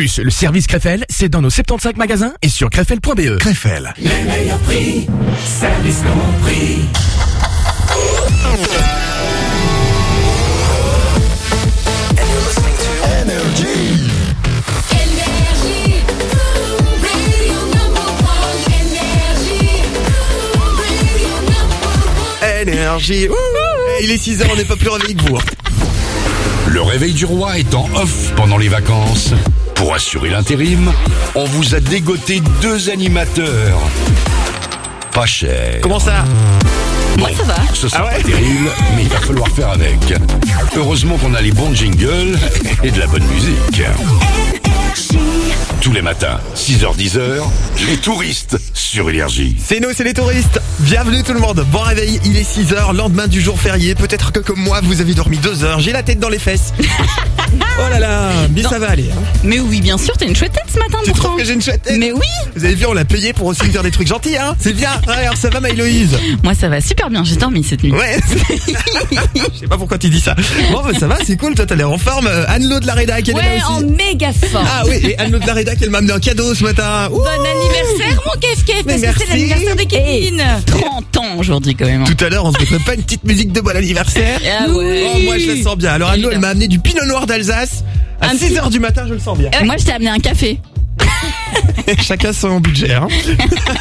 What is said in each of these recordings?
plus le service Krefel, c'est dans nos 75 magasins et sur krefel.be. Krefel. Les meilleurs prix, service compris. Énergie. Ouh. Il est 6h, on n'est pas plus réveillé que vous. Le réveil du roi est en off pendant les vacances. Pour assurer l'intérim, on vous a dégoté deux animateurs. Pas cher. Comment ça Bon, ça va. Ce sera Ah ouais pas terrible, mais il va falloir faire avec. Heureusement qu'on a les bons jingles et de la bonne musique. Tous les matins, 6h-10h, les touristes sur Énergie. C'est nous, c'est les touristes. Bienvenue tout le monde. Bon réveil, il est 6h, lendemain du jour férié. Peut-être que comme moi, vous avez dormi 2 heures. J'ai la tête dans les fesses. Oh là là, mais ça va aller. hein. Mais oui, bien sûr, t'as une chouette tête ce matin, Tu mon trouves que j'ai une chouette tête Mais oui Vous avez vu, on l'a payé pour aussi dire des trucs gentils, hein C'est bien. Ouais, alors ça va, Maïloïse Moi, ça va super bien, j'ai dormi cette nuit. Ouais. Je sais pas pourquoi tu dis ça. Bon, bah, ça va, c'est cool. Toi, t'as l'air en forme. Euh, Anne-Lo de la Rédac, elle est Ouais, là en aussi. méga forme. Ah oui, et Anne-Lo de la Rédac, elle m'a amené un cadeau ce matin. Ouh. Bon anniversaire, mon Mais parce que c'est merci. l'anniversaire de Kevin. 30 ans aujourd'hui, quand même. hein. Tout à l'heure, on se mettrait pas une petite musique de bon anniversaire Ah ouais. Oh, moi, je la sens bien. Alors, Anne-Lo, elle m'a amené du pinot noir d'Alsace. À Un 6 petit- h du matin, je le sens bien. Euh, Moi, je t'ai amené un café. Chacun son budget. Hein.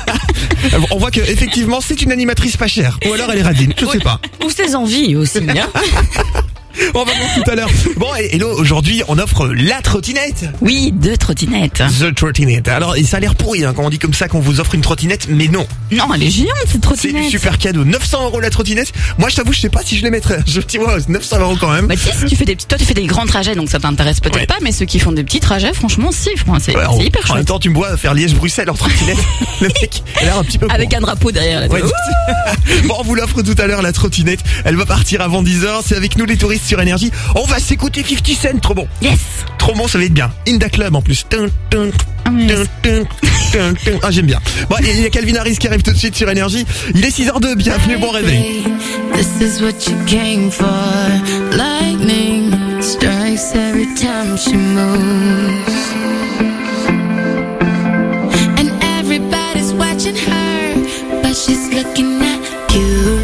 On voit que effectivement, c'est une animatrice pas chère. Ou alors elle est radine, je sais pas. Ou ses envies aussi. hein. On va voir tout à l'heure. Bon, et Hello, aujourd'hui, on offre la trottinette. Oui, deux trottinettes. The trottinette. Alors, et ça a l'air pourri hein, quand on dit comme ça qu'on vous offre une trottinette, mais non. Non, elle est géante, cette C'est trottinette. du super cadeau. 900 euros la trottinette. Moi, je t'avoue, je sais pas si je les mettrais. Je dis, wow, 900 euros quand même. Bah, sais, si tu fais des petits, toi, tu fais des grands trajets, donc ça t'intéresse peut-être Ouais. pas, mais ceux qui font des petits trajets, franchement, si, franchement, c'est Ouais, c'est en, hyper en même chouette. temps, tu me vois faire Liège-Bruxelles en trottinette. Le mec, il a l'air un petit peu. Avec un drapeau derrière. Là, Ouais. bon, on vous l'offre tout à l'heure, la trottinette. Elle va partir avant 10h. C'est avec nous, les touristes sur Énergie. On va s'écouter 50 Cent. Trop bon. Yes. Trop bon, ça va être bien. Inda Club en plus. Tum, tum, Ah, j'aime bien. Bon, il y a Calvin Harris qui arrive tout de suite sur Énergie. Il est 6h02. Bienvenue, bon réveil. This is what you came for. Lightning strikes every time she moves. And everybody's watching her, but she's looking at. You.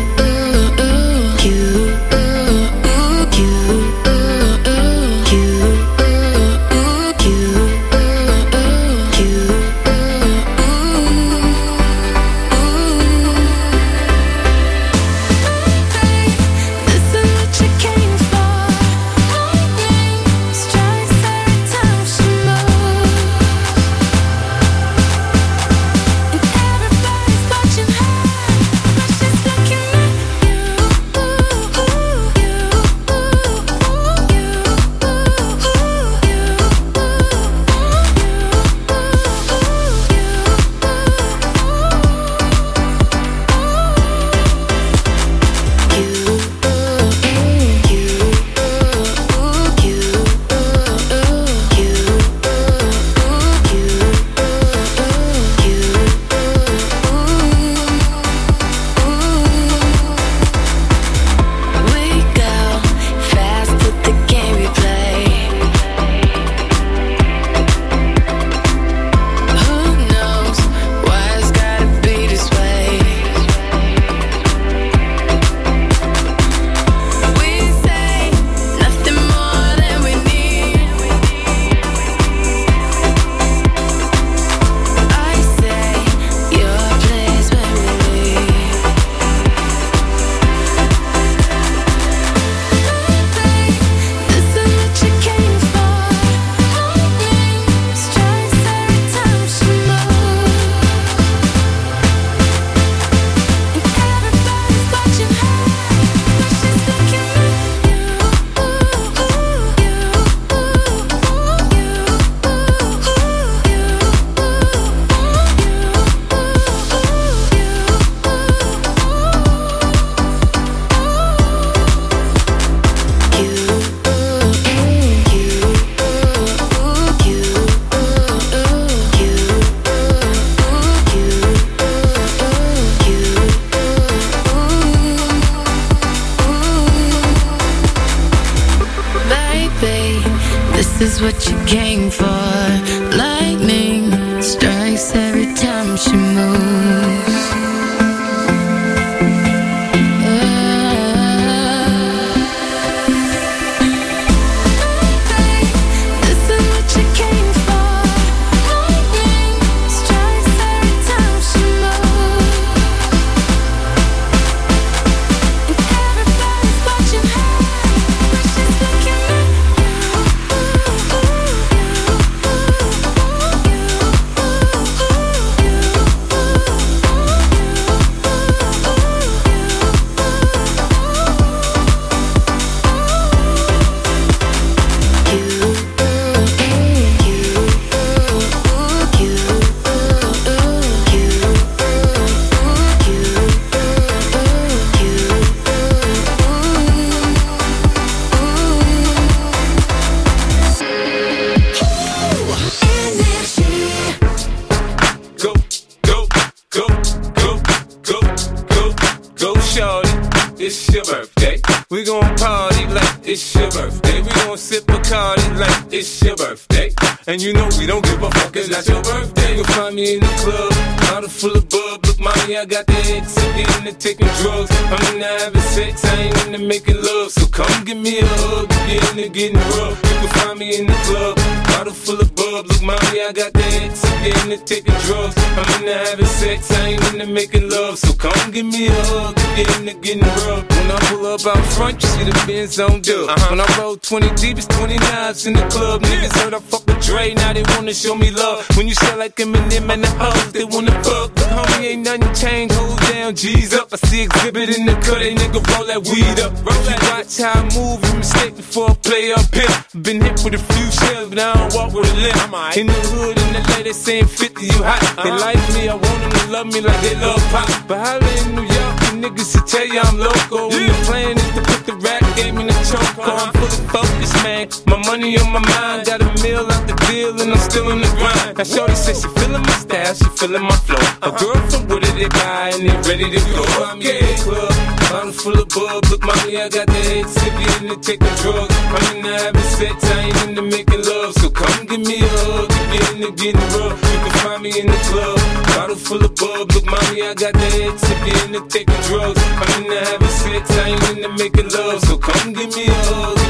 Roll 20 deep, it's 29s in the club. Niggas heard I fuck with Dre, now they wanna show me love. When you sell like Eminem and the hoes, they wanna fuck. But homie, ain't nothing changed, hold down, G's up. I see exhibit in the cut, they nigga roll that weed up. Roll that watch how I move, you mistake before I play up here. Been hit with a few shells, but I don't walk with a limp. In the hood, in the lady saying 50, you hot. They uh-huh. like me, I want them to love me like they love pop. But holla in New York, you niggas to tell you I'm local. And the plan is to put the rap game in the choke. I'm fully focused, man. My money on my mind, got a meal out the deal, and I'm still in the grind. Now, Shorty says she feeling my style, she feeling my flow. A girl from Wooded, they buy, and they ready to go. I'm in the club, bottle full of bub. Look, mommy, I got the head sippy into taking drugs. I'm into having sex, I ain't into making love. So come give me a hug, if you're into getting rough. You can find me in the club, bottle full of bub. Look, mommy, I got the head sippy into taking drugs. I'm into having sex, I ain't into making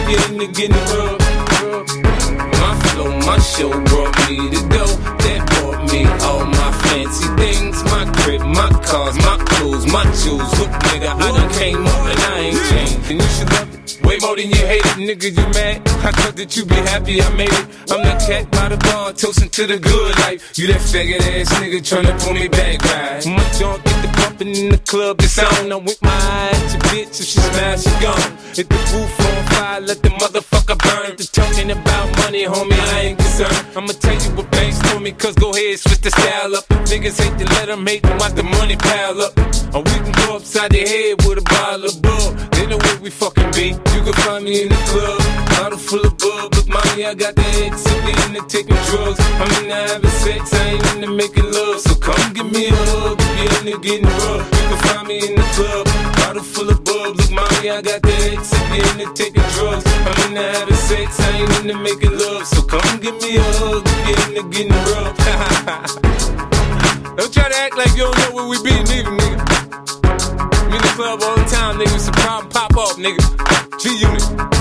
hug, if you're into. My flow, my show brought me to go. That brought me all my fancy things. My crib, my cars, my clothes, my jewels. More than you hate it, nigga, you mad? I thought that you be happy I made it. I'm that cat by the bar, toasting to the good life. You that faggot ass nigga tryna pull me back, right? My junk get the bumping in the club, it's on. I'm with my eye at your bitch, if she smash, she gone. Hit the roof on fire, let the motherfucker burn. The talking about money, homie, I ain't concerned. I'ma tell you what banks told me, cause go ahead, switch the style up. Niggas hate to let them hate them, watch the money pile up. Or we can go upside their head with a bottle of bug. They know where we fucking be. You can find me in the club, bottle full of bub. Look, mommy, I got the X, if they into taking drugs. I'm into having sex, I ain't into making love. So come give me a hug, if you're into getting rough. You can find me in the club, bottle full of bub. Look, mommy, I got the X, if they into taking drugs. I'm into having sex, I ain't into making love. So come give me a hug, if you're into getting rough. Don't try to act like you don't know where we be, neither, all the time, nigga. Some problem pop off, nigga. G Unit.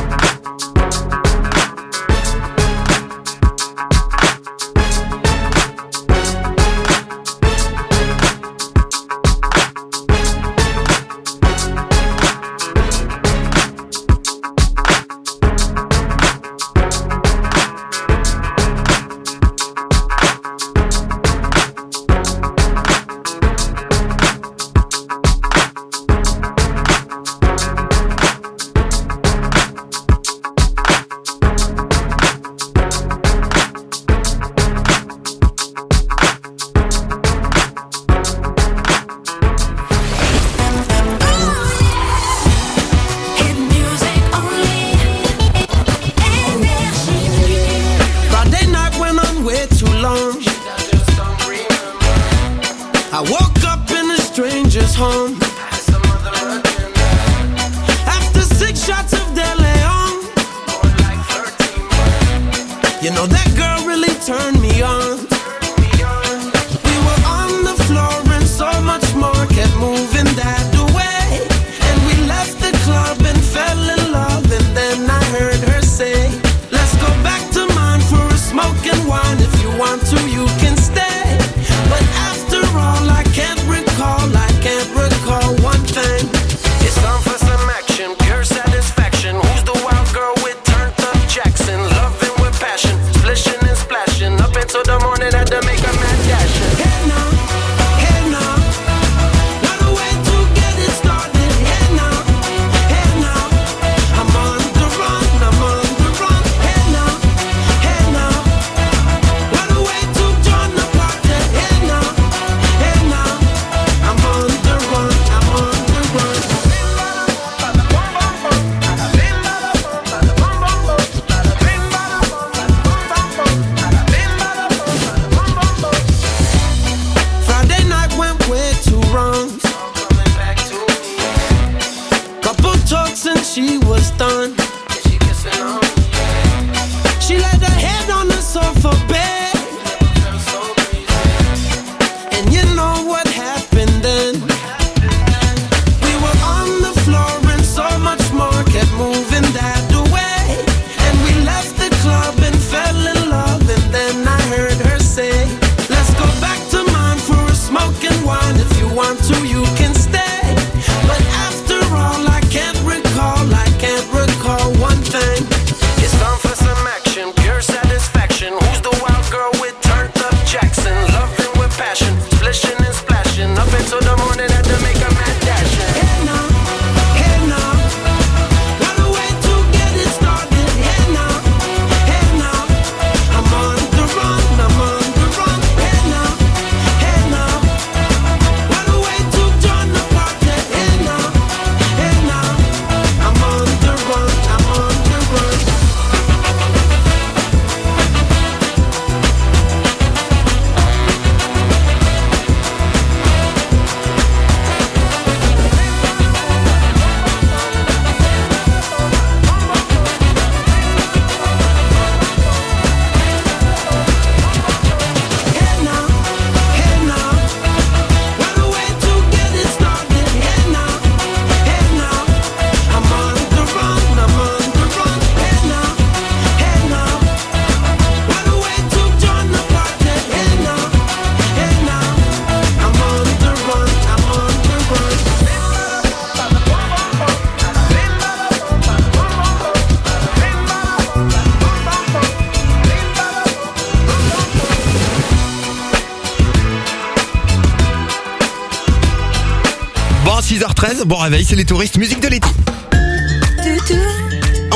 6h13, bon réveil, c'est les touristes, musique de l'été.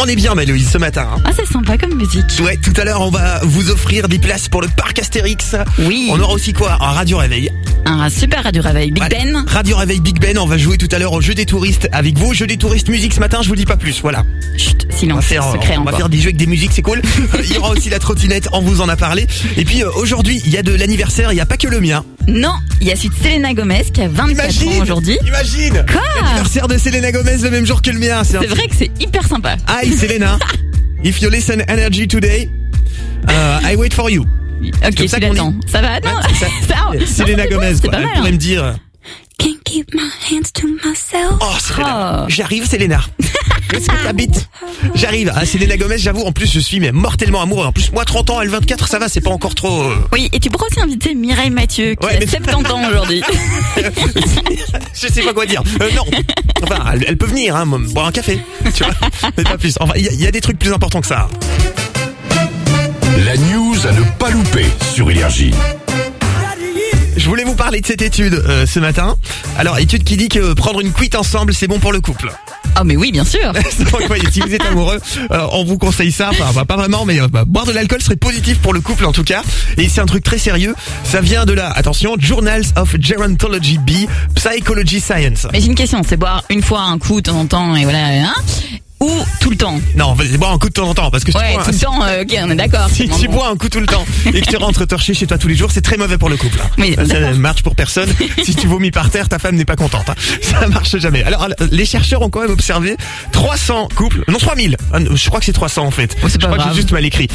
On est bien, Maëloïse, ce matin. hein. Ah, c'est sympa comme musique. Ouais, tout à l'heure, on va vous offrir des places pour le parc Astérix. Oui. On aura aussi quoi? Un radio réveil. Un super radio réveil. Big Voilà. Ben. Radio réveil Big Ben. On va jouer tout à l'heure au jeu des touristes avec vous. Jeu des touristes musique ce matin, je vous dis pas plus. Voilà. Chut, On va silence. faire, secret on va encore. faire des jeux avec des musiques, c'est cool. Il y aura aussi la trottinette, on vous en a parlé. Et puis euh, aujourd'hui, il y a de l'anniversaire, il n'y a pas que le mien. Non, il y a celui de Selena Gomez qui a 24 Imagine ans aujourd'hui. Imagine Quoi L'anniversaire de Selena Gomez le même jour que le mien. C'est vrai que c'est hyper sympa. Hi Selena. If you listen energy today, uh, I wait for you. Ok, comme ça qu'on l'attends. Ça va Non, ça. ça. Selena Non, Gomez, quoi. pas Elle pourrait hein. me dire. Can't keep my hands to myself. Oh, Selena. Oh. J'arrive, Selena. Qu'est-ce que t'habites J'arrive. Ah, Selena Gomez, j'avoue, en plus, je suis mais mortellement amoureux. En plus, moi, 30 ans, elle 24, ça va, c'est pas encore trop. euh, Oui, et tu pourras aussi inviter Mireille Mathieu qui Ouais, a mais- 70 ans aujourd'hui. je sais pas quoi dire. Euh, non. Enfin, elle, elle peut venir, hein, me- boire un café. Tu vois Mais pas plus. Enfin, il y, a- il y a des trucs plus importants que ça. La news à ne pas louper sur Énergie. Je voulais vous parler de cette étude euh, ce matin. Alors, étude qui dit que prendre une cuite ensemble, c'est bon pour le couple. Oh mais oui, bien sûr. Si vous êt amoureux, euh, on vous conseille ça. Enfin, bah, pas vraiment, mais euh, bah, boire de l'alcool serait positif pour le couple en tout cas. Et c'est un truc très sérieux. Ça vient de la, attention, Journals of Gerontology B, Psychology Science. Mais j'ai une question, c'est boire une fois un coup de temps en temps et voilà, hein? Ou tout le temps Non, vas-y, bois un coup de temps en temps, parce que si tu Ouais, bois un- tout le temps, euh, ok, on est d'accord. Si tu bois un coup tout le temps et que tu rentres torché chez toi tous les jours, c'est très mauvais pour le couple. hein. Oui, ça ne d'accord. marche pour personne. si tu vomis par terre, ta femme n'est pas contente. hein. Ça marche jamais. Alors, les chercheurs ont quand même observé 300 couples, non 3000. Ah, non, Je crois que c'est 300 en fait. Oh, c'est Je pas crois que grave. j'ai juste mal écrit.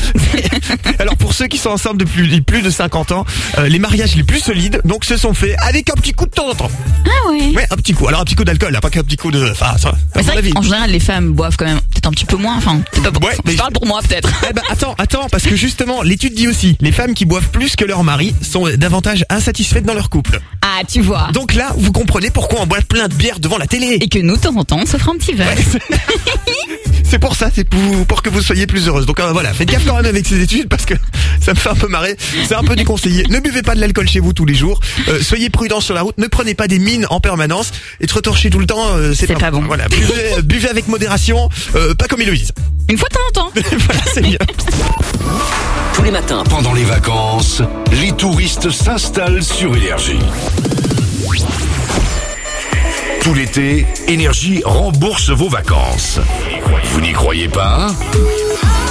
Alors pour ceux qui sont ensemble depuis plus de 50 ans, euh, les mariages les plus solides donc se sont faits avec un petit coup de temps en temps. Ah ouais. Ouais, un petit coup. Alors un petit coup d'alcool, là, pas qu'un petit coup de. Enfin, ça. à Mais mon c'est vrai avis. qu'en général, les femmes boivent quand même peut-être un petit peu moins. Enfin, c'est pas pour... Ouais, mais- je parle pour moi peut-être. Eh ben, attends, attends, parce que justement, l'étude dit aussi, les femmes qui boivent plus que leur mari sont davantage insatisfaites dans leur couple. Ah, tu vois. Donc là, vous comprenez pourquoi on boit plein de bière devant la télé. Et que nous, de temps en temps, on s'offre un petit verre. C'est pour ça, c'est pour, pour que vous soyez plus heureuse. Donc euh, voilà, faites gaffe quand même avec ces études parce que ça me fait un peu marrer. C'est un peu déconseillé. Ne buvez pas de l'alcool chez vous tous les jours. Euh, soyez prudents sur la route. Ne prenez pas des mines en permanence. Et te retorcher tout le temps, euh, c'est pas bon. Voilà, buvez, buvez avec modération, euh, pas comme Héloïse. Une fois de temps en temps. voilà, c'est bien. Tous les matins, Pendant les vacances, les touristes s'installent sur Énergie. Tout l'été, Énergie rembourse vos vacances. Vous n'y croyez pas?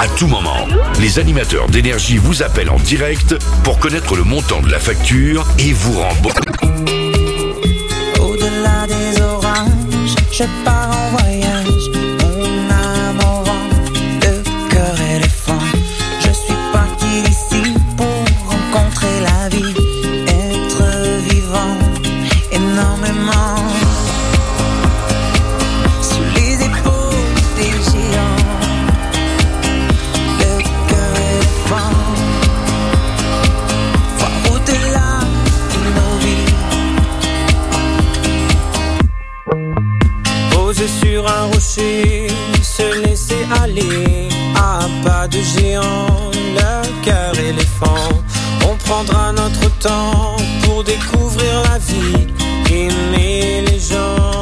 À tout moment, les animateurs d'Énergie vous appellent en direct pour connaître le montant de la facture et vous remboursent. Au-delà des orages, je pars en voyage. sur un rocher, se laisser aller à pas de géant, le cœur éléphant. On prendra notre temps pour découvrir la vie, aimer les gens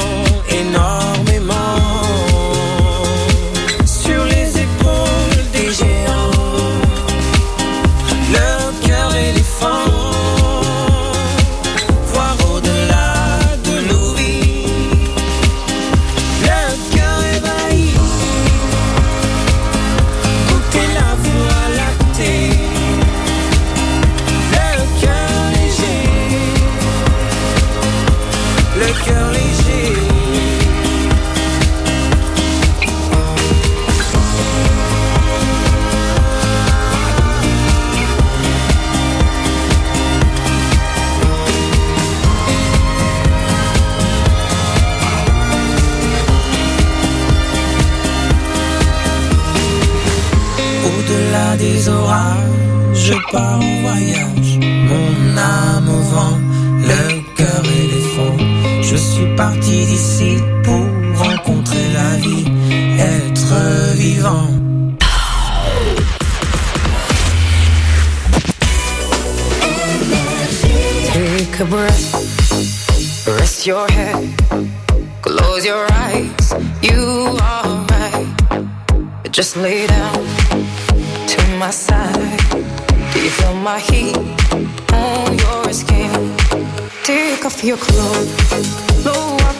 pour rencontrer la vie, être vivant. Take a breath, rest your head, close your eyes, you are right. Just lay down to my side. Do you feel my heat on your skin? Take off your clothes, blow up.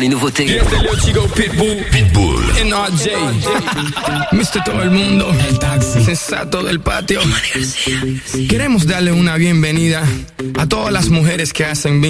les nouveautés. Pitbull, Pitbull, NRJ, Mr. Todo el Mundo, el taxi, sensato del patio. Queremos darle una bienvenida a todas las mujeres que hacen bien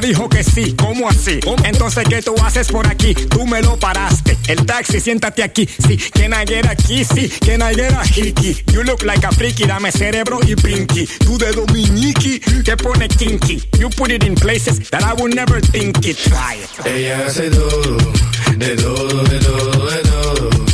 Dijo que sí, ¿cómo así? Entonces, ¿qué tú haces por aquí? Tú me lo paraste. El taxi, siéntate aquí. Sí, can I get aquí? Sí, can I get a hickey? You look like a freaky, dame cerebro y pinky. Tú de dominiki, que pone kinky. You put it in places that I would never think it. Try it. Ella hace todo, de todo, de todo, de todo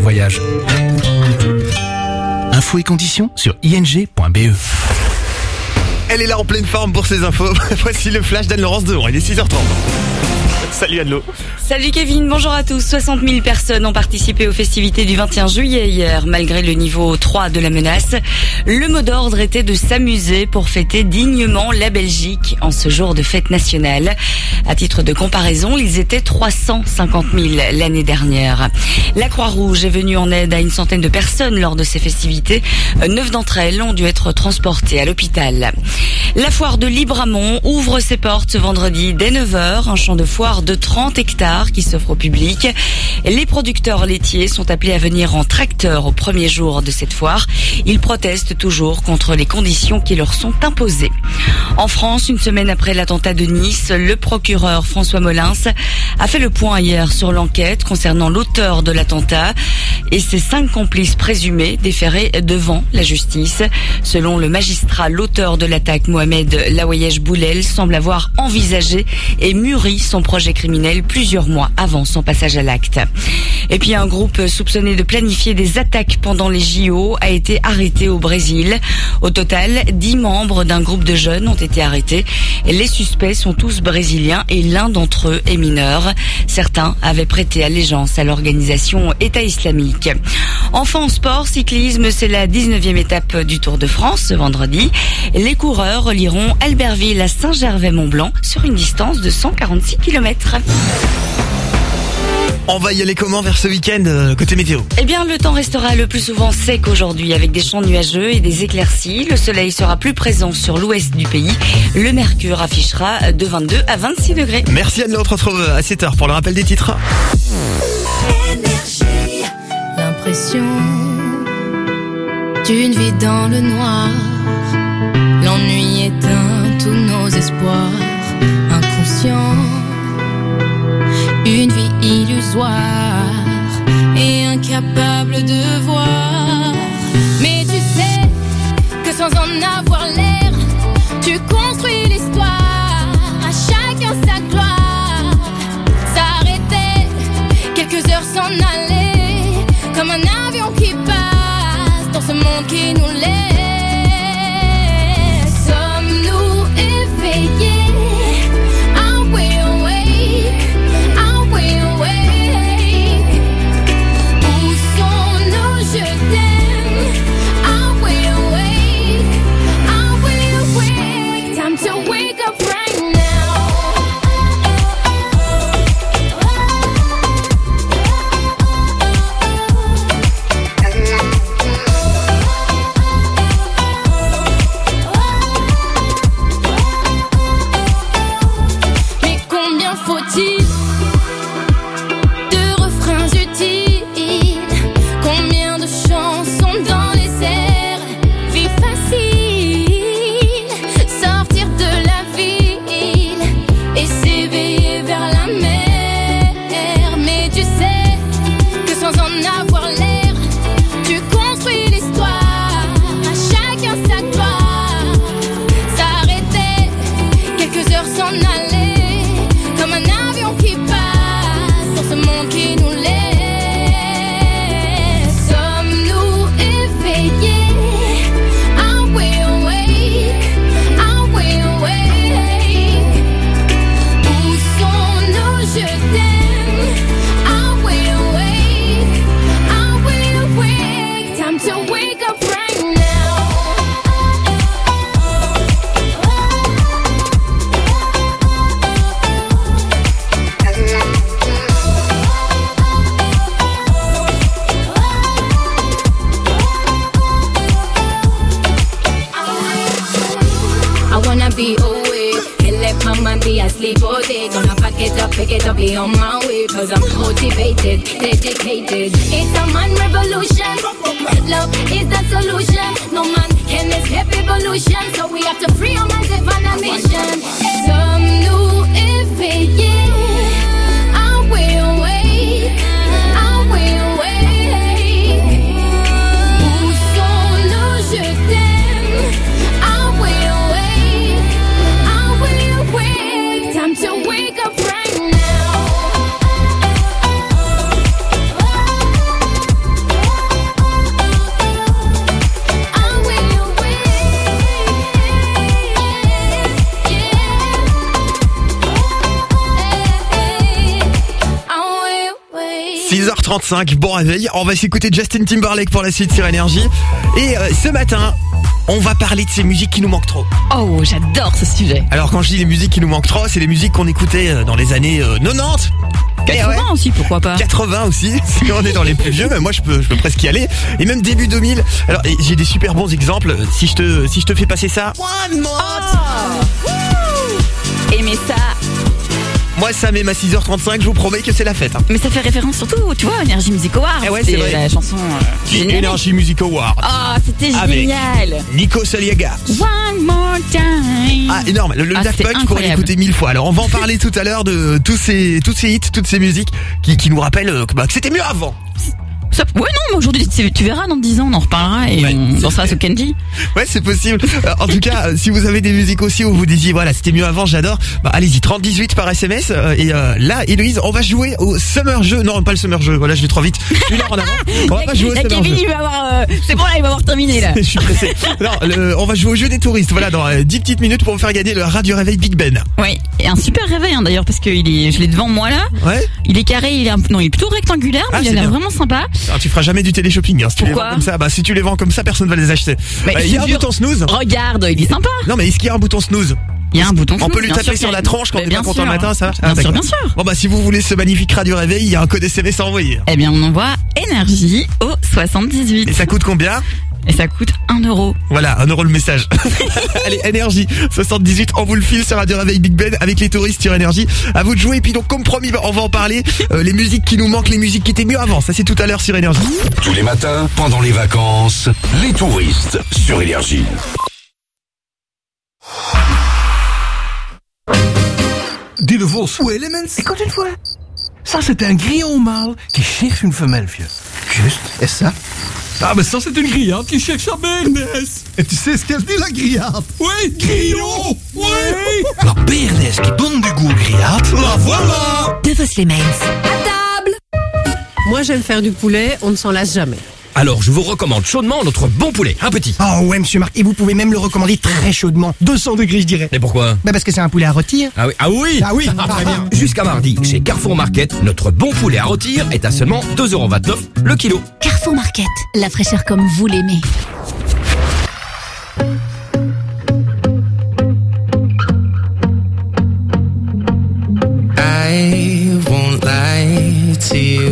voyage. Infos et conditions sur ing.be. Elle est là en pleine forme pour ses infos. Voici le flash d'Anne-Laurence Dehon. Il est 6h30. Salut Anne-Lo. Salut Kevin, bonjour à tous. 60 000 personnes ont participé aux festivités du 21 juillet hier, malgré le niveau 3 de la menace. Le mot d'ordre était de s'amuser pour fêter dignement la Belgique en ce jour de fête nationale. À titre de comparaison, ils étaient 350 000 l'année dernière. La Croix-Rouge est venue en aide à une centaine de personnes lors de ces festivités. Neuf d'entre elles ont dû être transportées à l'hôpital. La foire de Libramont ouvre ses portes ce vendredi dès 9h, un champ de foire de 30 hectares qui s'offre au public. Les producteurs laitiers sont appelés à venir en tracteur au premier jour de cette foire. Ils protestent toujours contre les conditions qui leur sont imposées. En France, une semaine après l'attentat de Nice, le procureur François Molins a fait le point hier sur l'enquête concernant l'auteur de l'attentat et ses cinq complices présumés déférés devant la justice. Selon le magistrat, l'auteur de l'attaque, Lawayesh Boulel, semble avoir envisagé et mûri son projet criminel plusieurs mois avant son passage à l'acte. Et puis un groupe soupçonné de planifier des attaques pendant les JO a été arrêté au Brésil. Au total, dix membres d'un groupe de jeunes ont été arrêtés. Les suspects sont tous brésiliens et l'un d'entre eux est mineur. Certains avaient prêté allégeance à l'organisation État islamique. Enfin en sport, cyclisme, c'est la 19e étape du Tour de France ce vendredi. Les coureurs relieront Albertville à Saint-Gervais-Mont-Blanc sur une distance de 146 km. On va y aller comment vers ce week-end euh, côté météo? Eh bien, le temps restera le plus souvent sec aujourd'hui avec des champs nuageux et des éclaircies. Le soleil sera plus présent sur l'ouest du pays. Le mercure affichera de 22 à 26 degrés. Merci Anne, on se retrouve à 7h pour le rappel des titres. L'impression d'une vie dans le noir. L'ennui éteint tous nos espoirs. Inconscient, une vie illusoire et incapable de voir. Mais tu sais que sans en avoir l'air, tu construis l'histoire. À chacun sa gloire. S'arrêter, quelques heures s'en aller, comme un avion qui passe dans ce monde qui nous laisse. On my way. Cause I'm motivated, dedicated. It's a man revolution. Love is the solution. No man can escape evolution. So we have to free our minds and find a mission. Sommes-nous éveillés? Are 6h35, bon réveil. On va s'écouter Justin Timberlake pour la suite sur Énergie. Et euh, ce matin, on va parler de ces musiques qui nous manquent trop. Oh, j'adore ce sujet. Alors quand je dis les musiques qui nous manquent trop, c'est les musiques qu'on écoutait euh, dans les années euh, 90. 80 aussi, pourquoi pas 80 aussi, si on est dans les plus vieux, mais moi je peux, je peux presque y aller. Et même début 2000. Alors j'ai des super bons exemples. Si je te, si je te fais passer ça, Aimez ça Moi, ça met ma 6h35, je vous promets que c'est la fête. hein. Mais ça fait référence surtout, tu vois, Energy Music Award. Eh ouais, c'est vrai. la chanson euh. Energy Music Award. Ah, c'était Avec génial. Nico Saliaga. One more time. Ah énorme, le, le Ah, Daft Punk pour incroyable. l'écouter mille fois. Alors on va en parler tout à l'heure de tous ces tous ces hits, toutes ces musiques qui, qui nous rappellent euh, que, bah, que c'était mieux avant. Ça- ouais, non, mais aujourd'hui, tu verras dans 10 ans, on en reparlera et on dansera sous Candy. Ouais, c'est possible. Euh, en tout cas, euh, si vous avez des musiques aussi où vous disiez voilà, c'était mieux avant, j'adore. Bah allez-y, 30 18 par SMS euh, et euh, là Héloïse, on va jouer au Summer Jeu. Non, pas le Summer Jeu. Voilà, je vais trop vite. Une heure en avant. On va pas jouer au Summer Kevin, Jeu. il va avoir. euh, c'est bon, là, il va avoir terminé, là. Je suis pressé. Non, le- on va jouer au jeu des touristes. Voilà, dans euh, 10 petites minutes pour vous faire gagner le radio réveil Big Ben. Oui, et un super réveil hein, d'ailleurs parce que il est, je l'ai devant moi là. Ouais. Il est carré, il est un, non, il est plutôt rectangulaire, mais Ah, il a l'air vraiment sympa. Alors, tu feras jamais du télé-shopping. Hein, si tu les vends comme ça, bah si tu les vends comme ça, personne va les acheter. Mais Euh, Il y a un bouton snooze. Regarde, il est sympa. Non, mais est-ce qu'il y a un bouton snooze Il y a un bouton. On peut lui taper sûr sur la tronche quand on est bien pas content sûr. le matin, ça Bien sûr, d'accord. bien sûr. Bon bah si vous voulez ce magnifique radio réveil, il y a un code SMS à envoyer. Eh bien, on envoie énergie au 78. Et ça coûte combien? Et ça coûte 1 euro. Voilà, un euro le message. Allez, énergie 78, on vous le file sur Radio Réveil Big Ben avec les touristes sur énergie. À vous de jouer et puis donc comme promis, on va en parler. Euh, les musiques qui nous manquent, les musiques qui étaient mieux avant, ça c'est tout à l'heure sur énergie. Tous les matins, pendant les vacances, les touristes sur Énergie. Dis de Vos. Ou Elements. Écoute une fois. Ça, c'est un grillon mâle qui cherche une femelle, vieux. Juste. Et ça Ah, mais ça, c'est une grillade qui cherche sa bernesse. Et tu sais ce qu'elle dit, la grillade Oui, grillon Oui La bernesse qui donne du goût aux grillades. La voilà De Vos les À table Moi, j'aime faire du poulet, on ne s'en lasse jamais. Alors, je vous recommande chaudement notre bon poulet, un petit. Oh ouais, monsieur Marc, et vous pouvez même le recommander très chaudement. 200 degrés, je dirais. Et pourquoi? Bah parce que c'est un poulet à rôtir. Ah oui, ah oui Ah oui, très bien. Jusqu'à mardi, chez Carrefour Market, notre bon poulet à rôtir est à seulement 2,29€ le kilo. Carrefour Market, la fraîcheur comme vous l'aimez. I won't lie to you.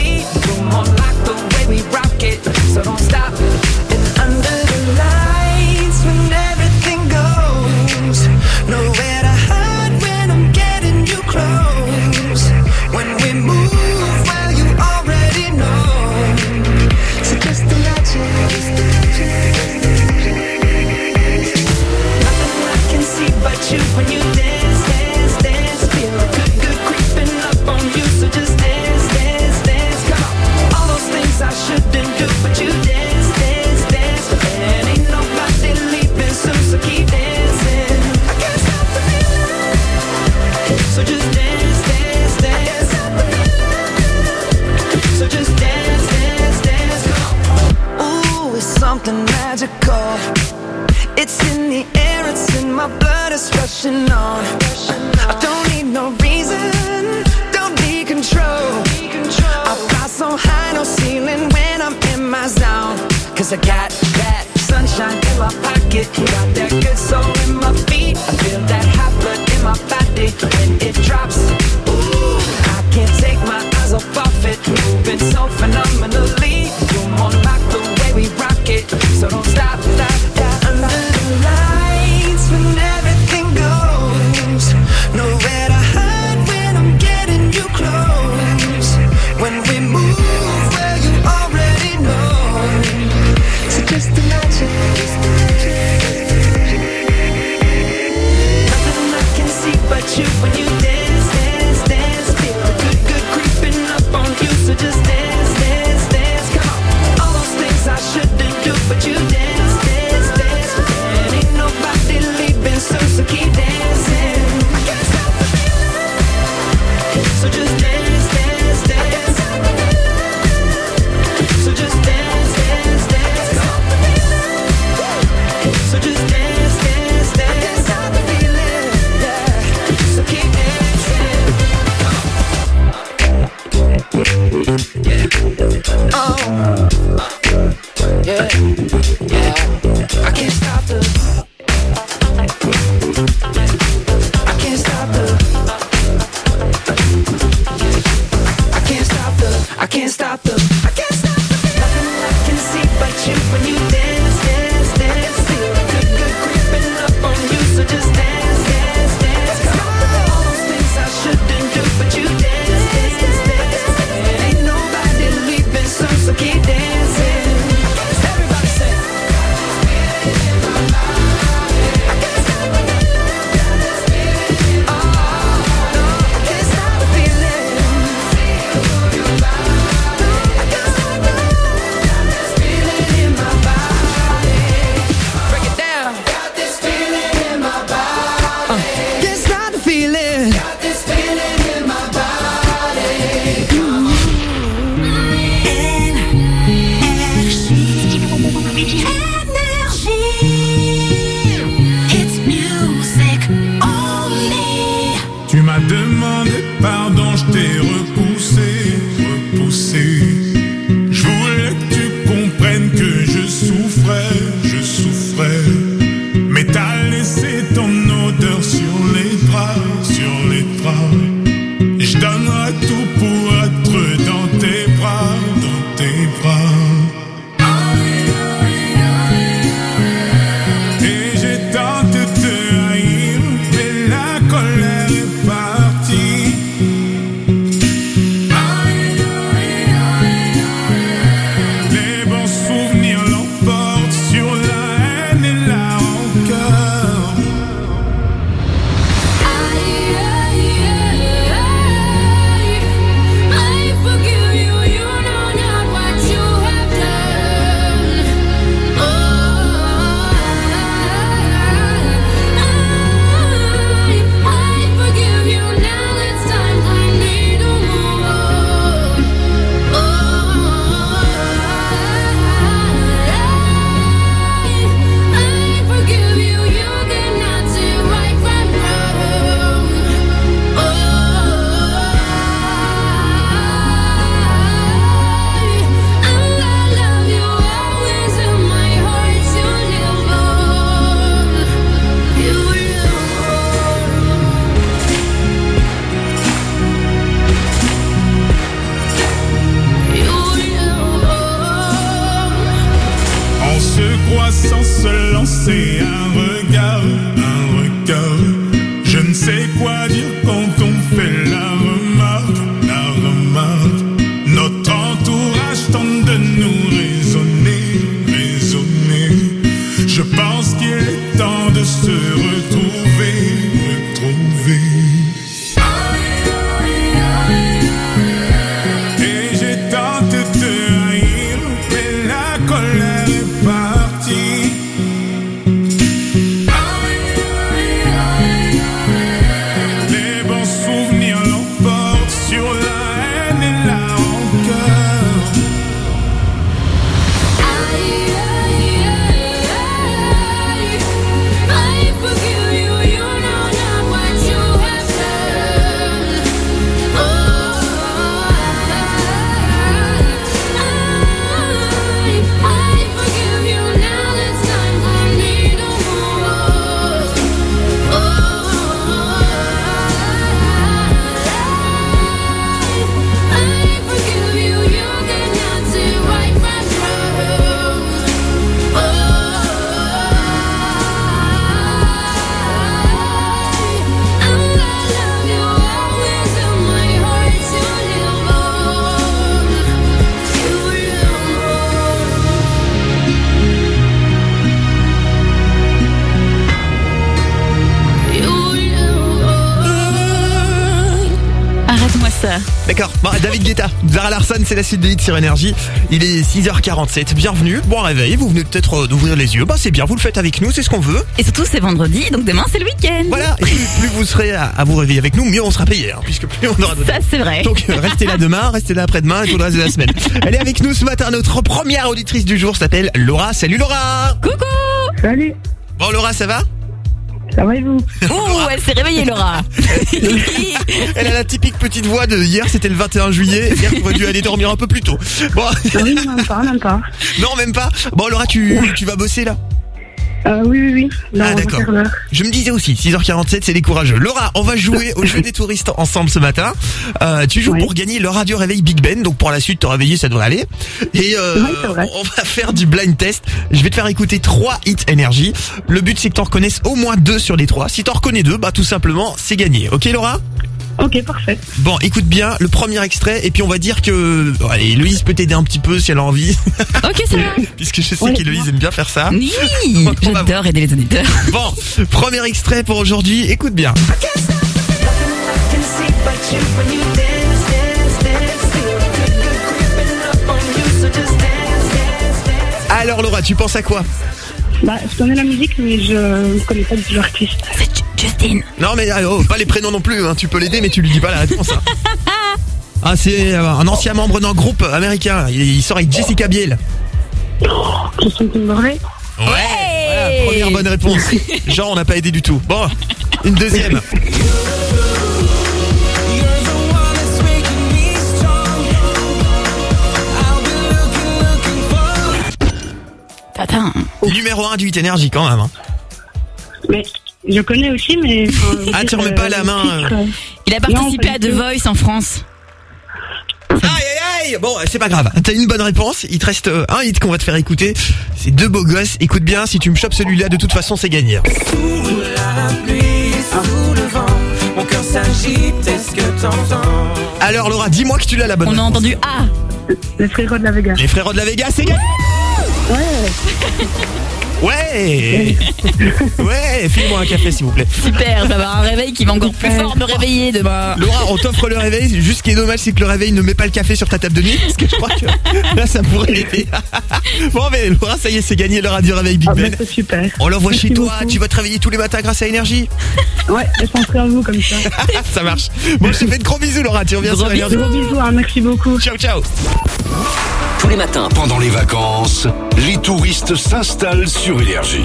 So don't stop. David Guetta, Zara Larson, c'est la suite de hits sur Énergie. Il est 6h47. Bienvenue. Bon réveil. Vous venez peut-être euh, d'ouvrir les yeux. Bah c'est bien. Vous le faites avec nous. C'est ce qu'on veut. Et surtout, c'est vendredi, donc demain, c'est le week-end. Voilà. Et plus, plus vous serez à, à vous réveiller avec nous, mieux on sera payé, hein, puisque plus on aura de Ça, c'est vrai. Donc euh, restez là demain, restez là après-demain et tout le reste de la semaine. Elle est avec nous ce matin. Notre première auditrice du jour s'appelle Laura. Salut Laura. Coucou. Salut. Bon Laura, ça va? Ça va et vous Ouh, elle s'est réveillée, Laura. Elle a la typique petite voix de hier, c'était le 21 juillet. Hier, tu aurais dû aller dormir un peu plus tôt. Bon. Oui, même pas, même pas. Non, même pas. Bon, Laura, tu, tu vas bosser là? Euh, oui, oui, oui. Ah, d'accord. Je me disais aussi, 6h47, c'est les courageux. Laura, on va jouer au jeu des touristes ensemble ce matin. Euh, tu joues pour gagner le radio réveil Big Ben, donc pour la suite, te réveiller, ça devrait aller. Et euh, on va faire du blind test. Je vais te faire écouter trois hits énergie. Le but, c'est que t'en reconnaisses au moins deux sur les trois. Si t'en reconnais deux, bah tout simplement, c'est gagné. Ok, Laura? Ok, parfait. Bon, écoute bien le premier extrait et puis on va dire que bon, allez, Héloïse peut t'aider un petit peu si elle a envie. Ok, ça va. Puisque je sais Ouais. qu'Héloïse aime bien faire ça. Oui, j'adore aider les auditeurs. Bon, premier extrait pour aujourd'hui, écoute bien. Alors Laura, tu penses à quoi? Bah, je connais la musique, mais je ne connais pas du tout l'artiste. Non mais ah, oh, pas les prénoms non plus, hein. tu peux l'aider mais tu lui dis pas la réponse. hein. Ah c'est euh, un ancien membre d'un groupe américain, il, il sort avec Jessica Biel. Justin Timberlake Ouais, voilà, première bonne réponse. Genre on n'a pas aidé du tout. Bon, une deuxième. Attends. Numéro 1 du 8 énergie quand même. hein. Mais je connais aussi, mais. enfin, Ah, tu remets pas euh, la main, titre, euh. euh, Il a participé à The. Voice en France. Aïe aïe aïe Bon, c'est pas grave. T'as une bonne réponse. Il te reste euh, un hit qu'on va te faire écouter. C'est deux beaux gosses. Écoute bien, si tu me chopes celui-là, de toute façon, c'est gagné. Sous la pluie, sous le vent, mon cœur s'agite, est-ce que t'entends? Alors Laura, dis-moi que tu l'as la bonne On a entendu A. Les frérots de la Vega. Les frérots de la Vega, c'est gagné Ouais Ouais File-moi un café s'il vous plaît. Super, vais avoir un réveil qui va encore plus fort me réveiller demain. Laura, on t'offre le réveil. Juste ce qui est dommage, c'est que le réveil ne met pas le café sur ta table de nuit. Parce que je crois que là, ça pourrait l'aider. bon, mais Laura, ça y est, c'est gagné le radio réveil Big Ah, bah, Ben. c'est super. On l'envoie chez toi. beaucoup. Tu vas te réveiller tous les matins grâce à Énergie. Ouais, je penserai à vous comme ça. ça marche. Bon, je te fais de gros bisous, Laura. Tu reviens Gros sur Énergie. Gros bisous, hein, merci beaucoup. Ciao, ciao. Tous les matins, Pendant les vacances, les touristes s'installent sur Énergie.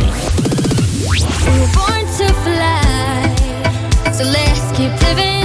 We were born to fly, so let's keep living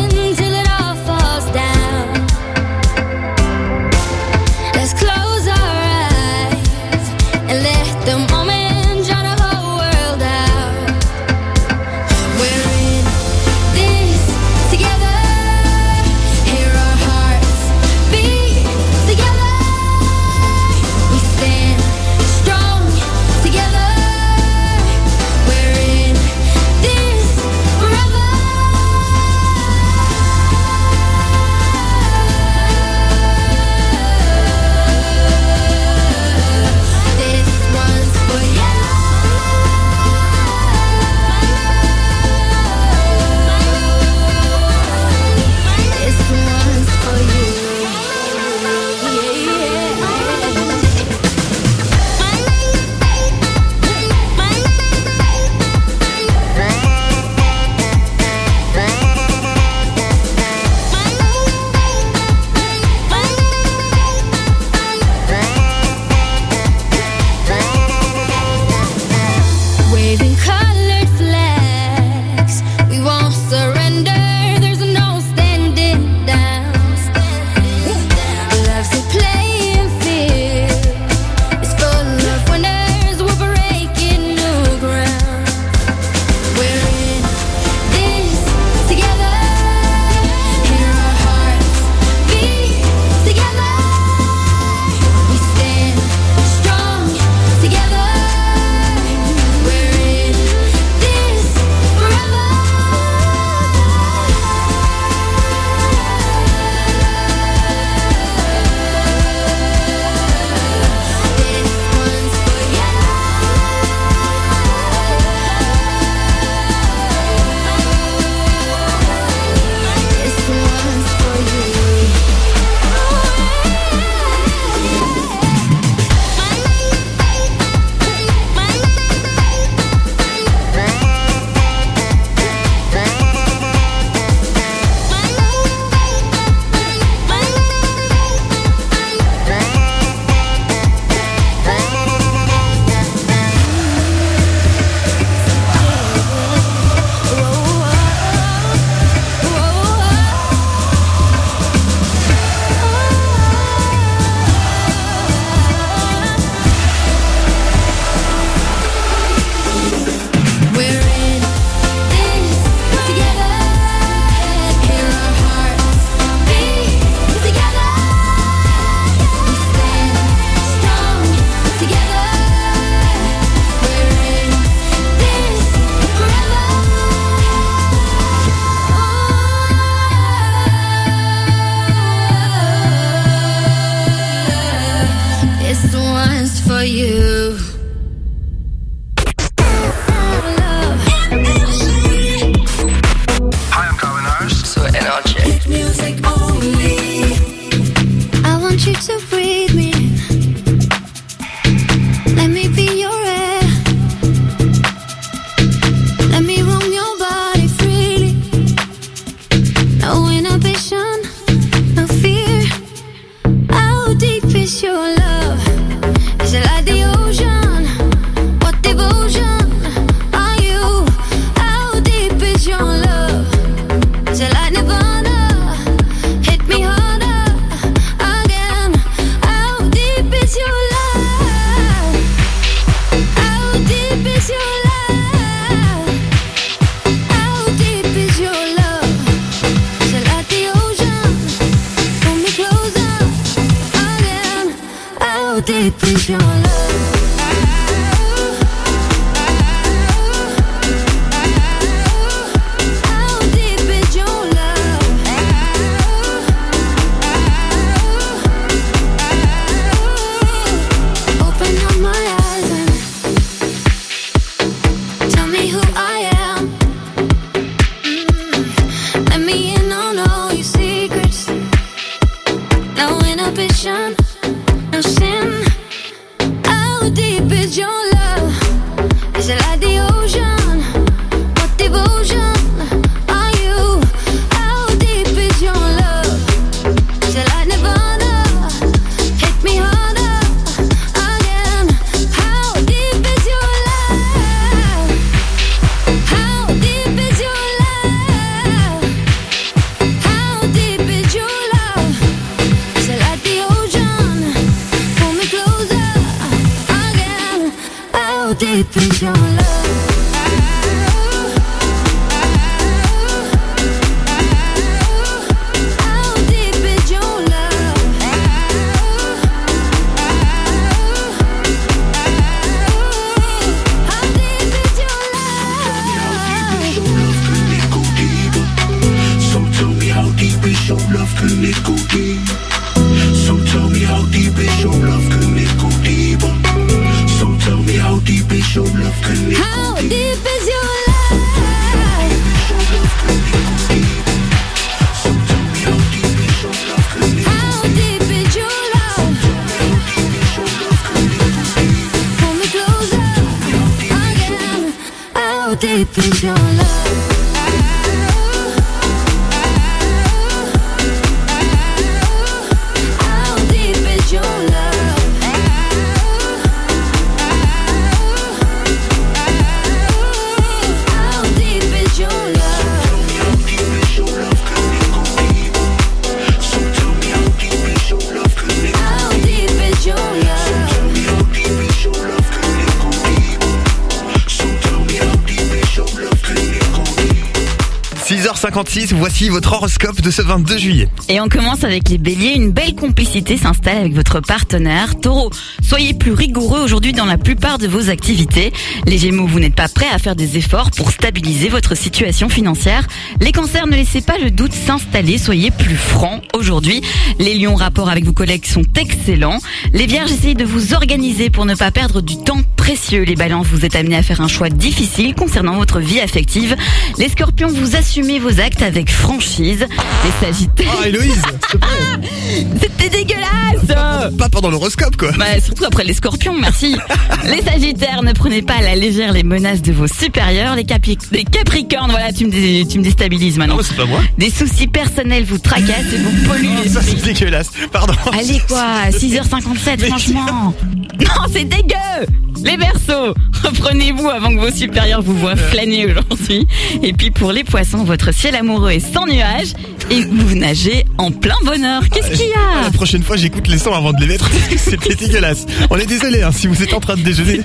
6h56, voici votre horoscope de ce 22 juillet. Et on commence avec les béliers. Une belle complicité s'installe avec votre partenaire. Taureau, soyez plus rigoureux aujourd'hui dans la plupart de vos activités. Les gémeaux, vous n'êtes pas prêts à faire des efforts pour stabiliser votre situation financière. Les cancers, ne laissez pas le doute s'installer. Soyez plus francs aujourd'hui. Les lions, rapport avec vos collègues sont excellents. Les vierges, essayez de vous organiser pour ne pas perdre du temps précieux. Les balances, vous êtes amenés à faire un choix difficile concernant votre vie affective. Les scorpions, vous assumez vos actes avec franchise. Les sagittaires... Oh Héloïse, C'était dégueulasse Pas pendant l'horoscope quoi. Bah, surtout après les scorpions, merci. les sagittaires, ne prenez pas à la légère les menaces de vos supérieurs. Les, capi- les capricornes, voilà, tu me, dé- tu me déstabilises maintenant. c'est pas moi. Des soucis personnels vous tracassent et vous polluent Ça l'esprit. c'est dégueulasse. Pardon. Allez quoi, 6h57 franchement. Non, c'est dégueu Les versos, reprenez-vous avant que vos supérieurs vous voient flâner aujourd'hui. Et puis pour les poissons, votre ciel amoureux est sans nuages et vous nagez en plein bonheur. Qu'est-ce qu'il y a La prochaine fois, j'écoute les sons avant de les mettre c'était dégueulasse. On est désolé hein, si vous êtes en train de déjeuner.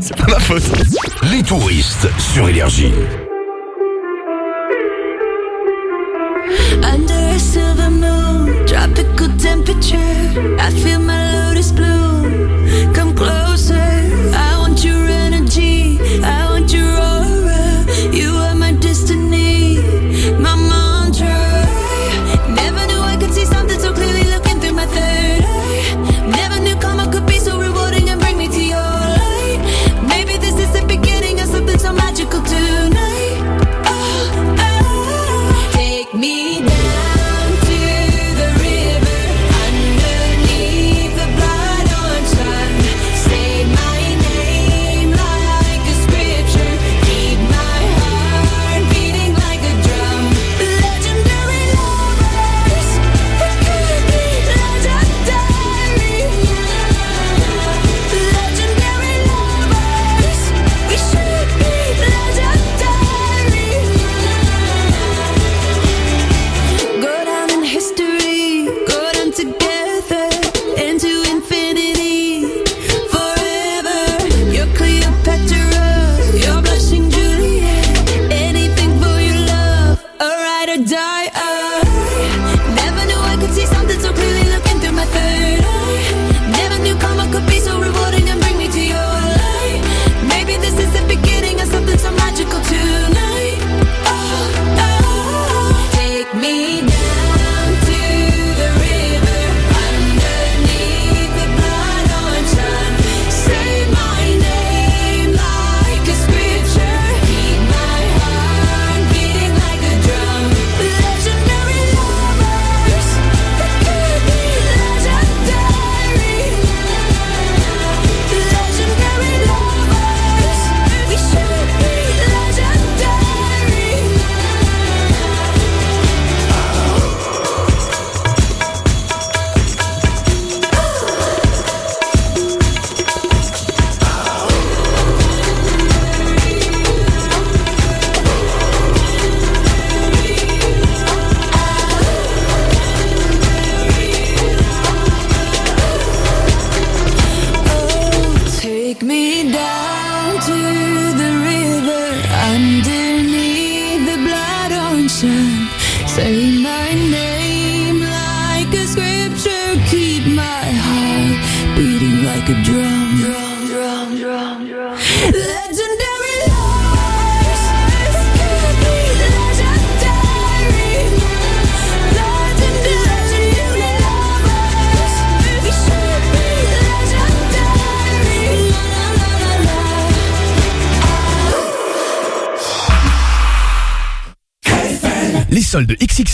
C'est pas ma faute. Les touristes sur Énergie.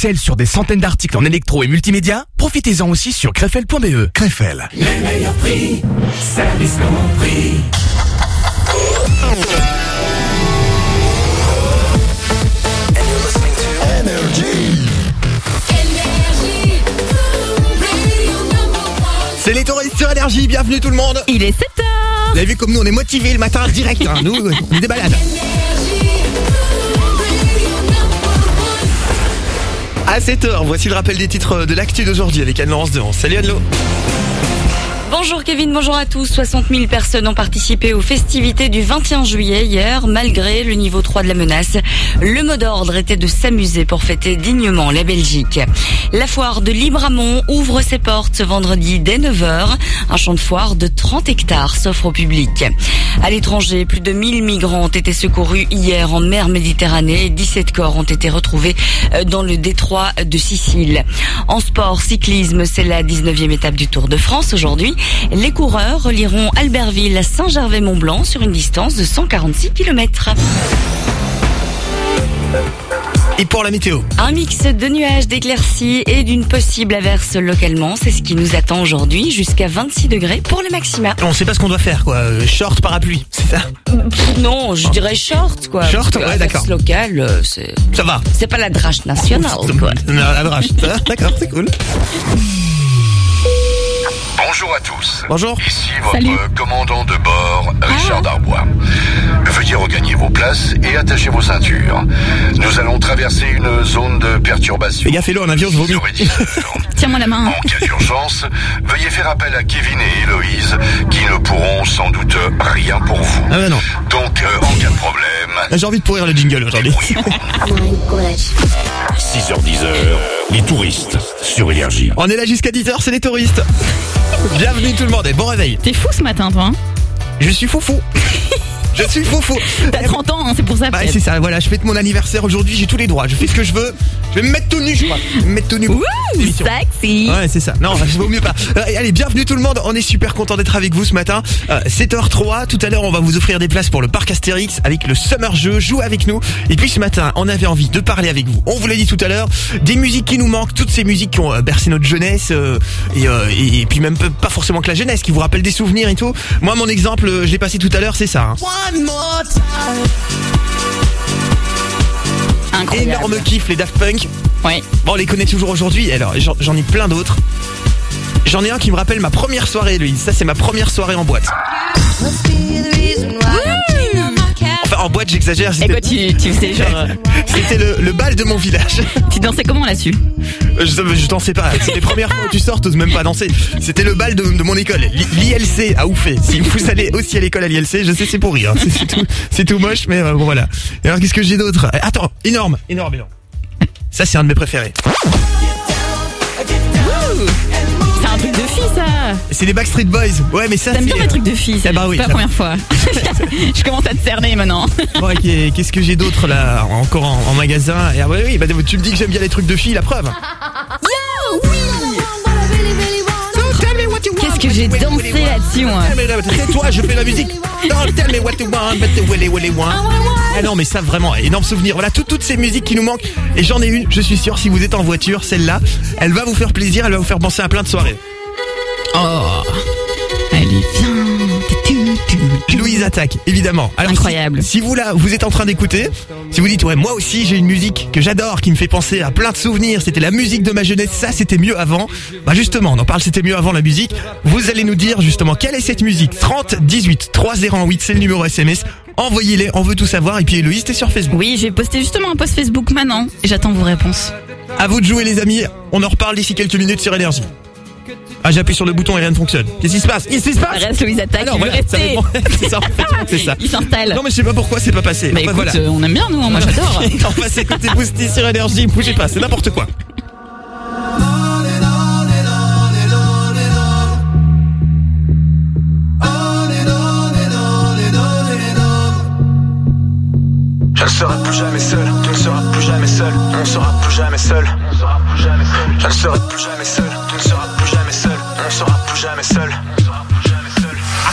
Sur des centaines d'articles en électro et multimédia, profitez-en aussi sur crefel.be. Crefel. Les meilleurs prix, service compris. C'est les touristes sur énergie, bienvenue tout le monde Il est 7h Vous avez vu comme nous on est motivés le matin direct, hein. nous on est des balades. À 7h, voici le rappel des titres de l'actu d'aujourd'hui avec Anne-Laurence Devant. Salut Anne-Lo Bonjour Kevin, bonjour à tous. 60 000 personnes ont participé aux festivités du 21 juillet hier, malgré le niveau 3 de la menace. Le mot d'ordre était de s'amuser pour fêter dignement la Belgique. La foire de Libramont ouvre ses portes ce vendredi dès 9h. Un champ de foire de 30 hectares s'offre au public. À l'étranger, plus de 1000 migrants ont été secourus hier en mer Méditerranée et 17 corps ont été retrouvés euh, dans le détroit de Sicile. En sport, cyclisme, c'est la 19e étape du Tour de France aujourd'hui. Les coureurs relieront Albertville à Saint-Gervais-Mont-Blanc sur une distance de 146 km. Et pour la météo Un mix de nuages, d'éclaircies et d'une possible averse localement, c'est ce qui nous attend aujourd'hui jusqu'à 26 degrés pour le maxima. On sait pas ce qu'on doit faire quoi, Euh, short parapluie, c'est ça? Pff, Non, je dirais short quoi. Short, ouais, d'accord. locale, euh, c'est Ça va c'est pas la drache nationale quoi. Non, la drache, ça, d'accord, c'est cool. Bonjour à tous. Bonjour. Ici votre Salut. commandant de bord, Richard Darbois. Veuillez regagner vos places et attacher vos ceintures. Nous allons traverser une zone de perturbation. Les gars, fais-le en avion, je vomis. Tiens-moi la main. En cas d'urgence, veuillez faire appel à Kevin et Héloïse, qui ne pourront sans doute rien pour vous. Ah bah non. Donc, euh, en cas de problème, Ah, J'ai envie de pourrir le jingle aujourd'hui. 6h-10h, les touristes sur Énergie. On est là jusqu'à 10h, c'est les touristes. Bienvenue tout le monde et bon réveil. T'es fou ce matin, toi. hein? Je suis foufou. Je suis foufou. T'as 30 ans, hein, c'est pour ça. Bah c'est ça, voilà, je fête mon anniversaire aujourd'hui, j'ai tous les droits, je fais ce que je veux. Je vais me mettre tout nu, je crois. Je vais me mettre tout nu. Ouh, sexy. Ouais, c'est ça. Non, je vaut mieux pas. Euh, allez, bienvenue tout le monde. On est super content d'être avec vous ce matin. Euh, 7h03. Tout à l'heure, on va vous offrir des places pour le parc Astérix avec le Summer Jeu. Jouez avec nous. Et puis ce matin, on avait envie de parler avec vous. On vous l'a dit tout à l'heure. Des musiques qui nous manquent. Toutes ces musiques qui ont euh, bercé notre jeunesse. euh, et, euh, et, et puis même pas forcément que la jeunesse, qui vous rappellent des souvenirs et tout. Moi, mon exemple, euh, je l'ai passé tout à l'heure, c'est ça. hein. One more time. Incroyable. Énorme kiff, les Daft Punk. Ouais. Bon, on les connaît toujours aujourd'hui. Alors, j'en j'en ai plein d'autres. J'en ai un qui me rappelle ma première soirée, Louise. Ça, c'est ma première soirée en boîte. Enfin, en boîte, j'exagère. Et c'était- quoi, tu, tu faisais genre. euh, C'était le, le bal de mon village. Tu dansais comment là-dessus Je, je dansais pas. C'est les premières fois où tu sors, t'oses même pas danser. C'était le bal de, de mon école. L'ILC à Oufé. Si vous allez aussi à l'école à l'ILC, je sais c'est pourri. Hein. C'est tout, c'est tout moche, mais euh, bon voilà. Et alors qu'est-ce que j'ai d'autre Euh, Attends, énorme, énorme, énorme. Ça c'est un de mes préférés. Un truc de fille, ça. C'est les Backstreet Boys. Ouais, mais ça T'aimes bien les trucs de filles, ça. bah oui, pas la première fois. Je commence à te cerner maintenant. Qu'est- qu'est-ce que j'ai d'autre là encore en, en magasin? Et ah ouais, oui, bah tu me dis que j'aime bien les trucs de filles, la preuve. Qu'est-ce que j'ai dansé là-dessus, moi C'est toi, je fais la musique. Don't tell me what you want, but the willy willy want. Ah non, mais ça vraiment, énorme souvenir. Voilà, tout- toutes ces musiques qui nous manquent. Et j'en ai une, je suis sûr, si vous êtes en voiture, celle-là, elle va vous faire plaisir, elle va vous faire penser à plein de soirées. Oh. Allez, viens. Louise attaque, évidemment. Alors, Incroyable. Si, si vous là, vous êtes en train d'écouter, si vous dites ouais, moi aussi j'ai une musique que j'adore, qui me fait penser à plein de souvenirs. C'était la musique de ma jeunesse, ça c'était mieux avant. Bah justement, on en parle, c'était mieux avant la musique. Vous allez nous dire justement quelle est cette musique? 30 18 308, c'est le numéro SMS. Envoyez-les, on veut tout savoir. Et puis Héloïse, t'es sur Facebook. Oui, j'ai posté justement un post Facebook maintenant et j'attends vos réponses. À vous de jouer les amis. On en reparle d'ici quelques minutes sur Énergie. Ah, j'appuie sur le bouton et rien ne fonctionne. Qu'est-ce qui se passe? Qu'est-ce qui se passe? Reste Louise attaque, Ah non, voilà, ça rester. c'est ça, en fait, c'est ça. Il s'installe. Non mais je sais pas pourquoi c'est pas passé. Bah Enfin, écoute, voilà. euh, on aime bien nous, hein, moi j'adore. on va s'écouter Boosty sur énergie, bougez pas, c'est n'importe quoi. Jamais seul, tu ne seras plus jamais seul, on ne sera plus jamais seul. Je ne serai plus jamais seul, tu ne seras plus jamais seul, on ne sera plus jamais seul.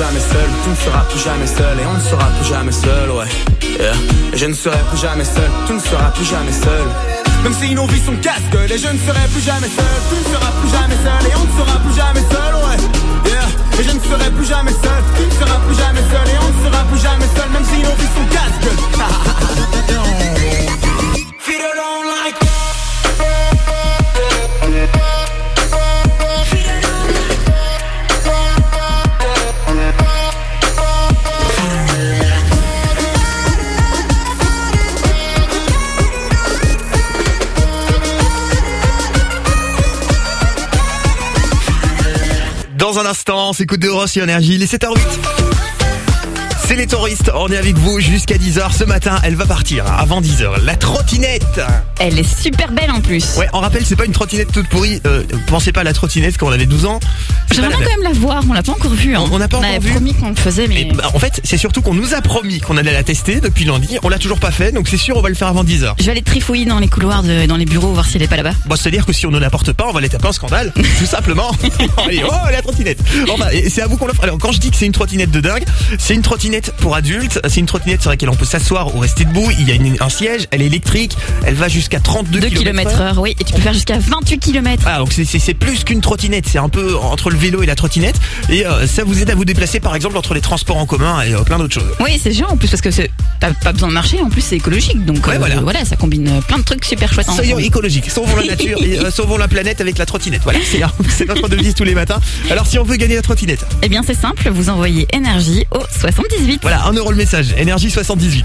jamais seul, tu ne seras plus jamais seul et on ne sera plus jamais seul, ouais. Yeah. Et je ne serai plus jamais seul, tu ne seras plus jamais seul. Même si nos vies sont casse-gueule et je ne serai plus jamais seul, tu ne seras plus jamais seul et on ne sera plus jamais seul, ouais. Yeah. Et je ne serai plus jamais seul, tu ne seras plus jamais seul et on ne sera plus jamais seul, même si. If you don't like un instant, on s'écoute de Rossi Énergie, il est 7h08. C'est les touristes, on est avec vous jusqu'à 10h ce matin, elle va partir avant 10h. La trottinette Elle est super belle en plus. Ouais, on rappelle, c'est pas une trottinette toute pourrie, euh, pensez pas à la trottinette quand on avait 12 ans. J'aimerais quand même la voir, on l'a pas encore vue. Hein. On n'a pas encore avait vu. promis qu'on le faisait, mais. Bah, en fait, c'est surtout qu'on nous a promis qu'on allait la tester depuis lundi, on l'a toujours pas fait, donc c'est sûr on va le faire avant 10h. Je vais aller trifouiller dans les couloirs, de, dans les bureaux, voir si elle est pas là-bas. Bon, c'est-à-dire que si on ne l'apporte pas, on va les taper un scandale, tout simplement. Allez, oh, la trottinette. Et c'est à vous qu'on l'offre. Alors, quand je dis que c'est une trottinette de dingue, c'est une trottinette pour adultes. C'est une trottinette sur laquelle on peut s'asseoir ou rester debout. Il y a une- un siège, elle est électrique, elle va jusqu'à 32 2 km heure, oui, et tu peux faire jusqu'à 28 km. Ah, donc c'est- plus qu'une trottinette, c'est un peu entre le vélo et la trottinette. Et euh, ça vous aide à vous déplacer, par exemple, entre les transports en commun et euh, plein d'autres choses. Oui, c'est géant en plus parce que t'as pas besoin de marcher, en plus c'est écologique. Donc Ouais, euh, voilà. ça combine plein de trucs super chouettes. Soyons écologiques, sauvons la nature et sauvons la planète avec la trottinette. Voilà, c'est c'est notre devise tous les matins. Alors si on veut gagner la trottinette, Eh bien c'est simple, vous envoyez énergie au 78. voilà, 1 euro le message, énergie 78.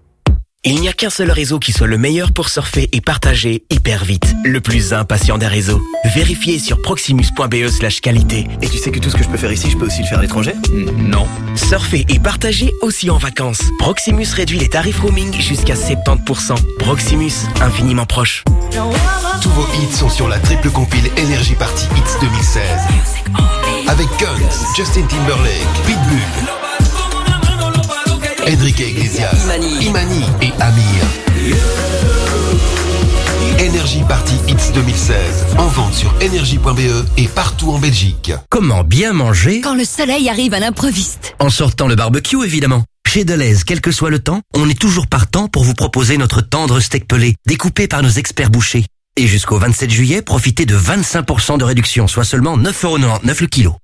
Il n'y a qu'un seul réseau qui soit le meilleur pour surfer et partager hyper vite. Le plus impatient des réseaux. Vérifiez sur proximus.be slash qualité. Et tu sais que tout ce que je peux faire ici, je peux aussi le faire à l'étranger? Non. Surfer et partager aussi en vacances. Proximus réduit les tarifs roaming jusqu'à 70%. Proximus, infiniment proche. Tous vos hits sont sur la triple compile Energy Party Hits 2016. Avec Guns, Justin Timberlake, Pitbull, Enrique Iglesias, Imani, et Amir. Energy Party Hits 2016. En vente sur energy.be et partout en Belgique. Comment bien manger Quand le soleil arrive à l'improviste. En sortant le barbecue, évidemment. Chez Deleuze, quel que soit le temps, on est toujours partant pour vous proposer notre tendre steak pelé, découpé par nos experts bouchers. Et jusqu'au 27 juillet, profitez de 25% de réduction, soit seulement 9,99€ le kilo.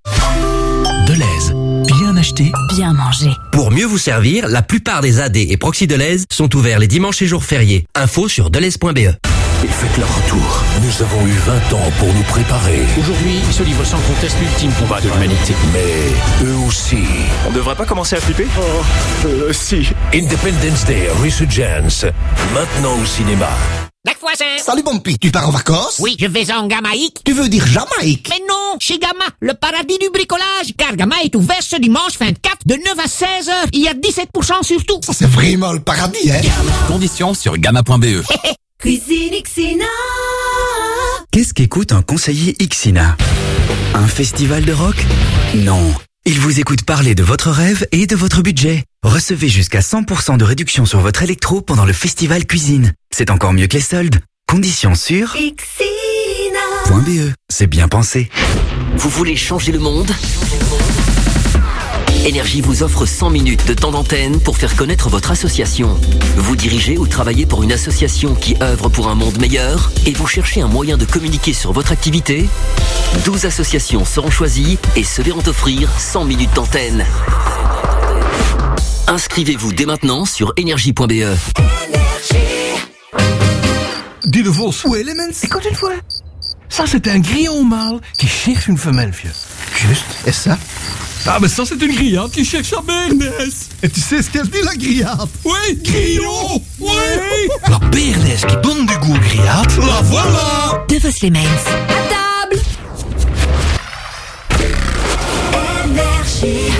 Bien mangé. Pour mieux vous servir, la plupart des AD et Proxy Deleuze sont ouverts les dimanches et jours fériés. Info sur deleuze.be. Ils fêtent leur retour. Nous avons eu 20 ans pour nous préparer. Aujourd'hui, ils se livrent sans conteste l'ultime combat de l'humanité. Mais eux aussi. On devrait pas commencer à flipper? Oh, euh, si. Independence Day Resurgence. Maintenant au cinéma. Black voisin Salut Bumpy, tu pars en vacances? Oui, je vais en Gamaïque. Tu veux dire Jamaïque? Mais non, chez Gamma, le paradis du bricolage. Car Gamma est ouvert ce dimanche 24 de 9 à 16 heures. Il y a 17% sur tout. Ça c'est vraiment le paradis, hein? Conditions sur gamma.be. Cuisine Xina. Qu'est-ce qu'écoute un conseiller Ixina? Un festival de rock? Non. Il vous écoute parler de votre rêve et de votre budget. Recevez jusqu'à 100% de réduction sur votre électro pendant le festival cuisine. C'est encore mieux que les soldes. Conditions sur Xina. .be. C'est bien pensé. Vous voulez changer le monde? Énergie vous offre 100 minutes de temps d'antenne pour faire connaître votre association. Vous dirigez ou travaillez pour une association qui œuvre pour un monde meilleur et vous cherchez un moyen de communiquer sur votre activité? 12 associations seront choisies et se verront offrir 100 minutes d'antenne. Inscrivez-vous dès maintenant sur énergie.be. Dis Vos. Elements Écoute une fois? Ça, c'est un grillon mâle qui cherche une femelle, vieux. Juste. Et ça? Ah, mais ça, c'est une grillade qui cherche un bernès. Et tu sais ce qu'elle dit, la grillade? Oui, grillon Oui La bernès qui donne du goût aux grillades, la voilà De Vos les. À table. Énergie.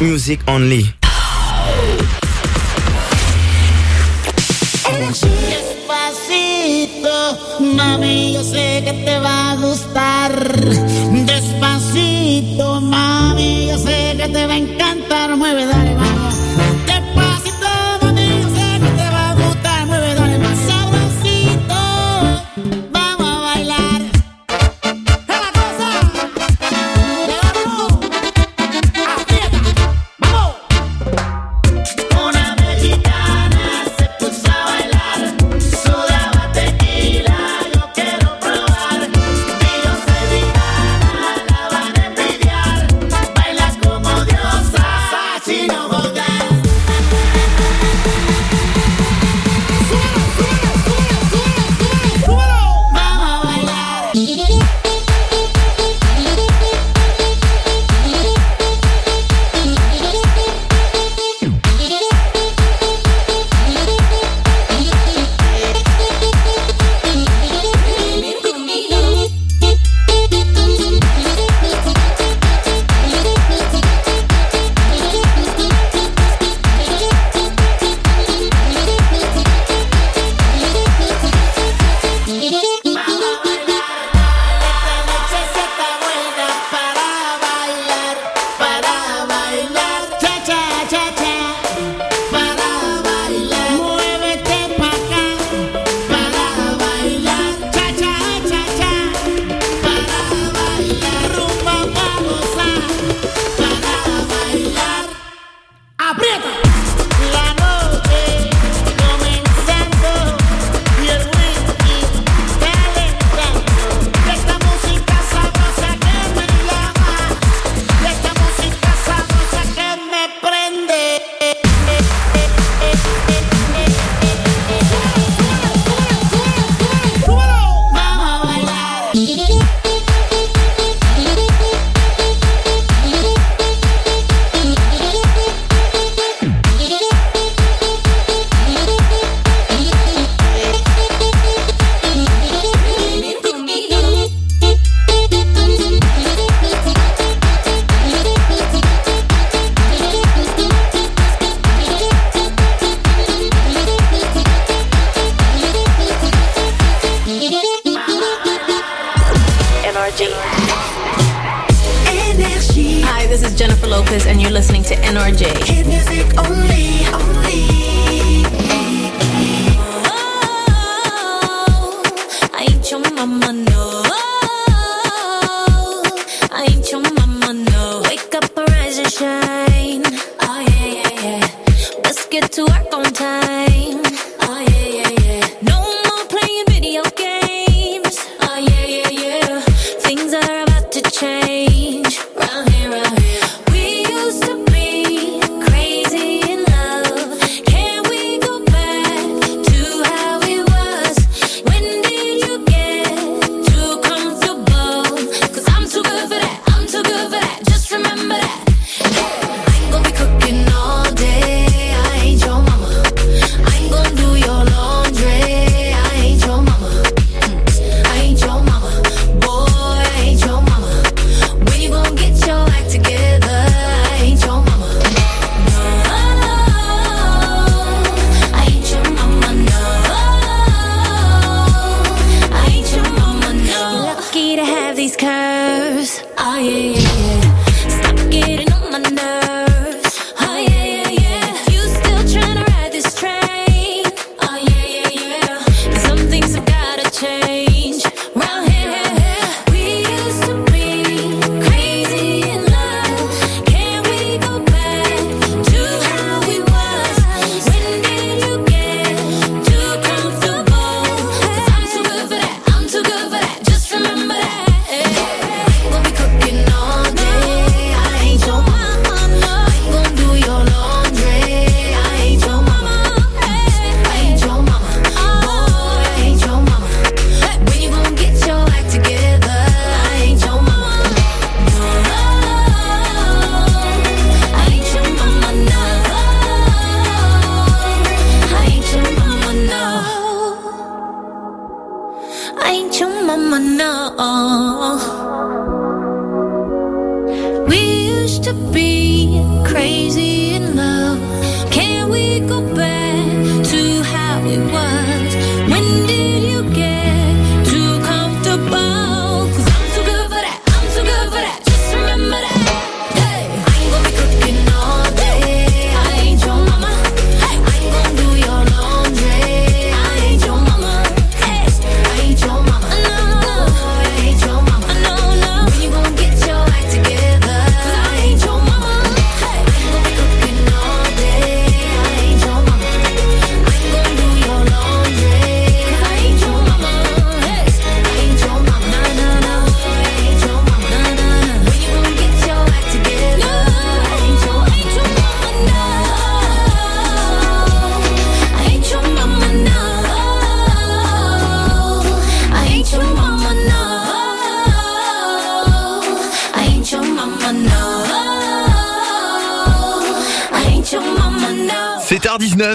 Music only. Despacito, mami, yo sé que te va a gustar. Despacito, mami, yo sé que te va a encantar. Mueve, dale, vamos.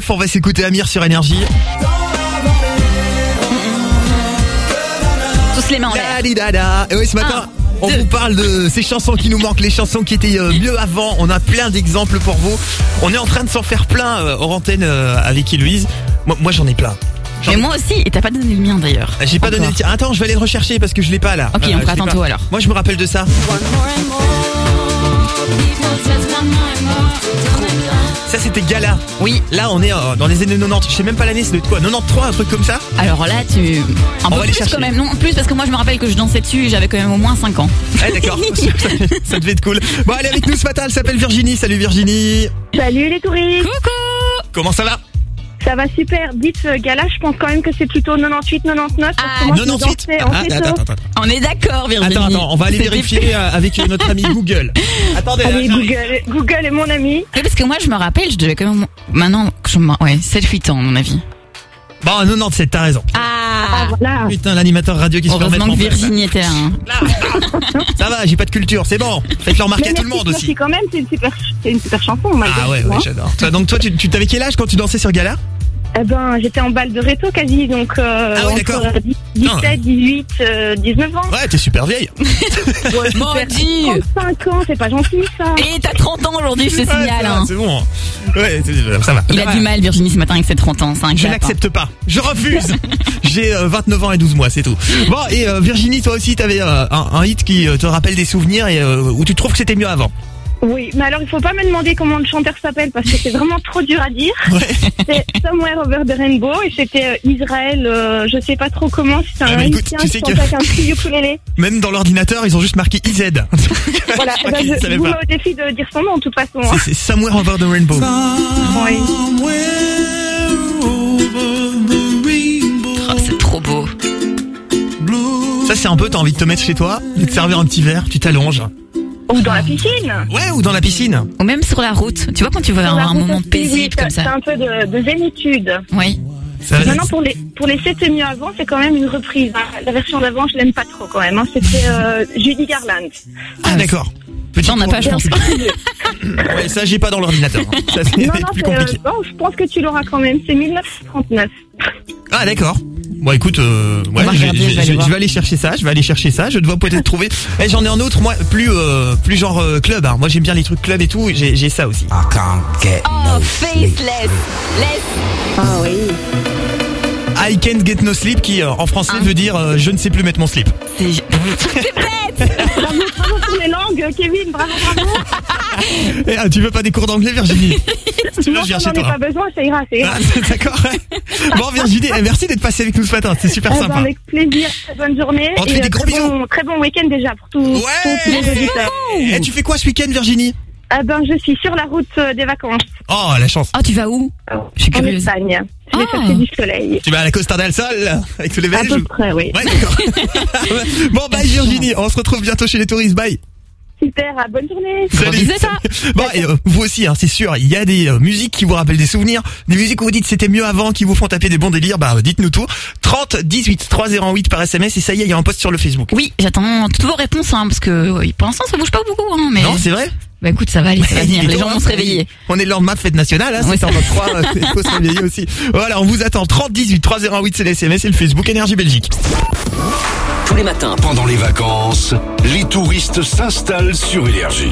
on va s'écouter Amir sur énergie. Tous les mains en l'air. Et oui, ce matin, On vous parle de ces chansons qui nous manquent, les chansons qui étaient euh, mieux avant. On a plein d'exemples pour vous. On est en train de s'en faire plein euh, hors antenne euh, avec Héloïse. Moi, j'en ai plein. Mais moi aussi, et t'as pas donné le mien d'ailleurs. Ah, j'ai pas donné le tien. Attends, je vais aller le rechercher parce que je l'ai pas là. Ok, on fera tantôt alors. Moi, je me rappelle de ça. One more and more. Ça, c'était Gala. Oui. Là, on est euh, dans les années 90. Je sais même pas l'année, c'est de quoi 93, un truc comme ça Alors là, tu. Un On peu va aller plus chercher. quand même, non Plus parce que moi je me rappelle que je dansais dessus et j'avais quand même au moins 5 ans. Ah, d'accord. ça, ça devait être cool. Bon, allez avec nous ce matin. Elle s'appelle Virginie. Salut Virginie. Salut les touristes Coucou Comment ça va? Ça va super. Dites euh, Gala, je pense quand même que c'est plutôt 98, 99. parce que moi, je 98 dansais en Ah, attends, attends, attends. On est d'accord, Virginie. Attends, attends, on va aller vérifier euh, avec notre ami Google. Attendez, Allez. Google, Google est mon ami. Oui, parce que moi je me rappelle, je devais quand même. Maintenant, que je me... ouais, 7-8 ans à mon avis. Bon, 97, t'as raison. Ah, voilà. Putain, l'animateur radio qui se fait Heureusement que. Virginie était là. hein. Ça va, j'ai pas de culture, c'est bon. Faites-le remarquer à tout le monde aussi. quand même, c'est une super, c'est une super chanson. malgré Ah ouais, tout, ouais, hein. j'adore. Toi, Donc toi, tu tu t'avais quel âge quand tu dansais sur Gala? Eh ben, j'étais en balle de réto quasi, donc euh, Ah oui, entre d'accord. 17, 18, euh, 19 ans. Ouais, t'es super vieille. Ouais, super. Maudit 35 ans, c'est pas gentil ça. Et t'as 30 ans aujourd'hui, je te Ouais, signale. ça va, hein. C'est bon. Ouais, c'est- ça va. Il a du mal, Virginie, ce matin avec ses 30 ans. C'est un Je gap, hein. n'accepte pas. Je refuse. J'ai euh, 29 ans et 12 mois, c'est tout. Bon, et euh, Virginie, toi aussi, t'avais euh, un, un hit qui euh, te rappelle des souvenirs et euh, où tu trouves que c'était mieux avant. Oui, mais alors il faut pas me demander comment le chanteur s'appelle parce que c'est vraiment trop dur à dire. C'est Somewhere Over the Rainbow et c'était euh, Israël, euh, je sais pas trop comment, c'est Ah, un écoute, tu qui sais chante que- avec un petit ukulélé. Même dans l'ordinateur, ils ont juste marqué IZ. Voilà, Je qu'ils je, vous mets au défi de dire son nom de toute façon. hein. C'est- Somewhere Over the Rainbow. Oui. Oh, c'est trop beau. Ça, c'est un peu, t'as envie de te mettre chez toi, de te servir un petit verre, tu t'allonges. Ou dans la piscine. Ouais, ou dans la piscine. Ou même sur la route. Tu vois, quand tu veux avoir un moment paisible comme C'est ça. un peu de, de zénitude. Oui. Ça, Maintenant, pour les, pour les C'était mieux avant, c'est quand même une reprise. hein. La version d'avant, je l'aime pas trop quand même. hein. C'était euh, Judy Garland. Ah, d'accord. Ça, on n'a pas, je pense. Ouais, ça, j'ai pas dans l'ordinateur. hein. Ça, c'est Non, non, plus c'est, euh, compliqué. non, je pense que tu l'auras quand même. C'est 1939. Ah, d'accord. Bon, écoute, euh, ouais, je, regarder, je- je vais aller je- voir. je vais aller chercher ça, je vais aller chercher ça, je dois peut-être trouver. Eh, j'en ai un autre, moi, plus, euh, plus genre euh, club. hein. Moi, j'aime bien les trucs club et tout, j'ai ça aussi. Oh, faceless. Laisse. Ah oui. I can't get no sleep, qui euh, en français veut dire euh, je ne sais plus mettre mon slip. C'est bravo, bravo pour les langues, Kevin. Bravo, bravo. Eh, ah, tu veux pas des cours d'anglais, Virginie? Tu veux, non, je viens j'en chez ai toi. pas besoin, ça ira, ça ira. Ah, D'accord. Bon, Virginie, merci d'être passée avec nous ce matin, c'est super Eh ben, sympa. avec plaisir, très bonne journée. On te et fait des gros très bisous. Bon, très bon week-end déjà pour tous pour tous les auditeurs. Eh, tu fais quoi ce week-end, Virginie? Eh ben, je suis sur la route euh, des vacances. Oh, la chance. Oh, tu vas où? Je suis En curieuse. Espagne. Je vais Ah. chercher du soleil. Tu vas à la Costa del Sol avec tous les À Belges? peu près, oui. Ouais, d'accord. bon, bye Virginie, on se retrouve bientôt chez les touristes, bye. Bonne journée. Salut. Bon, et euh, vous aussi, hein, c'est sûr, il y a des euh, musiques qui vous rappellent des souvenirs, des musiques où vous dites c'était mieux avant, qui vous font taper des bons délires, bah dites-nous tout. 30 18 308 par SMS et ça y est, il y a un post sur le Facebook. Oui, j'attends toutes vos réponses, hein, parce que oui, pour l'instant, ça bouge pas beaucoup. Hein, mais... Non, c'est vrai? Bah écoute, ça va aller, ça va venir. Il Les gens vont se réveiller. On est le lendemain de fête nationale, hein, c'est en ça- votre croix, euh, il faut se réveiller aussi. Voilà, on vous attend 30 18 308 c'est le SMS et le Facebook Énergie Belgique. Tous les matins, Pendant les vacances, les touristes s'installent sur Énergie.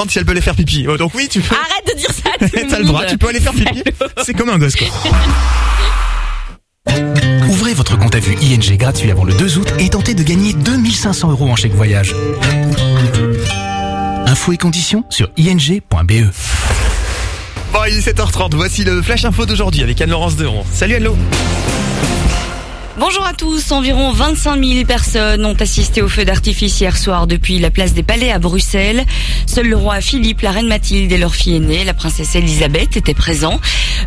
Demande si elle peut aller faire pipi. Oh, donc oui, tu peux. Arrête de dire ça. T'as le droit, tu peux aller faire pipi. C'est comme un gosse, quoi. Ouvrez votre compte à vue ING gratuit avant le 2 août et tentez de gagner 2500 euros en chèque voyage. Infos et conditions sur ing.be. Bon, il est 7h30. Voici le flash info d'aujourd'hui avec Anne-Laurence Deron. Salut Anne-Lo. Bonjour à tous. Environ 25 000 personnes ont assisté au feu d'artifice hier soir depuis la place des Palais à Bruxelles. Seul le roi Philippe, la reine Mathilde et leur fille aînée, la princesse Elisabeth, étaient présents.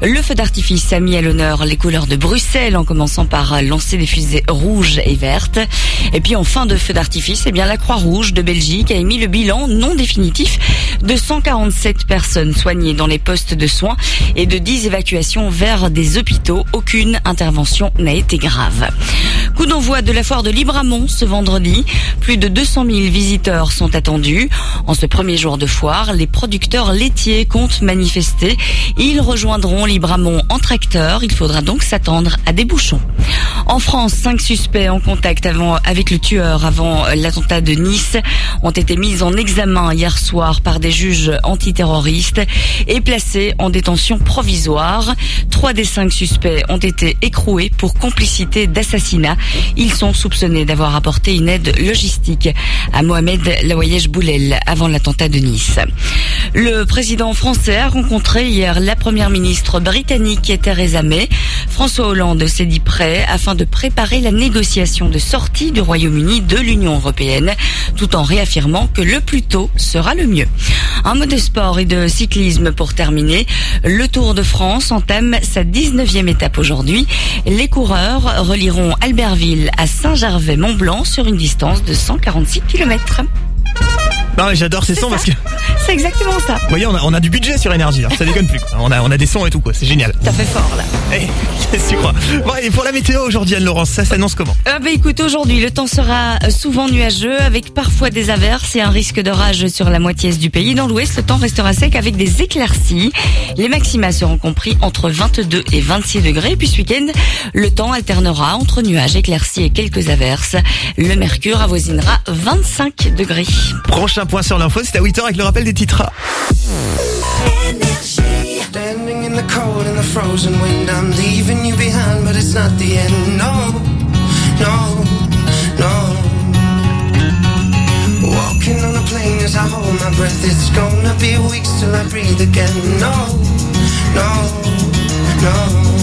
Le feu d'artifice a mis à l'honneur les couleurs de Bruxelles en commençant par lancer des fusées rouges et vertes. Et puis en fin de feu d'artifice, eh bien la Croix-Rouge de Belgique a émis le bilan non définitif de 147 personnes soignées dans les postes de soins et de 10 évacuations vers des hôpitaux. Aucune intervention n'a été grave. Coup d'envoi de la foire de Libramont ce vendredi. Plus de 200 000 visiteurs sont attendus. En ce premier jour de foire, les producteurs laitiers comptent manifester. Ils rejoindront Libramont en tracteur. Il faudra donc s'attendre à des bouchons. En France, cinq suspects en contact avant, avec le tueur avant l'attentat de Nice ont été mis en examen hier soir par des juges antiterroristes et placés en détention provisoire. Trois des cinq suspects ont été écroués pour complicité d'assassinat. Ils sont soupçonnés d'avoir apporté une aide logistique à Mohamed Lawayesh Boulel avant l'attentat de Nice. Le président français a rencontré hier la première ministre britannique Theresa May. François Hollande s'est dit prêt afin de préparer la négociation de sortie du Royaume-Uni de l'Union européenne, tout en réaffirmant que le plus tôt sera le mieux. Un mot de sport et de cyclisme pour terminer. Le Tour de France entame sa 19e étape aujourd'hui. Les coureurs relieront Albertville à Saint-Gervais-Mont-Blanc sur une distance de 146 km. Non mais j'adore ces sons parce que, vous C'est exactement ça. voyez, on a, on a du budget sur énergie, hein. ça déconne plus. quoi. On a, on a des sons et tout quoi, c'est génial. T'as fait fort là. Eh, qu'est-ce que tu crois? Bon, et pour la météo aujourd'hui, Anne-Laurence, ça s'annonce comment? Ah bah écoute, aujourd'hui, le temps sera euh, souvent nuageux avec parfois des averses et un risque d'orage sur la moitié est du pays. Dans l'ouest, le temps restera sec avec des éclaircies. Les maxima seront compris entre 22 et 26 degrés. Puis ce week-end, le temps alternera entre nuages, éclaircies et quelques averses. Le mercure avoisinera 25 degrés. Prochain point sur l'info, c'est à 8h avec le rappel des titres. Standing in the cold and the frozen wind, I'm leaving you behind, but it's not the end. No, no, no. Walking on a plane as I hold my breath, it's gonna be weeks till I breathe again. No, no, no.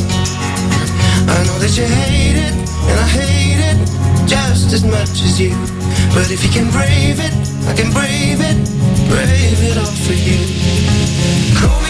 I know that you hate it, and I hate it just as much as you. But if you can brave it, I can brave it, brave it all for you. Call me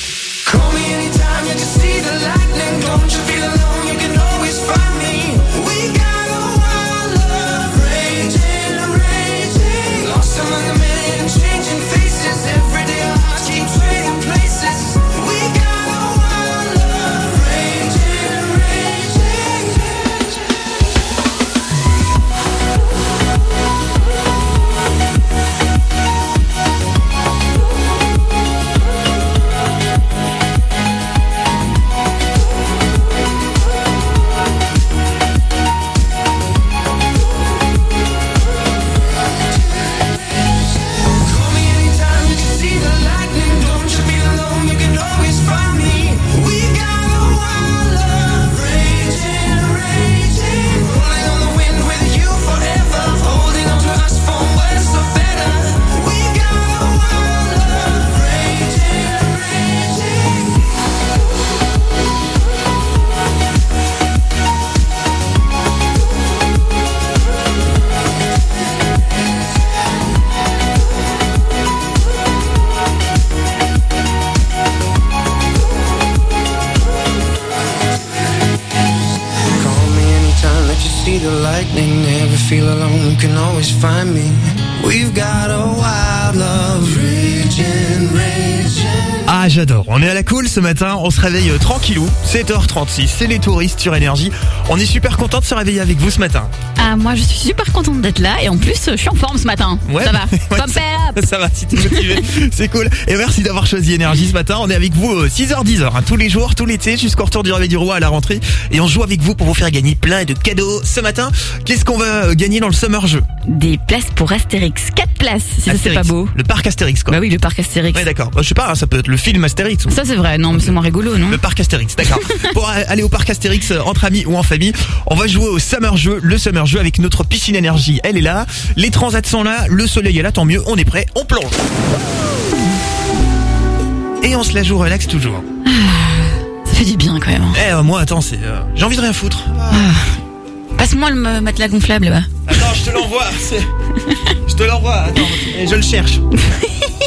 Call me anytime you can see the lightning. Don't you feel alone? You can always find the lightning. Never feel alone, you can always find me. We've got a wild love raging. Ah j'adore, on est à la cool ce matin, on se réveille euh, tranquillou, 7h36, c'est les touristes sur énergie. On est super content de se réveiller avec vous ce matin. Ah, moi, je suis super contente d'être là et en plus, je suis en forme ce matin. Ouais. Ça va. Ouais, Pump ça, up. ça va, si t'es motivé, c'est cool. Et merci d'avoir choisi Énergie ce matin. On est avec vous 6h-10h, hein, tous les jours, tout l'été, jusqu'au retour du réveil du roi à la rentrée. Et on joue avec vous pour vous faire gagner plein de cadeaux. Ce matin, qu'est-ce qu'on va euh, gagner dans le Summer Jeu? Des places pour Astérix. 4 places, si ça c'est pas beau. Le parc Astérix quoi. Bah oui, le parc Astérix. Ouais d'accord, Bah, je sais pas, hein, ça peut être le film Astérix. ou- Ça c'est vrai, non, mais c'est moins rigolo, non Le parc Astérix, d'accord. Pour aller au parc Astérix euh, entre amis ou en famille, on va jouer au Summer Jeu, le Summer Jeu avec notre piscine énergie. Elle est là, les transats sont là, le soleil est là, tant mieux, on est prêt, on plonge. Et on se la joue relax toujours. Ça fait du bien quand même. Eh euh, moi attends, c'est euh, j'ai envie de rien foutre. Passe-moi le matelas gonflable là-bas. Attends, je te l'envoie. Je te l'envoie, attends, et je le cherche.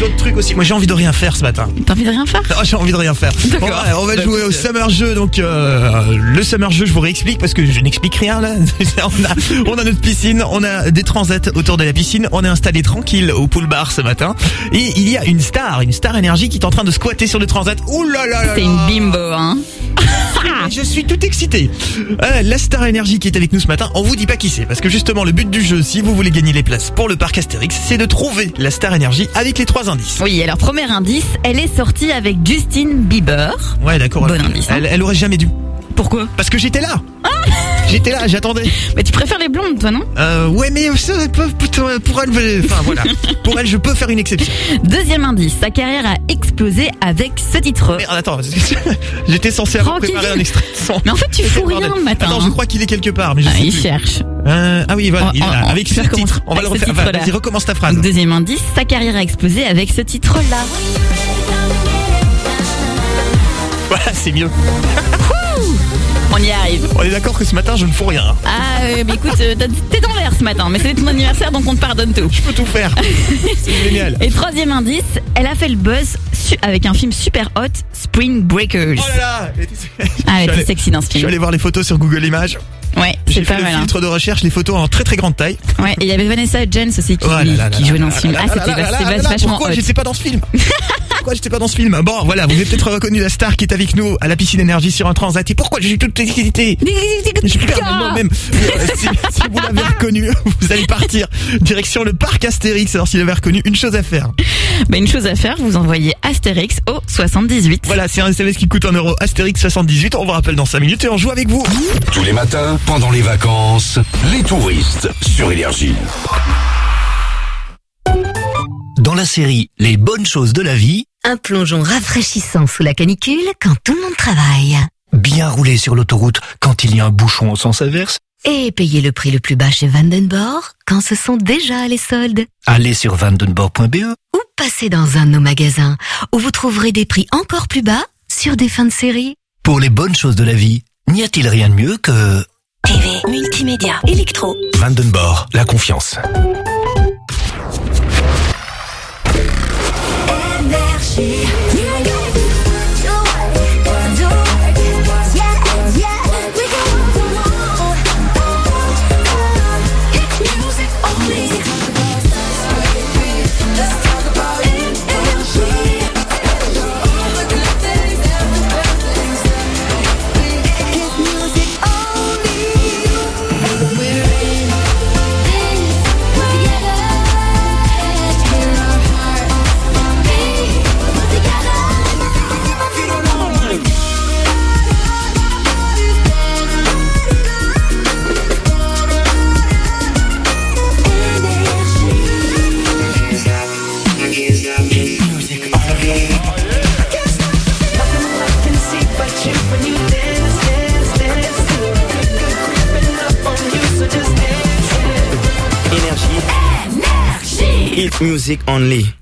D'autres trucs aussi. Moi j'ai envie de rien faire ce matin. T'as envie de rien faire Oh, j'ai envie de rien faire. Bon, ouais, on va jouer au Summer Jeu. Donc euh, le Summer Jeu, je vous réexplique parce que je n'explique rien là. on, a, on a notre piscine, on a des transats autour de la piscine, on est installé tranquille au pool bar ce matin. Et il y a une star, une star énergie qui est en train de squatter sur le transat. Ouh là là là C'est une bimbo, hein Je suis tout excité. Euh, la Star Énergie qui est avec nous ce matin, on vous dit pas qui c'est parce que justement le but du jeu, si vous voulez gagner les places pour le parc Astérix, c'est de trouver la Star Énergie avec les trois indices. Oui, alors premier indice, elle est sortie avec Justin Bieber. Ouais, d'accord. Bon indice, hein. elle, elle aurait jamais dû. Pourquoi? Parce que j'étais là. J'étais là, j'attendais. Mais tu préfères les blondes, toi, non Euh, ouais, mais ça, pour elle, enfin voilà, pour elle, je peux faire une exception. Deuxième indice, sa carrière a explosé avec ce titre. Attends, j'étais censé avoir Tranquille. préparé un extrait. Mais en fait, tu fous rien le matin. Attends, je hein. crois qu'il est quelque part, mais je Ah, sais il plus. cherche. Euh, ah oui, voilà, On- il est là, on- avec ce titre. On va le avec ce refaire. Vas-y, recommence ta phrase. Deuxième indice, sa carrière a explosé avec ce titre-là. Voilà, c'est mieux. On y arrive. On est d'accord que ce matin, je ne fous rien. Ah, euh, mais écoute, euh, t'es dans l'air ce matin, mais c'est ton anniversaire, donc on te pardonne tout. Je peux tout faire. C'est génial. Et troisième indice, elle a fait le buzz avec un film super hot, Spring Breakers. Oh là là Ah, elle était sexy dans ce Je suis film. allé voir les photos sur Google Images. Ouais, J'ai c'est fait pas le mal. hein. filtre de recherche, les photos en très très grande taille. Ouais, et il y avait Vanessa Hudgens aussi qui, Oh là qui là jouait là dans ce film. Ah, c'était vachement Pourquoi j'étais pas dans ce film Pourquoi j'étais pas dans ce film Bon, voilà, vous avez peut-être reconnu la star qui est avec nous à la piscine énergie sur un transat. Et pourquoi suis toute excité Je perds mes mots même. Euh, si, si vous l'avez reconnu, vous allez partir direction le parc Astérix. Alors s'il l'avez reconnu, une chose à faire. Bah, une chose à faire, vous envoyez Astérix au 78. Voilà, c'est un SMS qui coûte un euro. Astérix 78. On vous rappelle dans 5 minutes et on joue avec vous. Tous les matins, pendant les vacances, les touristes sur Énergie. Dans la série Les bonnes choses de la vie, Un plongeon rafraîchissant sous la canicule quand tout le monde travaille. bien rouler sur l'autoroute quand il y a un bouchon au sens inverse, Et payer le prix le plus bas chez Vandenborg quand ce sont déjà les soldes. aller sur vandenborg.be, Ou passer dans un de nos magasins où vous trouverez des prix encore plus bas sur des fins de série. pour les bonnes choses de la vie, n'y a-t-il rien de mieux que TV, multimédia, électro. Vandenborg, la confiance. Hit music only.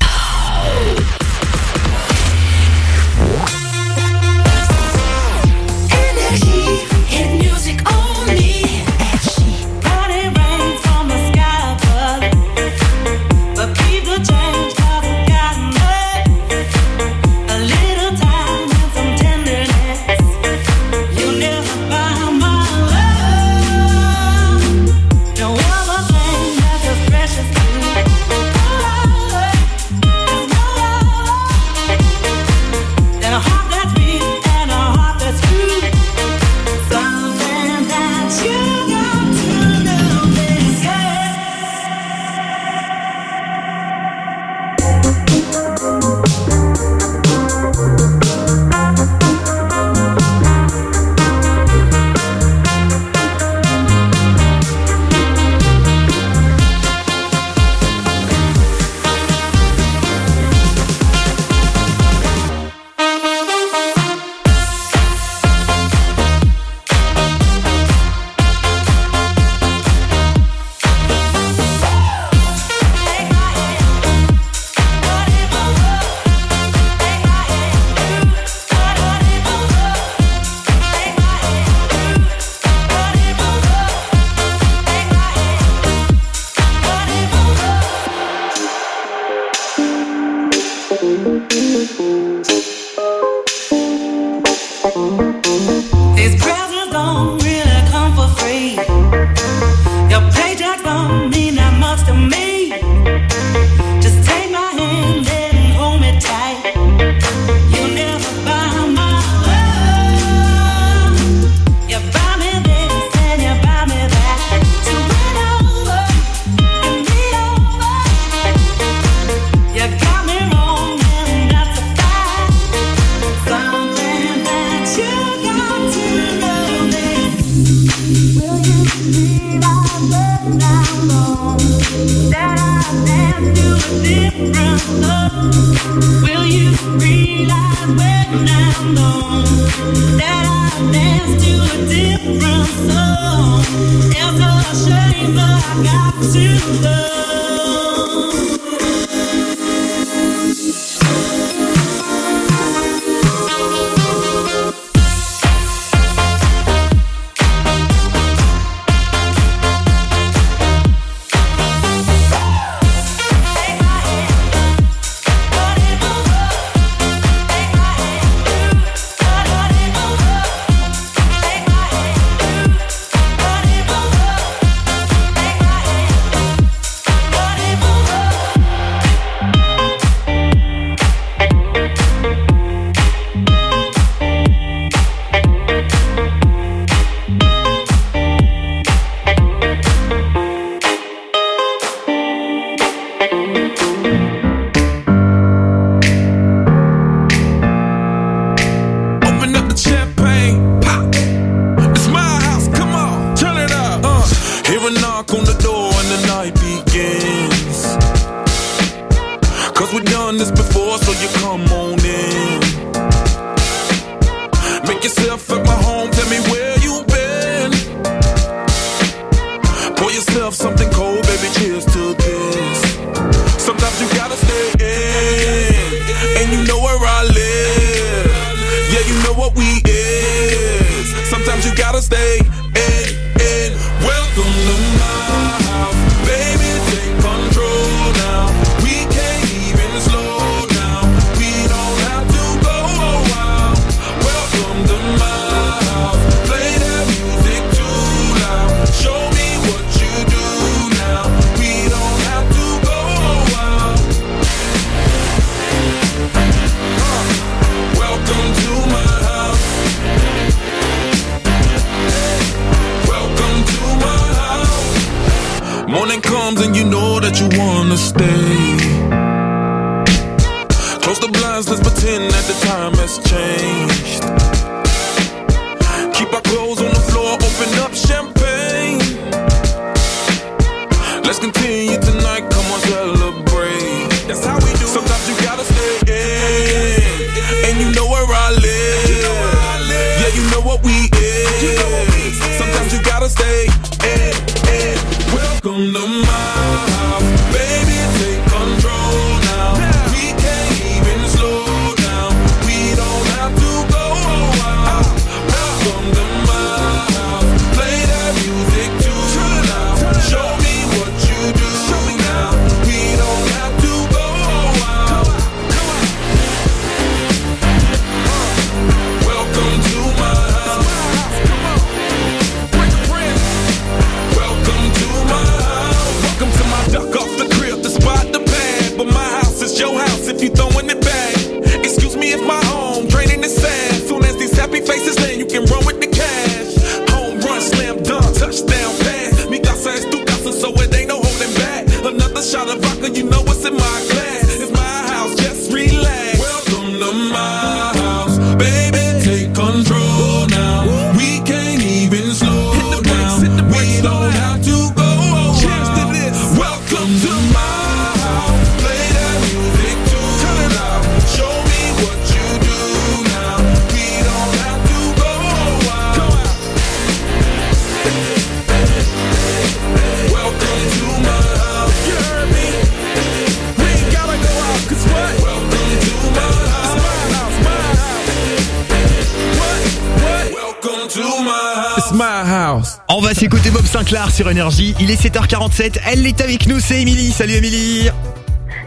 Clark sur Énergie. Il est 7h47. Elle est avec nous, c'est Émilie. Salut Émilie.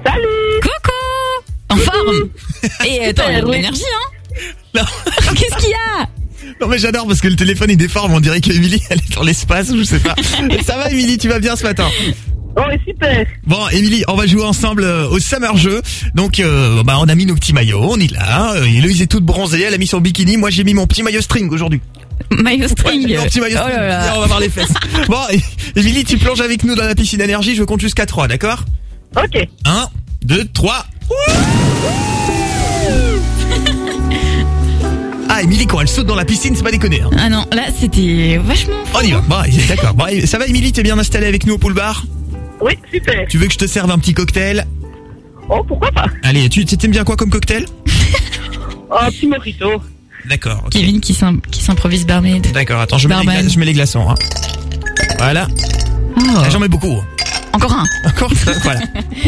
Salut. Coucou. En forme. Et attends, il l'énergie, hein Qu'est-ce qu'il y a? Non mais j'adore parce que le téléphone il déforme, on dirait qu'Emilie elle est dans l'espace, je sais pas. Ça va Émilie, tu vas bien ce matin? Oh super Bon Émilie, on va jouer ensemble euh, au Summer Jeu. Donc euh, bah on a mis nos petits maillots, on est là. Euh, Héloïse est toute bronzée, elle a mis son bikini, moi j'ai mis mon petit maillot string aujourd'hui. Oh on va voir les fesses. bon, Émilie, tu plonges avec nous dans la piscine énergie. Je compte jusqu'à 3, d'accord? Ok. 1, 2, 3. Ah, Émilie, quand elle saute dans la piscine, c'est pas déconné. Hein. Ah non, là, c'était vachement... On y va. Bon, d'accord. Bon, ça va, Émilie T'es bien installée avec nous au pool bar? Oui, super. Tu veux que je te serve un petit cocktail? Oh, pourquoi pas Allez, tu t'aimes bien quoi comme cocktail? Un oh, petit mojito. D'accord. ok. Kevin qui s'im- qui s'improvise barmaid. D'accord, attends, je mets, les, Barman. gla- je mets les glaçons. hein. Voilà. Oh. Ah, J'en mets beaucoup. Encore un. Encore Voilà.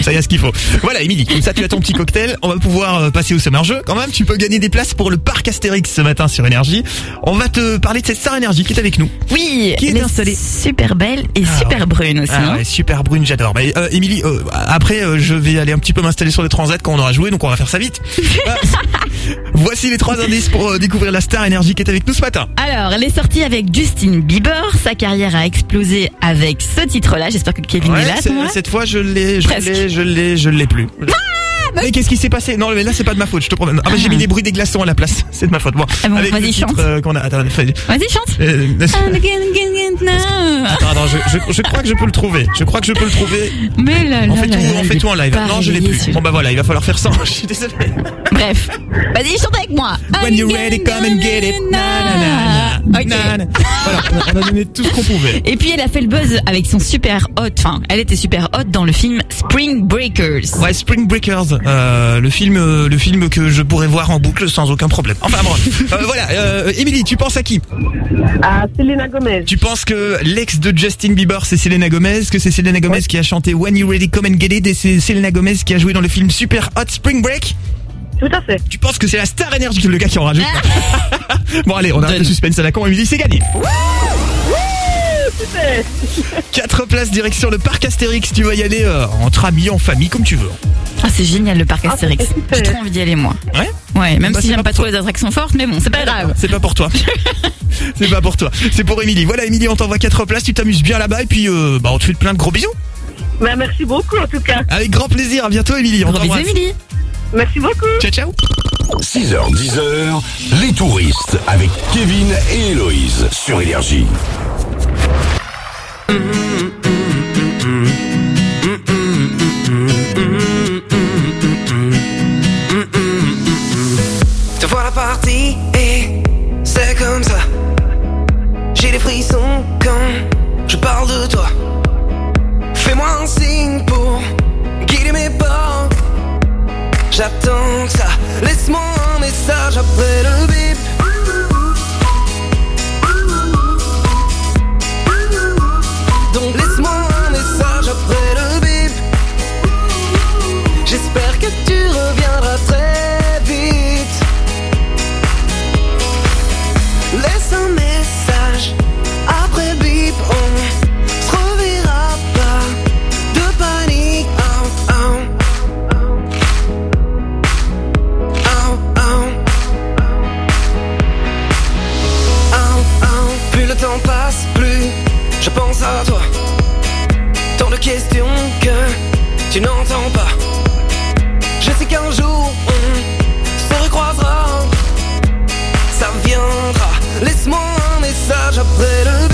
Ça y est ce qu'il faut. Voilà, Émilie. Comme ça, tu as ton petit cocktail. On va pouvoir euh, passer au Summer Jeu. Quand même, tu peux gagner des places pour le parc Astérix ce matin sur Énergie. On va te parler de cette star Énergie qui est avec nous. Oui, Qui est installée super belle et Ah, super brune aussi. Ah hein. ouais, super brune, j'adore. Mais euh, Émilie, euh, après, euh, je vais aller un petit peu m'installer sur le transat quand on aura joué, donc on va faire ça vite. Voici les trois indices pour euh, découvrir la star Énergie qui est avec nous ce matin. Alors, elle est sortie avec Justin Bieber. Sa carrière a explosé avec ce titre-là. J'espère que Kevin Ouais, est là cette fois, je l'ai, je l'ai, je l'ai, je l'ai plus. Mais qu'est-ce qui s'est passé? Non, mais là, c'est pas de ma faute, je te promets. Ah, bah, j'ai mis les bruits des glaçons à la place. C'est de ma faute. Bon, Ah bon, avec vas-y, chante. euh, a. Attends, Vas-y, chante. euh, now. Attends, attends, je, je, je crois que je peux le trouver. Je crois que je peux le trouver. Mais là, On fait tout, on fait tout en live. Non, je l'ai plus. Bon bah voilà, il va falloir faire ça. Je suis désolé. Bref. Vas-y, chante avec moi. When you're ready, come and get it. Na, na, na, na, Ok. na, na. Voilà, on a- on a donné tout ce qu'on pouvait. Et puis elle a fait le buzz avec son super hot, enfin elle était super hot dans le film Spring Breakers. Ouais, Spring Breakers, euh, le film, euh, le film que je pourrais voir en boucle sans aucun problème. Enfin bon, euh, voilà. Euh, Émilie, tu penses à qui? À Selena Gomez. Tu penses que l'ex de Justin Bieber c'est Selena Gomez, que c'est Selena Gomez qui a chanté When You Ready Come and Get It et c'est Selena Gomez qui a joué dans le film Super Hot Spring Break? Tout à fait. Tu penses que c'est la Star Energy le gars qui en rajoute? Bon allez, on a un suspense à la con, Émilie, c'est gagné. Super. 4 places direction le parc Astérix, tu vas y aller euh, entre amis, en famille, comme tu veux. Ah c'est génial le parc Astérix. c'est super. J'ai trop envie d'y aller moi. Ouais Ouais, même Bah, si j'aime pas pas trop les attractions fortes, mais bon, c'est pas grave. C'est pas pour toi. c'est pas pour toi. C'est pour Émilie. Voilà Émilie, on t'envoie 4 places, tu t'amuses bien là-bas et puis euh, bah on te fait plein de gros bisous. Bah, merci beaucoup en tout cas. Avec grand plaisir, à bientôt Émilie. On Gros bisous. Émilie. Merci beaucoup. Ciao ciao. 6h, 10h, les touristes avec Kevin et Héloïse sur Énergie. Te voilà parti et c'est comme ça. J'ai des frissons quand je parle de toi. Fais-moi un signe pour guider mes pas. J'attends ça. Laisse-moi un message après le bip. Tant de questions que tu n'entends pas. Je sais qu'un jour on se recroisera. Ça viendra. Laisse-moi un message après le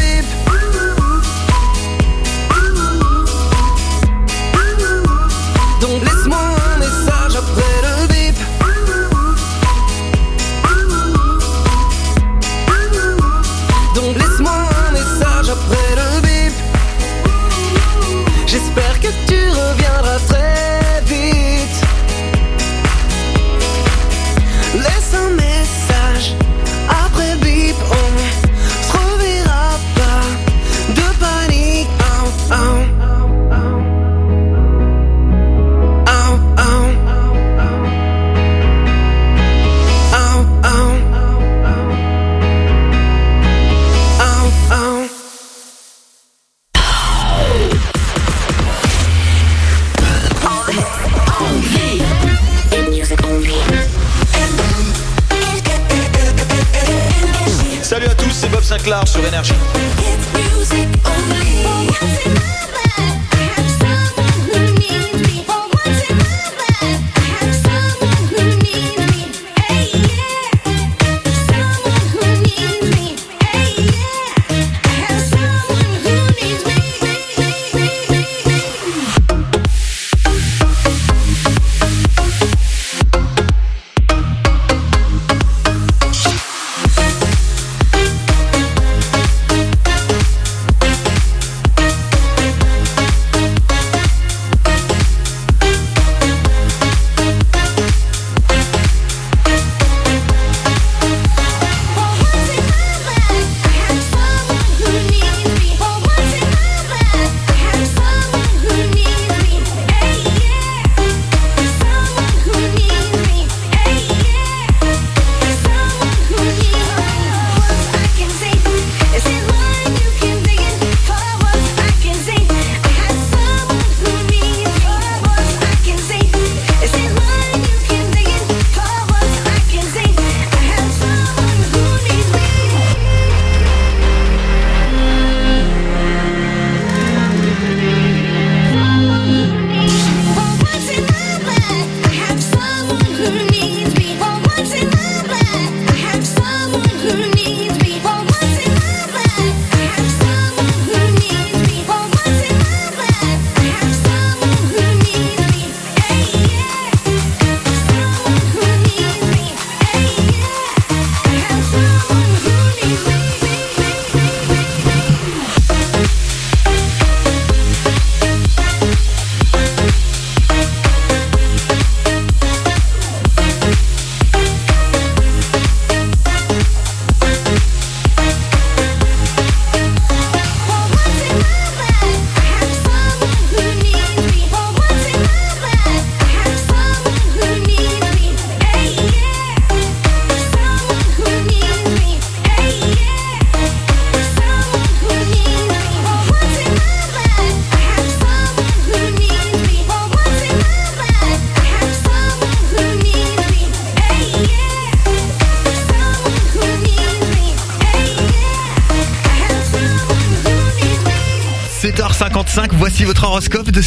Sinclair sur Énergie.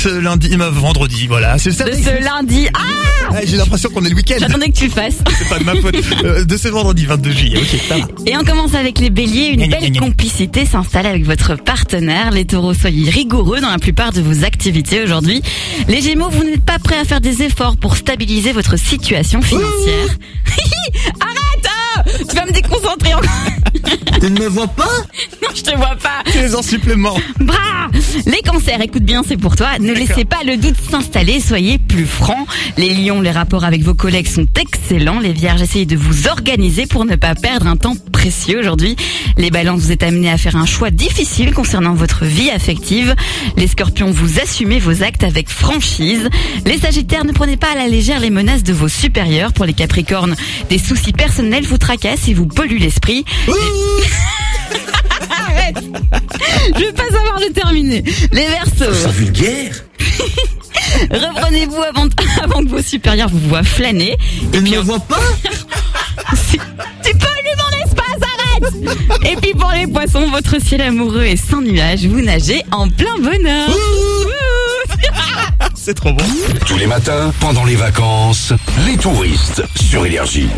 Ce lundi, euh, vendredi, voilà. C'est ça. De ce lundi. Ah J'ai l'impression qu'on est le week-end. J'attendais que tu le fasses. C'est pas de ma faute. Euh, de ce vendredi 22 juillet, ok, ça va. Et on commence avec les béliers. Une belle complicité s'installe avec votre partenaire. Les taureaux, soyez rigoureux dans la plupart de vos activités aujourd'hui. Les gémeaux, vous n'êtes pas prêts à faire des efforts pour stabiliser votre situation financière. Arrête hein Tu vas me déconcentrer encore. Tu ne me vois pas? je te vois pas. Tu es en supplément. Bra Les cancers, écoute bien, c'est pour toi. Ne laissez pas le doute s'installer, soyez plus francs. Les lions, les rapports avec vos collègues sont excellents. Les vierges, essayez de vous organiser pour ne pas perdre un temps précieux aujourd'hui. Les balances, vous êtes amenés à faire un choix difficile concernant votre vie affective. Les scorpions, vous assumez vos actes avec franchise. Les sagittaires, ne prenez pas à la légère les menaces de vos supérieurs. Pour les capricornes, des soucis personnels vous tracassent et vous polluent l'esprit. Arrête Je vais pas savoir le terminer. Les versos. C'est vulgaire. Reprenez-vous avant, avant que vos supérieurs vous voient flâner. Et puis, ne vois pas tu pollues mon espace, arrête Et puis pour les poissons, votre ciel amoureux est sans nuages. Vous nagez en plein bonheur. C'est trop bon. Tous les matins, pendant les vacances, les touristes sur Énergie.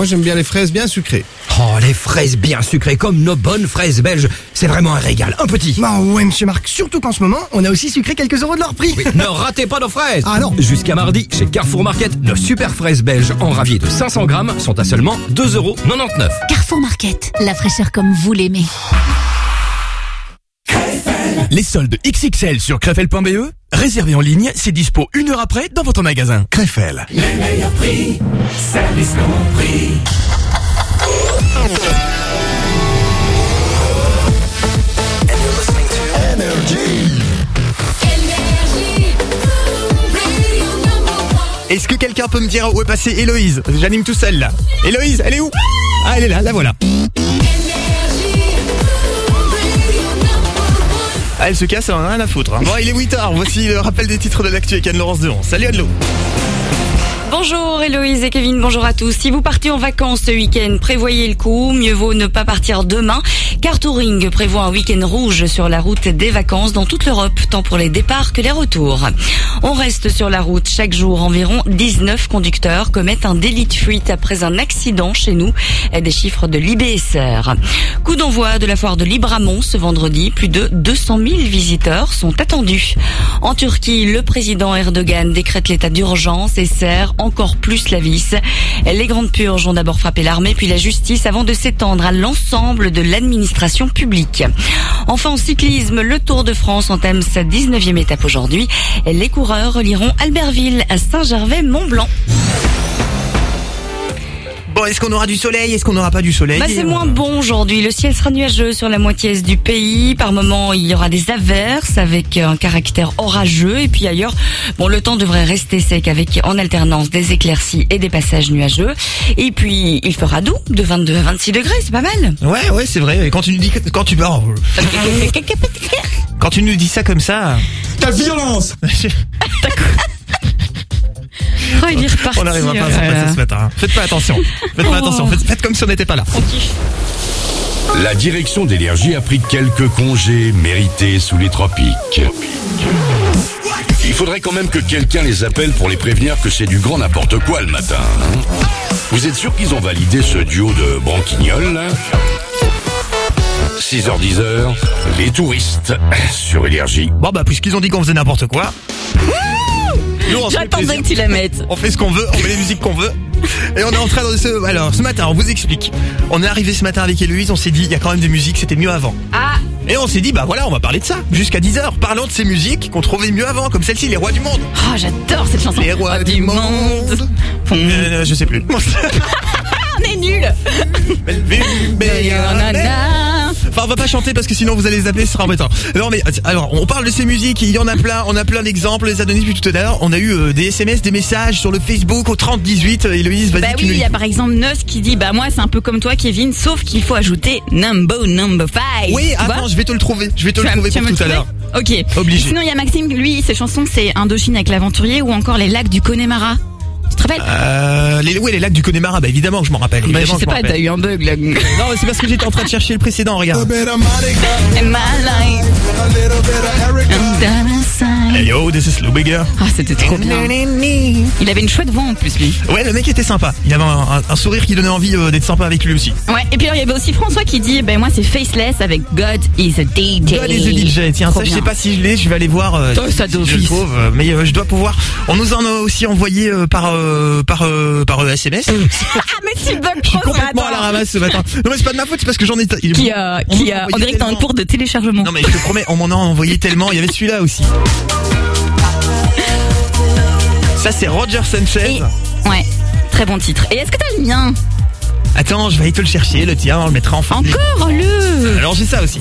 Moi, j'aime bien les fraises bien sucrées. Oh, les fraises bien sucrées, comme nos bonnes fraises belges. C'est vraiment un régal. Un petit. Bah ouais, monsieur Marc, surtout qu'en ce moment, on a aussi sucré quelques euros de leur prix. Oui, ne ratez pas nos fraises Ah non. Jusqu'à mardi, chez Carrefour Market, nos super fraises belges en ravier de 500 grammes sont à seulement 2,99 euros. Carrefour Market, la fraîcheur comme vous l'aimez. Les soldes XXL sur crefel.be, Réservé en ligne, c'est dispo une heure après dans votre magasin. Crefel. Les meilleurs prix, service. Est-ce que quelqu'un peut me dire où est passée Héloïse? J'anime tout seul là. Héloïse, elle est où? Ah, elle est là, la voilà. Ah, elle se casse, elle en a rien à foutre. hein. Bon, il est 8h, voici le rappel des titres de l'actu avec Anne-Laurence Deron. Salut Anne-Lo Bonjour Héloïse et Kevin, bonjour à tous. Si vous partez en vacances ce week-end, prévoyez le coup. Mieux vaut ne pas partir demain, car Touring prévoit un week-end rouge sur la route des vacances dans toute l'Europe, tant pour les départs que les retours. On reste sur la route chaque jour. Environ 19 conducteurs commettent un délit de fuite après un accident chez nous. Des chiffres de l'IBSR. Coup d'envoi de la foire de Libramont ce vendredi. Plus de 200 000 visiteurs sont attendus. En Turquie, le président Erdogan décrète l'état d'urgence et serre encore plus la vis. Les grandes purges ont d'abord frappé l'armée puis la justice avant de s'étendre à l'ensemble de l'administration Enfin en cyclisme, le Tour de France entame sa 19e étape aujourd'hui. Les coureurs relieront Albertville à Saint-Gervais-Mont-Blanc. Bon, est-ce qu'on aura du soleil? Est-ce qu'on n'aura pas du soleil? Bah, c'est moins bon aujourd'hui. Le ciel sera nuageux sur la moitié est du pays. Par moments, il y aura des averses avec un caractère orageux. Et puis ailleurs, bon, le temps devrait rester sec avec en alternance des éclaircies et des passages nuageux. Et puis, il fera doux de 22 à 26 degrés. C'est pas mal. Ouais, ouais, c'est vrai. Et quand tu nous dis que- quand tu oh, quand tu nous dis ça comme ça, Ta violence Oh, il est reparti. on n'arrivera pas à oh s'en passer ce matin. hein. Faites pas attention. Faites pas Oh. attention. Faites, faites comme si on n'était pas là. La direction d'énergie a pris quelques congés mérités sous les tropiques. Il faudrait quand même que quelqu'un les appelle pour les prévenir que c'est du grand n'importe quoi le matin. hein. Vous êtes sûr qu'ils ont validé ce duo de branquignoles là? 6h10h, les touristes sur énergie. Bon bah puisqu'ils ont dit qu'on faisait n'importe quoi. J'attendais que tu la mettes. On fait ce qu'on veut, on met les musiques qu'on veut. Et on est en train de se... Alors ce matin, on vous explique. On est arrivé ce matin avec Héloïse, on s'est dit il y a quand même des musiques, c'était mieux avant. Ah Et on s'est dit bah voilà, on va parler de ça jusqu'à 10h. Parlons de ces musiques qu'on trouvait mieux avant, comme celle-ci, Les Rois du Monde. Oh, j'adore cette chanson. Les Rois du monde. Euh, je sais plus. On est nuls. On va pas chanter parce que sinon vous allez les appeler, ce sera embêtant. Non mais alors, on parle de ces musiques, il y en a plein, on a plein d'exemples, les a donnés depuis tout à l'heure. On a eu euh, des SMS, des messages sur le Facebook au 3018. Euh, Héloïse, vas-y, Bah oui, il y a par exemple Neus qui dit bah moi c'est un peu comme toi Kevin, sauf qu'il faut ajouter number number five. Oui, Tu vois attends, je vais te le trouver. Je vais te Tu le trouver pour tout à l'heure. Ok. Obligé. Sinon il y a Maxime, lui ses chansons c'est Indochine avec l'aventurier ou encore les lacs du Connemara. Tu te rappelles Euh, les, oui, les lacs du Connemara, bah évidemment que je m'en rappelle. Bah, je sais pas, t'as eu un bug là. Non, mais c'est parce que j'étais en train de chercher le précédent, regarde. Hey yo, this is Lou. Ah, c'était trop bien. Il avait une chouette voix en plus, lui. Ouais, le mec était sympa. Il avait un, un- un sourire qui donnait envie euh, d'être sympa avec lui aussi. Ouais, et puis alors, il y avait aussi François qui dit ben moi c'est Faceless avec God is a DJ. God is the DJ. Tiens, Trop ça, je sais bien. pas si je l'ai, je vais aller voir. euh, ça si je le d'office. trouve, euh, mais euh, je dois pouvoir. On nous en a aussi envoyé euh, par euh, par euh, par euh, SMS. Ah, mais tu bugs Je suis trop, complètement à la ramasse ce matin. Non mais c'est pas de ma faute, c'est parce que j'en ai. Qui a, on qui a, envoyé on dirait que un tellement. cours de téléchargement. Non mais je te promets, on m'en a envoyé tellement. Il y avait celui-là aussi. Ça c'est Roger Sanchez. Ouais, très bon titre. Et est-ce que t'as le mien? Attends, je vais aller te le chercher, le tien, on le mettra en fin. Encore le Alors j'ai ça aussi.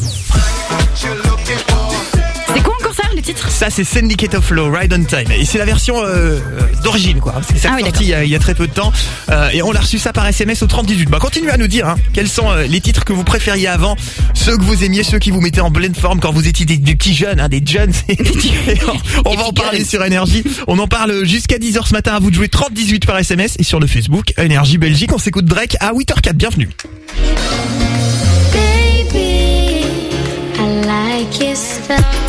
Titre Ça c'est Syndicate of Law, Ride on Time. Et c'est la version euh, euh, d'origine quoi. C'est ça Ah oui, sorti il y, a, il y a très peu de temps. Euh, et on l'a reçu ça par SMS au 3018. Bah continuez à nous dire hein, quels sont euh, les titres que vous préfériez avant, ceux que vous aimiez, ceux qui vous mettaient en pleine forme quand vous étiez des, des petits jeunes, hein, des jeunes. On on va en parler sur Énergie. On en parle jusqu'à 10h ce matin. À vous de jouer 3018 par SMS et sur le Facebook Énergie Belgique. On s'écoute Drake à 8h04. Bienvenue. Baby, I like your stuff.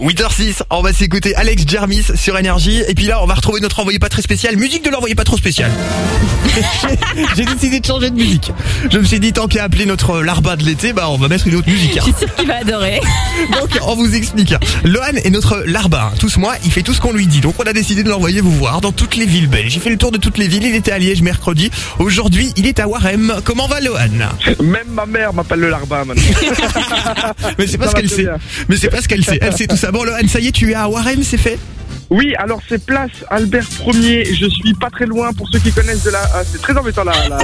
8h06, on va s'écouter Alex Jermis sur Énergie. Et puis là, on va retrouver notre envoyé pas très spécial. Musique de l'envoyé pas trop spécial. J'ai décidé de changer de musique. Je me suis dit, tant qu'à appeler notre larba de l'été, bah on va mettre une autre musique. hein. Je suis sûre qu'il va adorer. Donc on vous explique. Lohan est notre larba. Tous ce mois, il fait tout ce qu'on lui dit. Donc on a décidé de l'envoyer vous voir dans toutes les villes belges. J'ai fait le tour de toutes les villes. Il était à Liège mercredi. Aujourd'hui, il est à Warem. Comment va Lohan? Même ma mère m'appelle le larbin maintenant. Mais c'est pas Ça ce qu'elle sait. Mais c'est pas ce qu'elle sait. Elle sait tout ça. Bon Lohan, ça y est, tu es à Warem, c'est fait Oui, alors c'est place Albert 1er. Je suis pas très loin pour ceux qui connaissent de la. ah, c'est très embêtant là.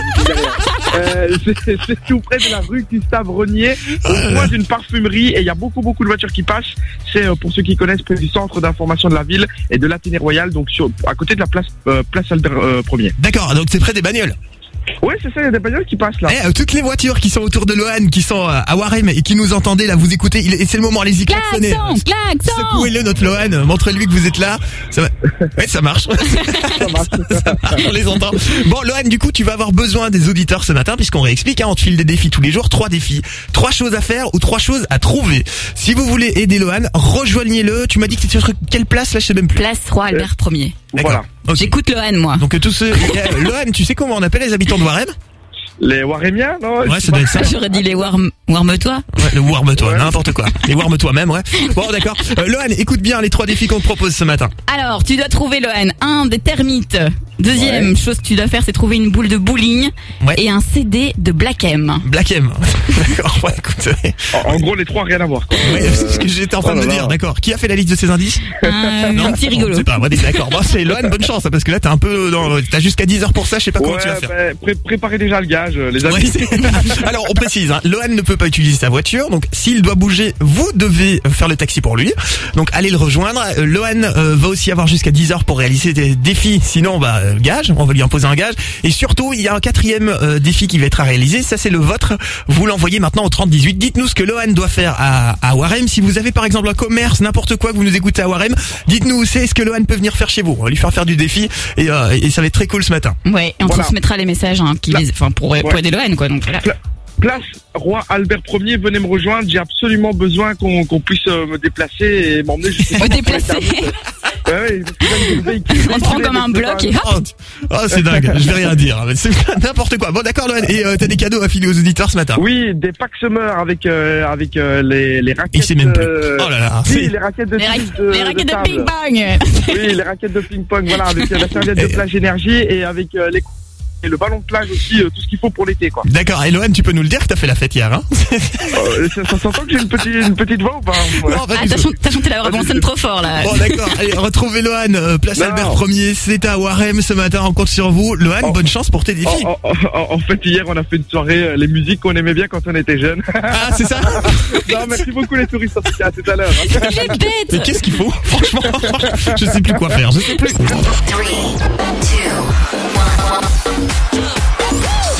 Euh, c'est tout près de la rue Gustave Renier, au coin d'une parfumerie, et il y a beaucoup beaucoup de voitures qui passent. C'est euh, pour ceux qui connaissent près du centre d'information de la ville et de l'Athénée Royal, donc sur, à côté de la place euh, place Albert euh, 1er. D'accord, donc c'est près des bagnoles. Oui, c'est ça, il y a des bagnoles qui passent là. Eh, euh, toutes les voitures qui sont autour de Lohan, qui sont euh, à Warem et qui nous entendez là, vous écoutez, il- et c'est le moment, allez-y, klaxonnez. Klaxon, klaxon. Secouez-le notre Lohan, euh, montrez-lui que vous êtes là. Ça va... Ouais, ça marche. ça marche. On les entend. Bon, Lohan, du coup, tu vas avoir besoin des auditeurs ce matin, puisqu'on réexplique, hein, on te file des défis tous les jours, trois défis, trois choses à faire ou trois choses à trouver. Si vous voulez aider Lohan, rejoignez-le. Tu m'as dit que c'était sur quelle place là, je sais même plus. Place Roi Albert 1er. D'accord. Ok. J'écoute Lohan, moi. Donc euh, tous ceux, Lohan, tu sais comment on appelle les habitants de Warem Les Waremiens, non Ouais, ça doit être ça. J'aurais dit les warm, warme-toi. Ouais, le warme-toi, n'importe quoi. Les warme-toi même, ouais. Bon, d'accord. Euh, Lohan, écoute bien les trois défis qu'on te propose ce matin. Alors, tu dois trouver Lohan. Un, des termites. Deuxième chose que tu dois faire, c'est trouver une boule de bowling. Et un CD de Black M. Black M. D'accord, ouais, écoute. En, en gros, les trois, rien à voir. Quoi. Ouais, c'est ce que j'étais en train Oh de là dire, d'accord. Qui a fait la liste de ces indices Un, un petit rigolo. C'est pas, moi, d'accord. Bon, c'est Lohan, bonne chance, hein, parce que là, t'es un peu dans, t'as jusqu'à 10 heures pour ça, je sais pas comment tu vas faire. bah, pré- préparez déjà le gage, euh, les amis. Alors on précise, hein, Lohan ne peut pas utiliser sa voiture, donc s'il doit bouger, vous devez faire le taxi pour lui. Donc allez le rejoindre. Euh, Lohan euh, va aussi avoir jusqu'à 10 heures pour réaliser des défis, sinon bah euh, gage, on va lui imposer un gage. Et surtout, il y a un quatrième euh, défi qui va être à réaliser, ça c'est le vôtre. Vous l'envoyez maintenant au 3018. Dites-nous ce que Lohan doit faire à, à Warem. Si vous avez par exemple un commerce, n'importe quoi que vous nous écoutez à Warem, dites-nous où c'est, ce que Lohan peut venir faire chez vous? On va lui faire faire du défi et, euh, et ça va être très cool ce matin. Ouais, et on Voilà. transmettra les messages hein, qui les, enfin, pour, Ouais. aider Lohan, quoi. Donc voilà. Pla- Place Roi Albert 1er, venez me rejoindre. J'ai absolument besoin qu'on qu'on puisse euh, me déplacer et m'emmener jusqu'au Me déplacer. Ouais, ouais. On prend comme un bloc et hop. Oh, c'est dingue, je vais rien dire. mais C'est n'importe quoi. Bon, d'accord, Lohan. Et euh, t'as des cadeaux à filer aux auditeurs ce matin? Oui, des packs Summer avec euh, avec euh, les les raquettes. Il sait même plus. Oh là là, Oui, les raquettes de Les, ra- de, les raquettes de ping-pong. Oui, les raquettes de ping-pong, voilà, avec euh, la serviette de plage énergie et avec euh, les et le ballon de plage aussi, euh, tout ce qu'il faut pour l'été, quoi. D'accord, et Lohan, tu peux nous le dire que t'as fait la fête hier, hein Euh, ça ça s'entend que j'ai une petite, une petite voix ou pas Voilà. Non, Ah, t'as chanté la Robinson trop fort là. Bon d'accord, allez retrouvez Lohan, euh, place Non. Albert 1er, c'est à Warem ce matin, on compte sur vous. Lohan, bonne chance pour tes défis. En, en- en- en fait, hier, on a fait une soirée, les musiques qu'on aimait bien quand on était jeune. Ah, c'est ça Non, merci beaucoup les touristes, en tout cas, à tout à l'heure. hein. Mais qu'est-ce qu'il faut Franchement, je sais plus quoi faire, je sais plus.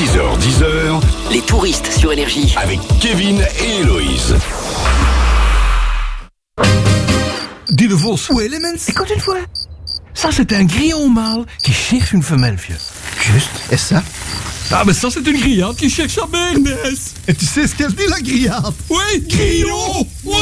6h, 10h, Les touristes sur Énergie. avec Kevin et Héloïse. Dis de Vos. Ou Elements. Écoute une fois? Ça, c'est un grillon mâle qui cherche une femelle, vieux. Juste. Et ça? Ah, mais ça, c'est une grillade qui cherche sa bernesse. Et tu sais ce qu'elle dit, la grillade? Oui, grillon Oui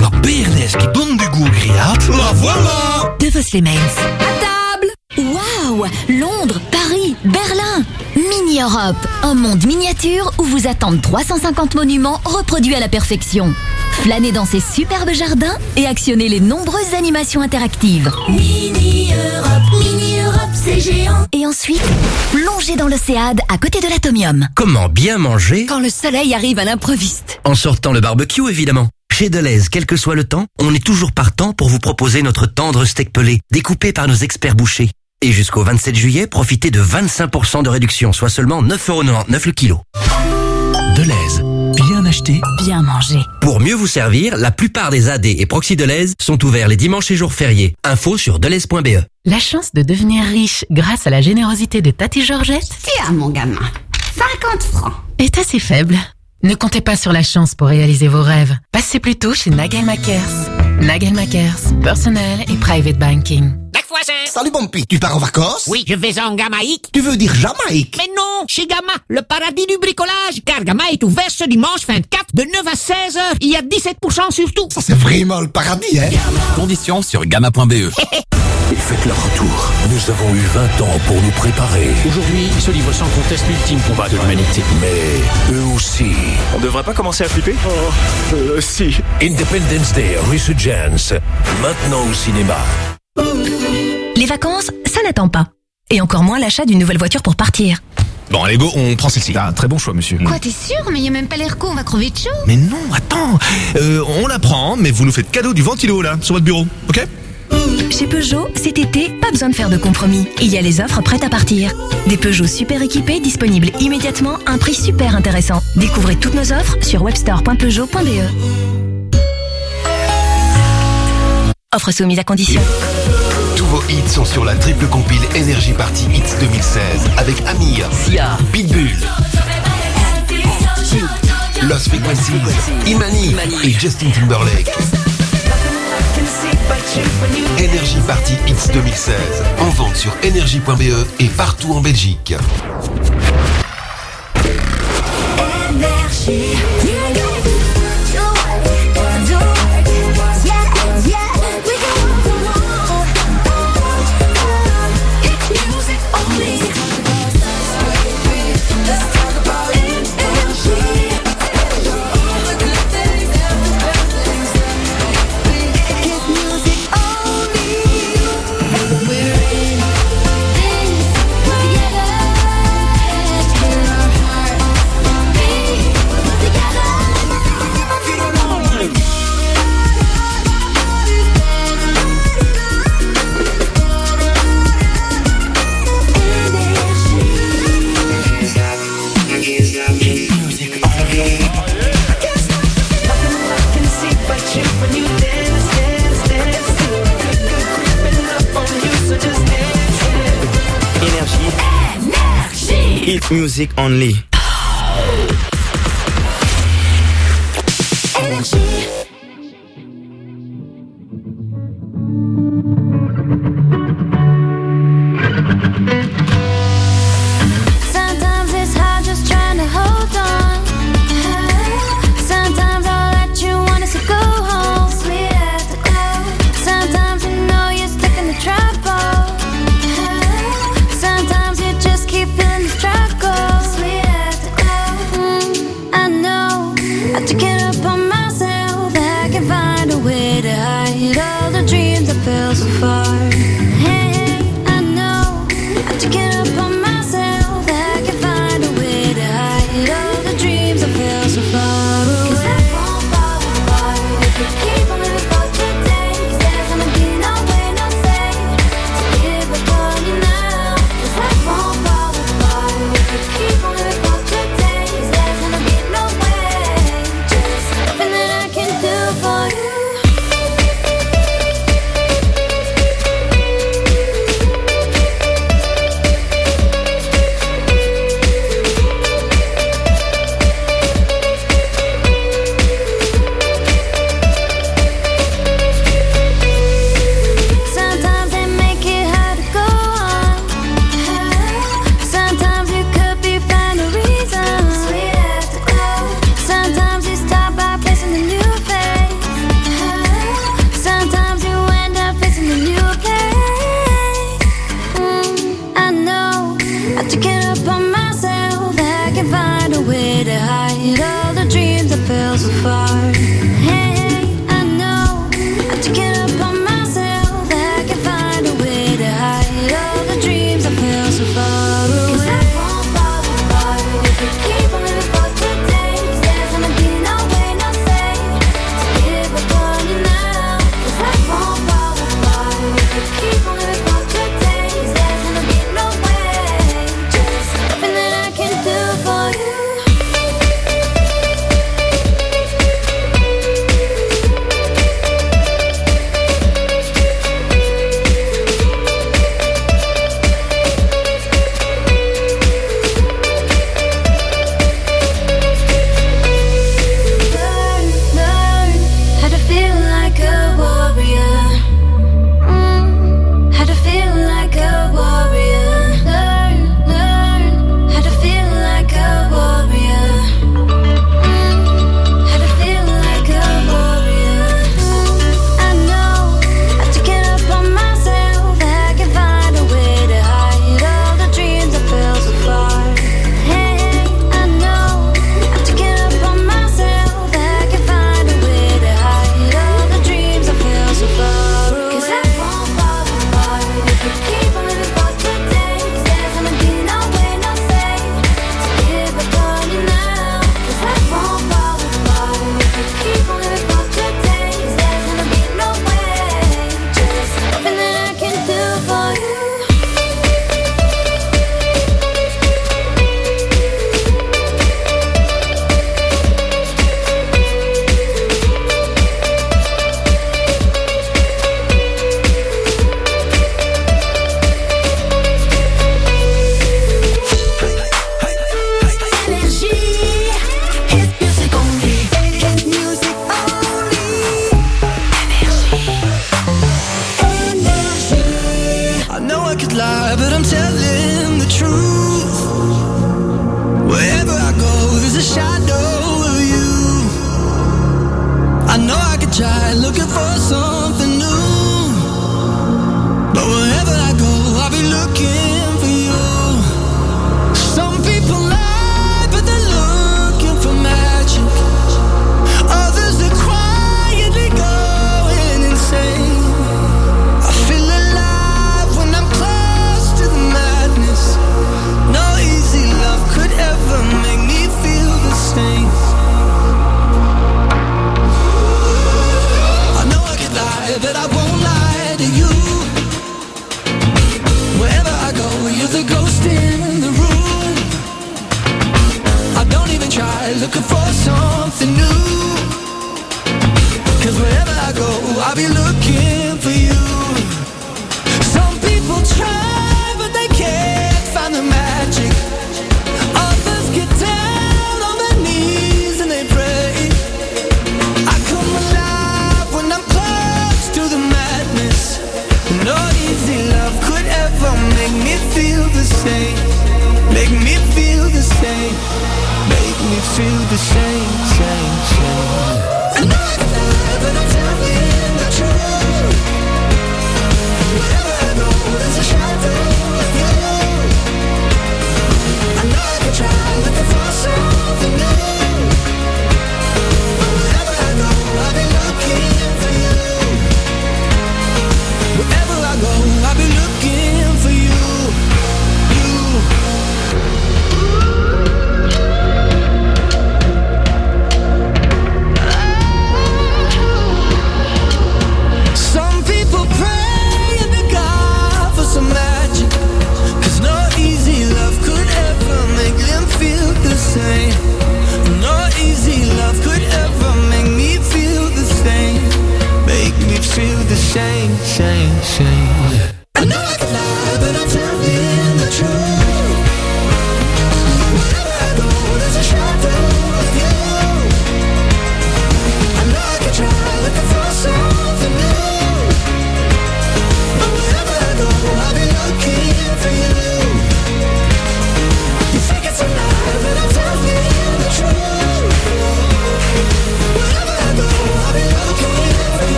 La bernesse qui donne du goût aux grillades. La voilà De Vos les À table Waouh Londres, Paris, Berlin Mini-Europe, un monde miniature où vous attendent 350 monuments reproduits à la perfection. Flânez dans ces superbes jardins et actionnez les nombreuses animations interactives. Mini-Europe, Mini-Europe, c'est géant Et ensuite, plongez dans l'Océade à côté de l'Atomium. Comment bien manger Quand le soleil arrive à l'improviste. En sortant le barbecue, évidemment. Chez Deleuze, quel que soit le temps, on est toujours partant pour vous proposer notre tendre steak pelé, découpé par nos experts bouchers. Et jusqu'au 27 juillet, profitez de 25% de réduction, soit seulement 9,99€ le kilo. Deleuze, bien acheté. Bien manger. Pour mieux vous servir, la plupart des AD et proxy Deleuze sont ouverts les dimanches et jours fériés. Info sur deleuze.be. La chance de devenir riche grâce à la générosité de Tati Georgette Tiens, mon gamin. 50 francs. est assez faible. Ne comptez pas sur la chance pour réaliser vos rêves. Passez plutôt chez Nagel Makers. Nagel Makers, personnel et private banking. Salut Bumpy, tu pars en vacances? Oui, je vais en Gamaïque. Tu veux dire Jamaïque? Mais non, chez Gamma, le paradis du bricolage. Car Gamma est ouvert ce dimanche 24 de 9 à 16 heures. Il y a 17% sur tout. Ça c'est vraiment le paradis, hein? Conditions sur gamma.be. Ils fêtent leur retour. Nous avons eu 20 ans pour nous préparer. Aujourd'hui, ils se livrent sans conteste l'ultime combat de l'humanité. Mais eux aussi. On devrait pas commencer à flipper? Oh, euh, si. Independence Day Resurgence. Maintenant au cinéma. Les vacances, ça n'attend pas. Et encore moins l'achat d'une nouvelle voiture pour partir. Bon, allez, go, on prend celle-ci. Ah, très bon choix, monsieur. Quoi, t'es sûr Mais y a même pas l'air con, on va crever de chaud. Mais non, attends. Euh, on la prend, mais vous nous faites cadeau du ventilo, là, sur votre bureau, ok? Chez Peugeot, cet été, pas besoin de faire de compromis. Il y a les offres prêtes à partir. Des Peugeot super équipés disponibles immédiatement à un prix super intéressant. Découvrez toutes nos offres sur webstore.peugeot.be. Offre soumise à condition. Tous vos hits sont sur la triple compile Energy Party Hits 2016 avec Amir, Sia, Pitbull, Lost Frequencies, Imani et Justin Timberlake. Energy Party Hits 2016 en vente sur energy.be et partout en Belgique. Hit music only. Sometimes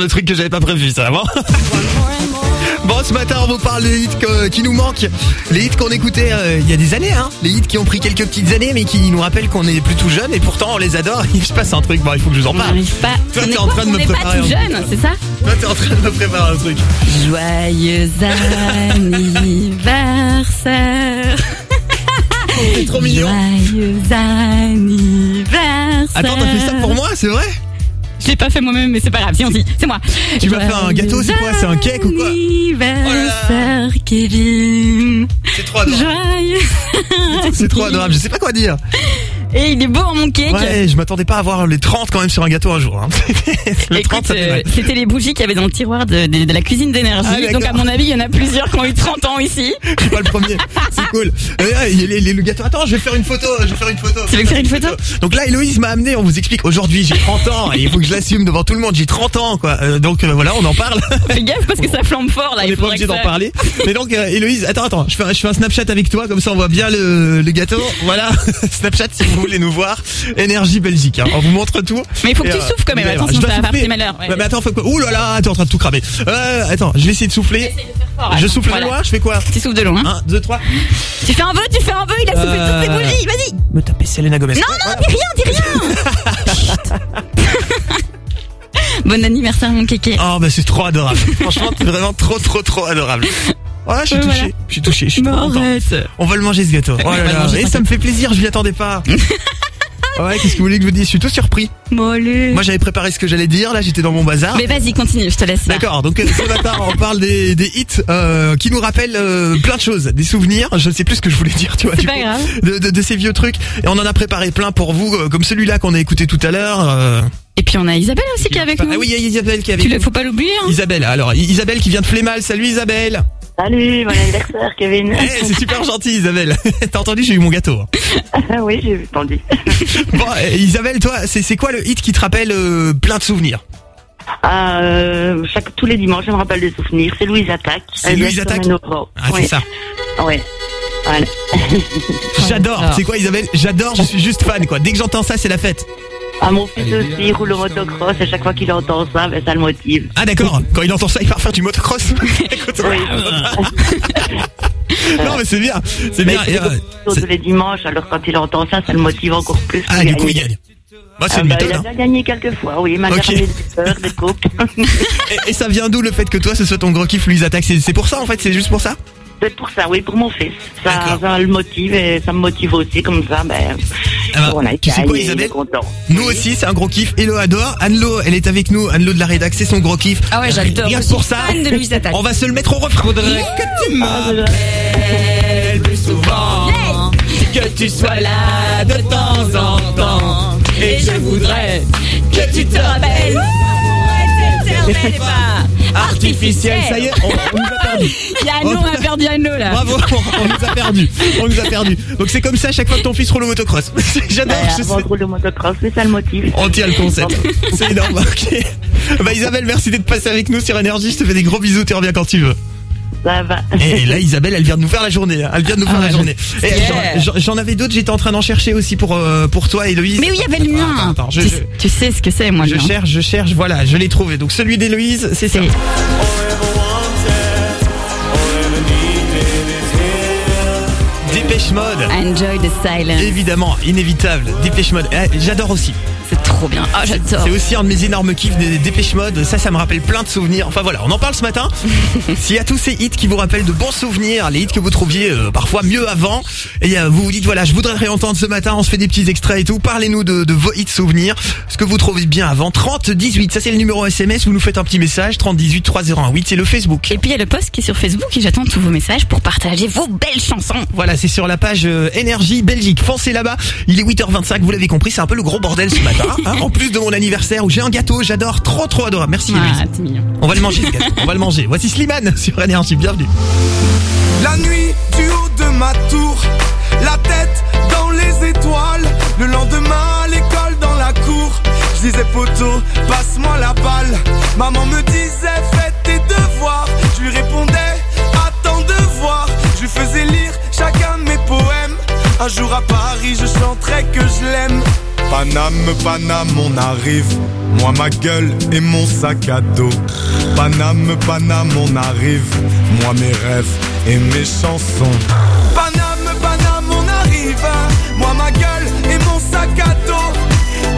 de trucs que j'avais pas prévu, ça, avant. Bon, ce matin, on vous parle des hits qui nous manquent. Les hits qu'on écoutait euh, il y a des années, hein. Les hits qui ont pris quelques petites années, mais qui nous rappellent qu'on est plus tout jeune et pourtant on les adore. Il se passe un truc, bon, il faut que je vous en parle. Pas. Toi, t'es en train de On me n'est pas préparer tout jeune, truc. c'est ça Toi, t'es en train de me préparer un truc. Joyeux anniversaire. C'est trop mignon. Joyeux anniversaire. Attends, t'as fait ça pour moi, c'est vrai? Je l'ai pas fait moi-même, mais c'est pas grave. Si on dit, c'est moi. Tu m'as fait un gâteau, c'est quoi? C'est un cake ou quoi? Anniversaire, Kevin. C'est trop adorable. Joyeux. C'est trop adorable, je sais pas quoi dire. Et il est beau mon cake. Ouais, je m'attendais pas à avoir les 30 quand même sur un gâteau un jour. hein. le 30, ça fait Euh. C'était les bougies qu'il y avait dans le tiroir de, de- de la cuisine d'énergie. Ah. Donc à mon avis, il y en a plusieurs qui ont eu 30 ans ici. Je suis pas le premier. Cool. Euh, ouais, il les- le gâteau. Attends, je vais faire une photo. Je vais faire une photo. Tu veux faire une photo Donc là, Héloïse m'a amené. On vous explique. Aujourd'hui, j'ai 30 ans et il faut que je l'assume devant tout le monde. J'ai 30 ans, quoi. Euh, donc euh, voilà, on en parle. Fais gaffe parce que ça flambe fort là. On il est pas obligé que d'en parler. Mais donc, Héloïse, attends, attends. Je fais, un, je fais un Snapchat avec toi, comme ça on voit bien le, le gâteau. Voilà, Snapchat si vous voulez nous voir. Énergie Belgique. hein. On vous montre tout. Mais il faut que tu euh, souffles quand même, attention, ça va faire souffler. petit malheur, ouais. Mais attends, faut quoi Ouh là là, t'es en train de tout cramer. Euh, attends, je vais essayer de souffler. Je souffle voilà. de loin. Je fais quoi Tu souffles de loin. 1, 2, 3. Tu fais un vœu, tu fais un vœu, il a soufflé Euh, toutes ses bougies, vas-y. Me taper Selena Gomez. Non, non, dis rien, dis rien. Bon anniversaire mon kéké. Oh bah c'est trop adorable. Franchement, c'est vraiment trop trop trop adorable. Ouais, je suis touché. voilà. Je suis touché. Je suis trop content. On va le manger ce gâteau. Oh On va là le là. Et ça me fait plaisir. Je m'y attendais pas. Ouais, qu'est-ce que vous voulez que je vous dise? Je suis tout surpris. Bon, allez. Moi, j'avais préparé ce que j'allais dire. Là, j'étais dans mon bazar. Mais vas-y, continue, je te laisse. D'accord, donc euh, ce matin on parle des, des hits euh, qui nous rappellent euh, plein de choses, des souvenirs, je ne sais plus ce que je voulais dire, tu vois, C'est pas coup, grave. De, de- de ces vieux trucs, et on en a préparé plein pour vous, euh, comme celui-là qu'on a écouté tout à l'heure. euh, Et puis on a Isabelle aussi qui est avec ah nous. oui, il y a Isabelle qui est avec Tu nous. faut pas l'oublier. Hein. Isabelle, alors Isabelle qui vient de Flémal, salut Isabelle Salut, bon anniversaire, Kevin. Eh, C'est super gentil Isabelle, t'as entendu, j'ai eu mon gâteau. Ah oui, j'ai entendu. Bon, euh, Isabelle, toi, c'est c'est quoi le hit qui te rappelle euh, plein de souvenirs Ah, euh, chaque, tous les dimanches, je me rappelle des souvenirs. C'est Louise Attaque. C'est Louise Attaque Ah, c'est ça. Ouais. Voilà. J'adore. C'est quoi Isabelle? J'adore, je suis juste fan quoi. Dès que j'entends ça, c'est la fête. Ah, mon fils aussi, il roule au motocross, et chaque fois qu'il entend ça, ben, ça le motive. Ah d'accord, quand il entend ça, il part faire du motocross. Non mais c'est bien, c'est bien. Et, euh, Tous les dimanches, alors quand il entend ça, ça le motive encore plus. Ah, du coup, il gagne. Bah, c'est Ah, une bah, méthode. Il a hein. déjà gagné quelques fois, oui. Il m'a Ok. gagné des coupes. Et, et ça vient d'où le fait que toi, ce soit ton gros kiff, Louise Attaque c'est pour ça en fait, c'est juste pour ça? C'est pour ça, oui, pour mon fils. Ça, ça le motive et ça me motive aussi, comme ça, ben. on a Ah bah, Tu sais quoi Isabelle content. Nous aussi, c'est un gros kiff. Hello adore. Anne-Lo, elle est avec nous. Anne-Lo de la rédac, c'est son gros kiff. Ah ouais, j'adore. Rien pour ça, de on va se le mettre au refrain. Faudrait que tu m'appelles plus souvent. Que tu sois là de temps en temps. Et je voudrais que tu te rappelles. Et pas Artificiel, ça y est, on, on nous a perdu. Yanno, on a perdu Yanno là. Bravo, on nous a perdu. On nous a perdu. Donc c'est comme ça à chaque fois que ton fils roule au motocross. J'adore. De rouler au motocross, mais ça le motive. On tient le concept. C'est énorme. Ok. Bah Isabelle, merci d'être passée avec nous sur Énergie. Je te fais des gros bisous. Tu reviens quand tu veux. Ça va. Et là, Isabelle, elle vient de nous faire la journée. hein. Elle vient de nous faire Ah, la je- journée. J'en- avais d'autres. J'étais en train d'en chercher aussi pour euh, pour toi, Héloïse. Mais oui, il y avait le mien. Attends, attends, je, tu, je- tu sais ce que c'est, moi, je cherche, je cherche. Voilà, je l'ai trouvé. Donc celui d'Héloïse, c'est ça. Dépêche Mode. Enjoy the silence. Évidemment, inévitable. Dépêche Mode. Eh, J'adore aussi. C'est trop bien. Ah, j'adore. C'est aussi un de mes énormes kiffs des Dépêche Mode. Ça, ça me rappelle plein de souvenirs. Enfin voilà, on en parle ce matin. S'il y a tous ces hits qui vous rappellent de bons souvenirs, les hits que vous trouviez euh, parfois mieux avant, et euh, vous vous dites voilà, je voudrais réentendre ce matin, on se fait des petits extraits et tout. Parlez-nous de, de vos hits souvenirs, ce que vous trouvez bien avant. 30 18, ça c'est le numéro SMS. Vous nous faites un petit message. 30 18 3018, c'est le Facebook. Et puis il y a le post qui est sur Facebook et j'attends tous vos messages pour partager vos belles chansons. Voilà, c'est sur la page euh, Énergie Belgique. Foncez là-bas. Il est 8h25, vous l'avez compris, c'est un peu le gros bordel ce matin. Hein. en plus de mon anniversaire où j'ai un gâteau, j'adore, trop trop adorable. Merci Ah, Héloïse. c'est mignon. On va le manger ce gâteau, on va le manger. Voici Slimane sur Énergie, bienvenue. La nuit du haut de ma tour, la tête dans les étoiles. Le lendemain à l'école dans la cour, je disais poteau, passe-moi la balle. Maman me disait fais tes devoirs, je lui répondais attends de voir. Je lui faisais lire chacun de mes poèmes. Un jour à Paris, je chanterai que je l'aime. Paname, Paname, on arrive. Moi, ma gueule et mon sac à dos. Paname, Paname, on arrive. Moi, mes rêves et mes chansons. Paname, Paname, on arrive. Moi, ma gueule et mon sac à dos.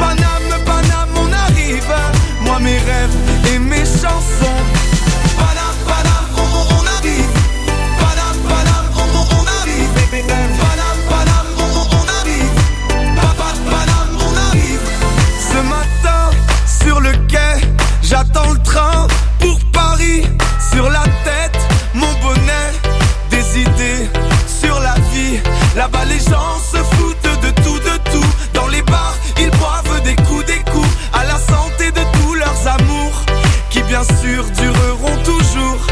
Paname, Paname, on arrive. Moi, mes rêves et mes chansons. J'attends le train pour Paris. Sur la tête, mon bonnet, des idées sur la vie. Là-bas, les gens se foutent de tout, de tout. Dans les bars, ils boivent des coups, des coups. À la santé de tous leurs amours, qui bien sûr dureront toujours.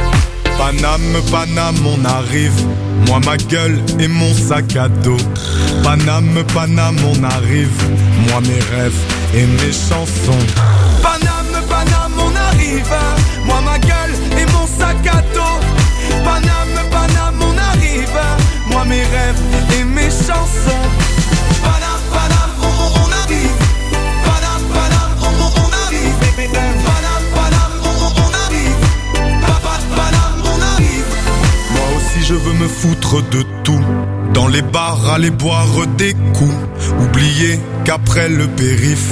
Paname, Paname, on arrive. Moi, ma gueule et mon sac à dos. Paname, Paname, on arrive. Moi, mes rêves et mes chansons. Dos. Paname, on arrive. Moi, mes rêves et mes chansons. Paname, Paname, on, arrive. Paname, Paname, on, arrive. Paname, Paname, on arrive. Papa, Paname, on arrive. Moi aussi je veux me foutre de tout. Dans les bars, aller boire des coups. Oublier qu'après le périph,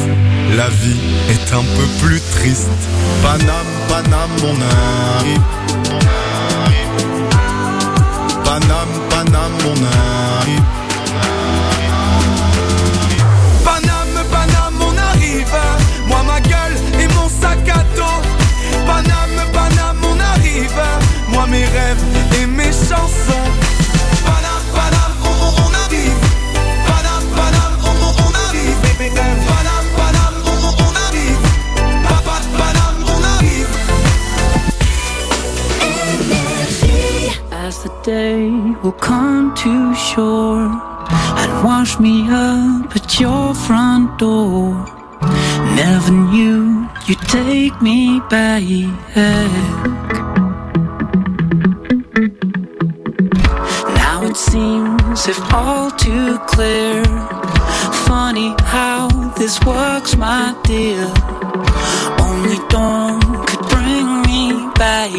la vie est un peu plus triste. Paname, Paname, on arrive. Paname, Paname, on arrive. Paname, Paname, on arrive. Moi, ma gueule et mon sac à dos. Paname, Paname, on arrive. Moi, mes rêves day will come to shore and wash me up at your front door. Never knew you'd take me back. Now it seems if all too clear. Funny how this works, my dear. Only dawn could bring me back.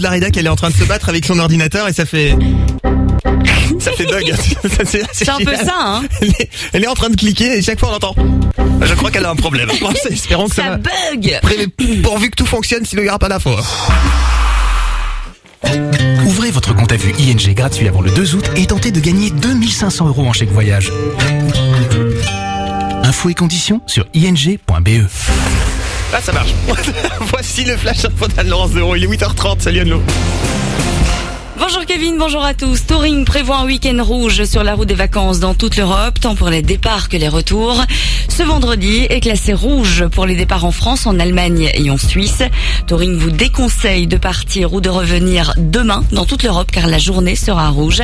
De la Rédac, elle est en train de se battre avec son ordinateur et ça fait... Ça fait bug. C'est un peu ça, hein. Elle est, elle est en train de cliquer et chaque fois on entend. Je crois qu'elle a un problème. Bon, c'est- espérons que ça, bug Pourvu que tout fonctionne, sinon il n'y aura pas d'infos. Ouvrez votre compte à vue ING gratuit avant le 2 août et tentez de gagner 2500 euros en chèque voyage. Infos et conditions sur ing.be. Là, ça marche. Le flash info d'Anne-Laurence Zéro. Il est 8h30. Salut Anne-Lo. Bonjour Kevin, bonjour à tous. Touring prévoit un week-end rouge sur la route des vacances dans toute l'Europe, tant pour les départs que les retours. Ce vendredi est classé rouge pour les départs en France, en Allemagne et en Suisse. Touring vous déconseille de partir ou de revenir demain dans toute l'Europe car la journée sera rouge.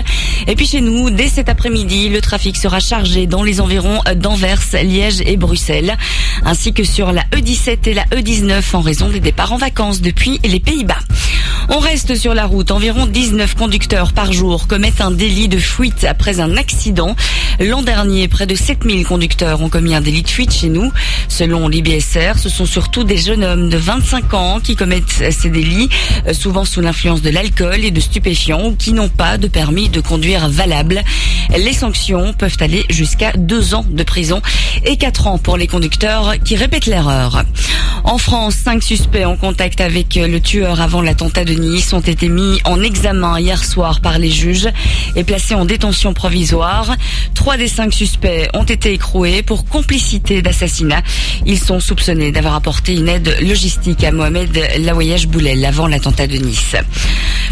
Et puis chez nous, dès cet après-midi, le trafic sera chargé dans les environs d'Anvers, Liège et Bruxelles, ainsi que sur la E17 et la E19 en raison des départs en vacances depuis les Pays-Bas. On reste sur la route. Environ 19 conducteurs par jour commettent un délit de fuite après un accident. L'an dernier, près de 7000 conducteurs ont commis un délit de fuite chez nous. Selon l'IBSR, ce sont surtout des jeunes hommes de 25 ans qui commettent ces délits, euh, souvent sous l'influence de l'alcool et de stupéfiants qui n'ont pas de permis de conduire valable. Les sanctions peuvent aller jusqu'à deux ans de prison et quatre ans pour les conducteurs qui répètent l'erreur. En France, cinq suspects en contact avec le tueur avant l'attentat de Nice ont été mis en examen hier soir par les juges et placés en détention provisoire. Trois des cinq suspects ont été écroués pour complicité d'assassinat. Ils sont soupçonnés d'avoir apporté une aide logistique à Mohamed Laouayage Boulel avant l'attentat de Nice.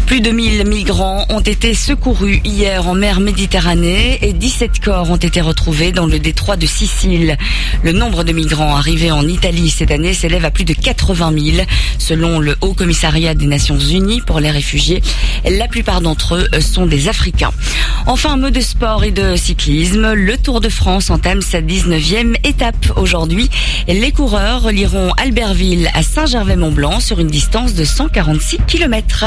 Plus de 1000 migrants ont été secourus hier en mer Méditerranée et 17 corps ont été retrouvés dans le détroit de Sicile. Le nombre de migrants arrivés en Italie cette année s'élève à plus de 80 000 selon le Haut Commissariat des Nations Unies pour les réfugiés. La plupart d'entre eux sont des Africains. Enfin, un mot de sport et de cyclisme. Le Tour de France entame sa 19e étape aujourd'hui. Les coureurs relieront Albertville à Saint-Gervais-Mont-Blanc sur une distance de 146 km.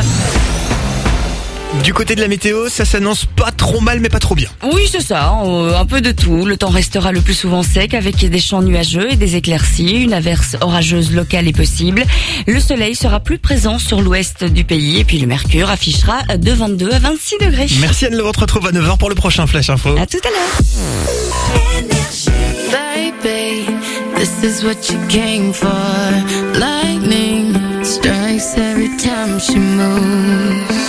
Du côté de la météo, ça s'annonce pas trop mal, mais pas trop bien. Oui, c'est ça, euh, un peu de tout. Le temps restera le plus souvent sec avec des champs nuageux et des éclaircies. Une averse orageuse locale est possible. Le soleil sera plus présent sur l'ouest du pays et puis le mercure affichera de 22 à 26 degrés. Merci Anne, on te retrouve à 9h pour le prochain Flash Info. À tout à l'heure. Baby, this is what you came for. Lightning strikes every time she moves.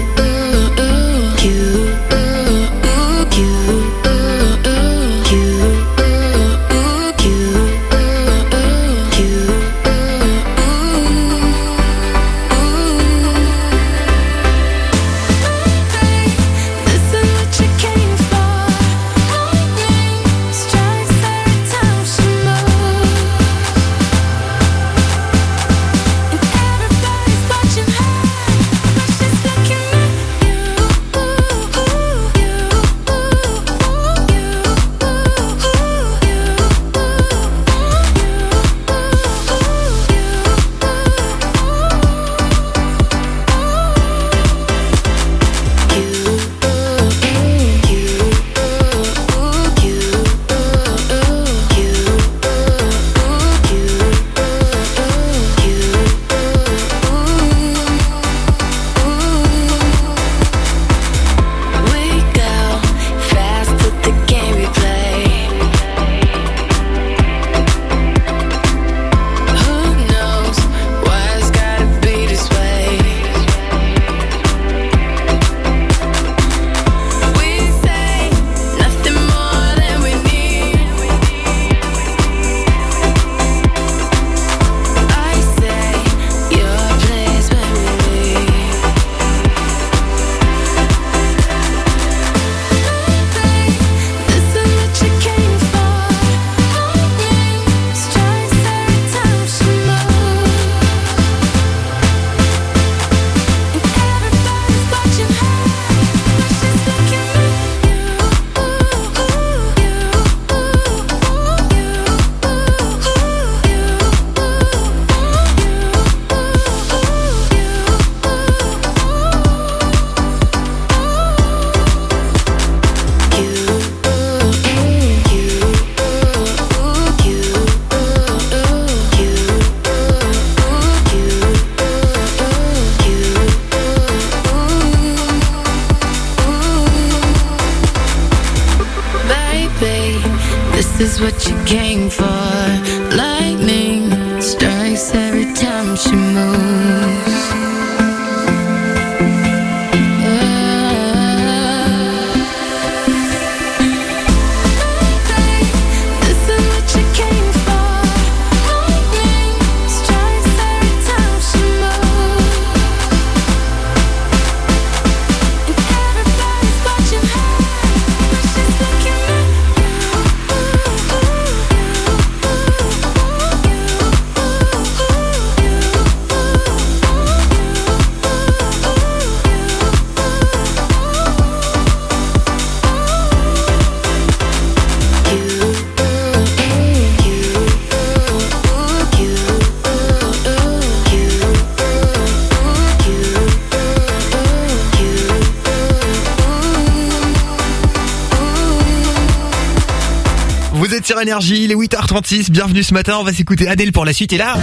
Énergie, il est 8h36, bienvenue ce matin, on va s'écouter Adèle pour la suite et là...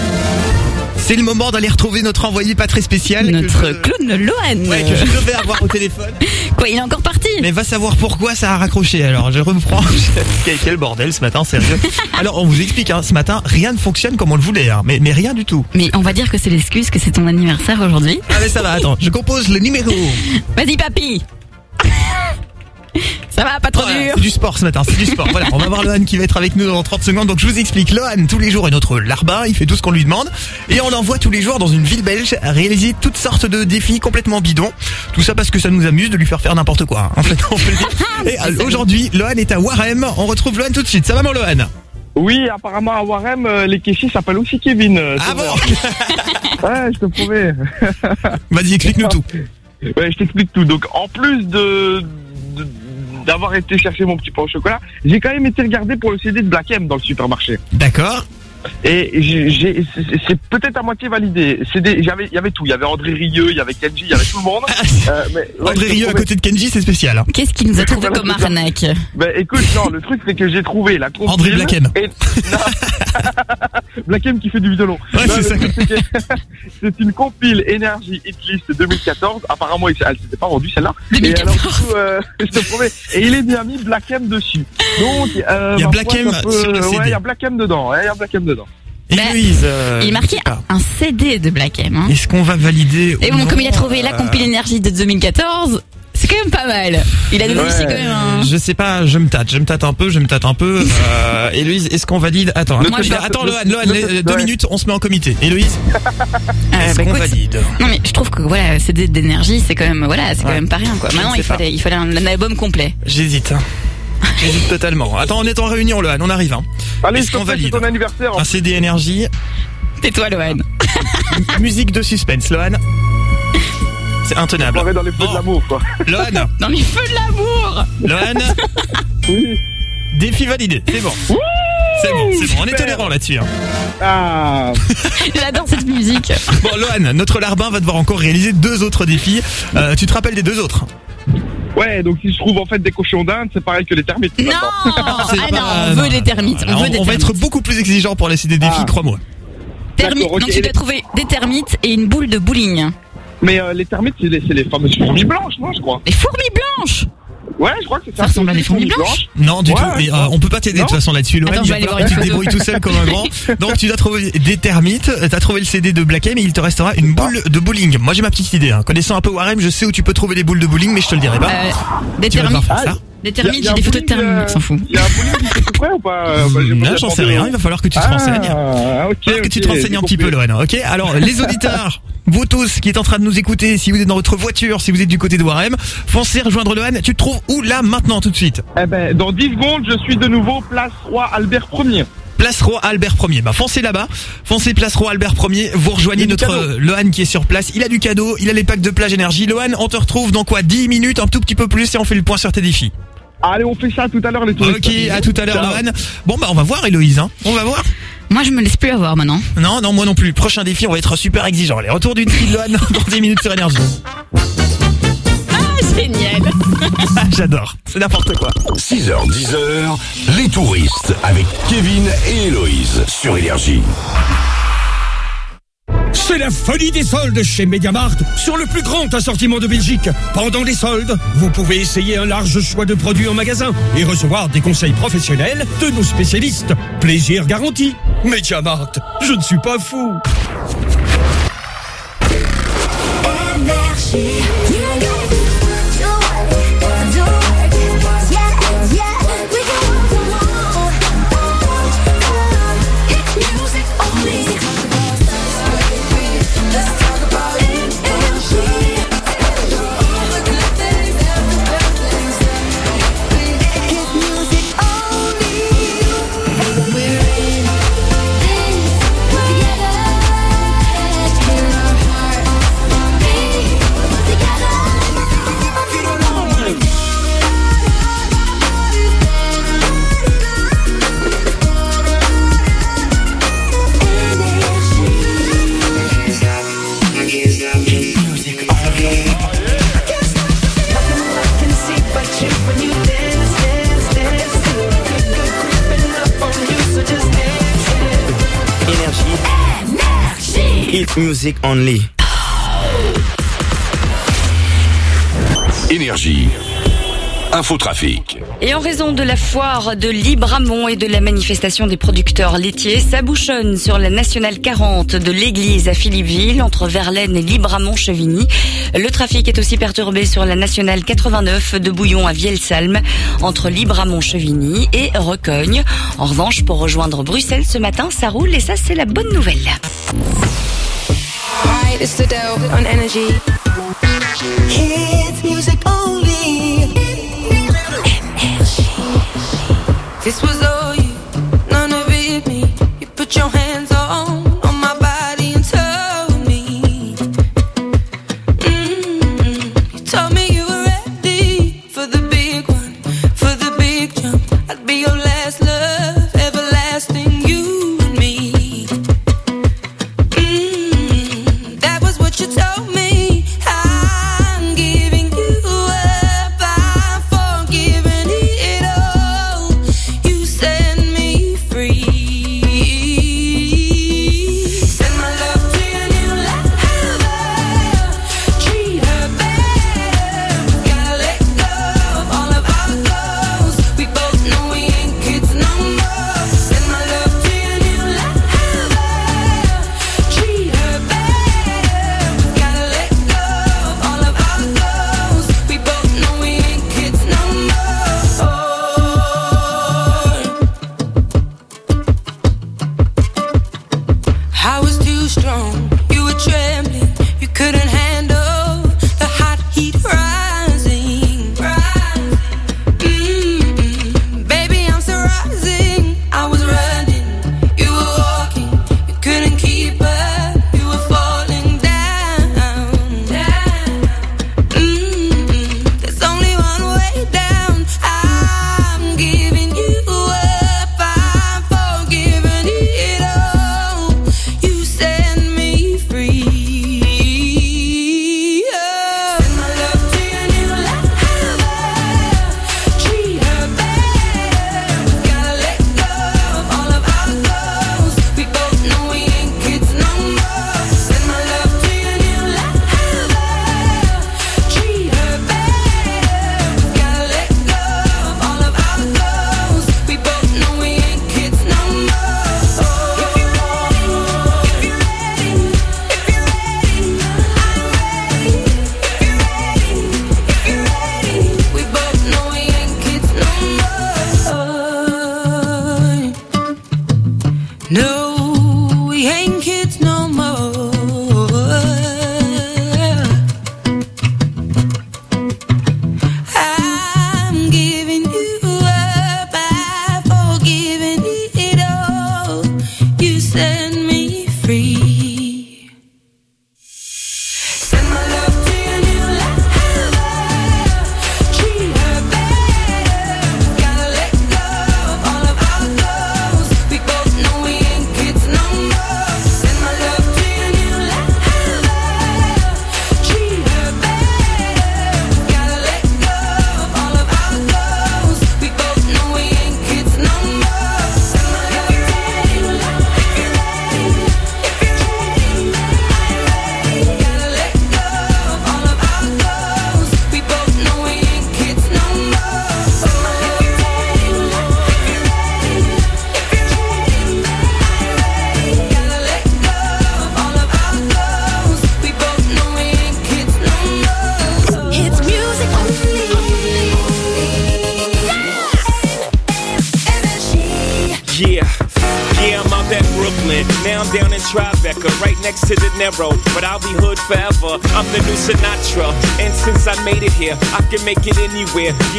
C'est le moment d'aller retrouver notre envoyé pas très spécial. Notre clone Lohan. Ouais, que je devais avoir au téléphone. Quoi, il est encore parti? Mais va savoir pourquoi ça a raccroché. Alors, je reprends. quel, quel bordel ce matin, sérieux. Alors, on vous explique, hein, ce matin, rien ne fonctionne comme on le voulait, hein, mais, mais rien du tout. Mais on va dire que c'est l'excuse que c'est ton anniversaire aujourd'hui. Ah, mais ça va, attends, je compose le numéro. Vas-y, papy Ça va, pas trop Voilà, dur C'est du sport ce matin, c'est du sport. Voilà, on va voir Lohan qui va être avec nous dans 30 secondes. Donc je vous explique, Lohan tous les jours est notre larbin, il fait tout ce qu'on lui demande. Et on l'envoie tous les jours dans une ville belge à réaliser toutes sortes de défis complètement bidons. Tout ça parce que ça nous amuse de lui faire faire n'importe quoi. hein. En fait, on peut le dire. Et euh, aujourd'hui, Lohan est à Warem. On retrouve Lohan tout de suite. Ça va mon Lohan? Oui, apparemment à Warem, euh, les Kéchis s'appellent aussi Kevin. euh, Ah bon? Ouais, je te promets. Vas-y, explique-nous tout. Ouais, je t'explique tout. Donc, en plus de- d'avoir été chercher mon petit pain au chocolat, j'ai quand même été regarder pour le CD de Black M dans le supermarché. D'accord. Et c'est- peut-être à moitié validé. Il y avait tout. Il y avait André Rieu, il y avait Kenji, il y avait tout le monde. Euh, mais, ouais, André Rieu à côté de Kenji, c'est spécial. hein. Qu'est-ce qu'il nous a trouvé comme arnaque Ben écoute, non, le truc c'est que j'ai trouvé la compile. André Blackem. et-. Blackem qui fait du violon. Ouais, c'est ça. que c'est une compile Énergie Hitlist 2014. Apparemment, elle s'était pas vendue celle-là. Et alors, du coup, euh, je te promets. Et il est bien mis Blackem dessus. Donc, euh, Il y a Black M. Ouais, il y a Black M dedans. Ouais, il y a Black M dedans. Héloïse, euh, Il est marqué un CD de Black M. hein. Est-ce qu'on va valider Et bon, comme il a trouvé la Euh, compile énergie de 2014, c'est quand même pas mal. Il a donné aussi quand même un... Je sais pas, je me tâte, je me tâte un peu, je me tâte un peu. Euh, Héloïse, est-ce qu'on valide? Attends, Moi, attends, le- Lohan, Lohan, le- deux ouais. minutes, on se met en comité. Héloïse, Euh, est-ce bah, qu'on écoute, valide? Non mais je trouve que voilà, CD d'énergie, c'est quand même voilà, c'est quand Ouais. même pas rien quoi. Maintenant, il fallait il fallait un, un album complet. J'hésite. hein. J'hésite totalement. Attends, on est en réunion, Lohan, on arrive. Hein. Allez, Est-ce qu'on c'est valide? ton anniversaire. Un CD énergie, Tais-toi, Lohan. musique de suspense, Lohan. C'est intenable. On est dans les feux de l'amour, quoi. Lohan, Dans les feux de l'amour. Lohan, Oui. défi validé, c'est bon. C'est bon, c'est bon, on est tolérant là-dessus. hein. Ah. J'adore cette musique. Bon, Lohan, notre larbin va devoir encore réaliser deux autres défis. Euh, tu te rappelles des deux autres? Ouais, donc si je trouve en fait des cochons d'Inde, c'est pareil que les termites. Non, ah pas- non, on veut des termites, on veut des on va être beaucoup plus exigeant pour laisser des défis, Ah. crois-moi. Termites, donc tu dois trouver des termites et une boule de bowling. Mais euh, les termites, c'est les, c'est les fameuses fourmis blanches, non, je crois. Les fourmis blanches Ouais, je crois que c'est ça. Ça ressemble à des fourmis blanches Non, du Ouais, tout. Mais je euh, on peut pas t'aider de toute Non façon là-dessus. Lohan, Attends, il je va vais aller falloir tu te photo. débrouilles tout seul comme un grand. Donc tu dois trouver des termites. T'as trouvé le CD de Black M et il te restera une boule de bowling. Moi j'ai ma petite idée. Hein. Connaissant un peu Warem, je sais où tu peux trouver les boules de bowling, mais je te le dirai pas. Euh, Des tu vas termites. devoir faire ça. A- termites, j'ai des photos de termites, euh, s'en fout. Il y a un qui est tout près ou pas euh, bah, pas j'en sais rien. Il va falloir que tu te Ah, renseignes. ok, Il va falloir que tu te ok, renseignes un petit peu. Lohan. Ok. Alors, les auditeurs, vous tous qui êtes en train de nous écouter, si vous êtes dans votre voiture, si vous êtes du côté de Warem, foncez rejoindre Lohan. Tu te trouves où là maintenant tout de suite? Eh ben, dans 10 secondes, je suis de nouveau place Roi Albert 1er. Place Roi Albert 1er. Bah foncez là-bas, foncez Place Roi Albert 1er, vous rejoignez notre euh, Lohan qui est sur place, il a du cadeau, il a les packs de plage énergie. Lohan, on te retrouve dans quoi? 10 minutes, un tout petit peu plus et on fait le point sur tes défis. Allez, on fait ça tout à l'heure, les touristes. Ok, à tout à l'heure. Lohan. Bon bah on va voir Héloïse, hein. On va voir. Moi, je me laisse plus avoir maintenant. Non, non, moi non plus. Prochain défi, on va être super exigeant. Allez, retour du défi de Lohan dans 10 minutes sur énergie. Ah, génial. J'adore, c'est n'importe quoi. 6h, 10h, les touristes avec Kevin et Héloïse sur Énergie. C'est la folie des soldes chez Mediamart sur le plus grand assortiment de Belgique. Pendant les soldes, vous pouvez essayer un large choix de produits en magasin et recevoir des conseils professionnels de nos spécialistes. Plaisir garanti. Mediamart, je ne suis pas fou. Hit music only. Énergie. Infotrafic. Et en raison de la foire de Libramont et de la manifestation des producteurs laitiers, ça bouchonne sur la nationale 40 de l'église à Philippeville, entre Verlaine et Libramont-Chevigny. Le trafic est aussi perturbé sur la nationale 89 de Bouillon à Vielsalm, entre Libramont-Chevigny et Recogne. En revanche, pour rejoindre Bruxelles ce matin, ça roule et ça, c'est la bonne nouvelle. It's the Dell on Energy. Hits music only. This was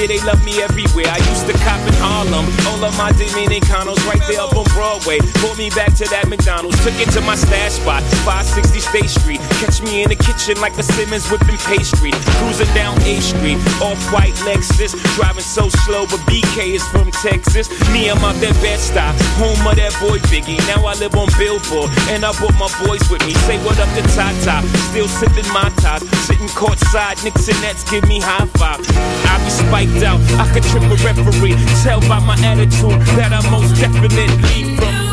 they love me everywhere. I used to cop in Harlem. All of my Dominicanos right there up on Broadway. Pulled me back to that McDonald's. Took it to my stash spot, 560 State Street. Catch me in the kitchen like a Simmons whipping pastry. Cruising down A Street, off white Lexus. Driving so slow, but I'm out that Bed-Stuy, home of that boy Biggie. Now I live on Billboard, and I brought my boys with me. Say what up to Tata, still sipping my top. Sitting courtside, Knicks and Nets give me high five. I be spiked out, I could trip a referee. Tell by my attitude that I most definitely from.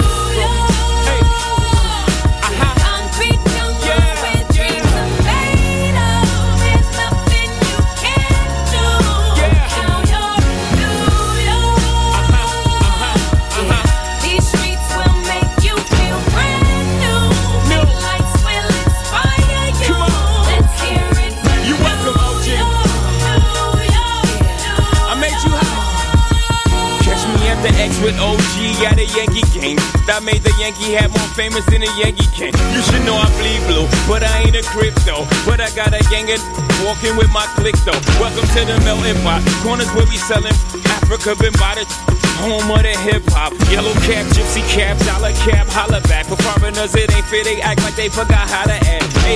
That made the Yankee hat more famous than a Yankee can. You should know I bleed blue, but I ain't a crypto. But I got a gang of walking with my click though. Welcome to the melting pot. Corners where we selling Africa been by the home of the hip hop. Yellow cap, gypsy cap, dollar cap, holla back. For foreigners, it ain't fair. They act like they forgot how to act. Eight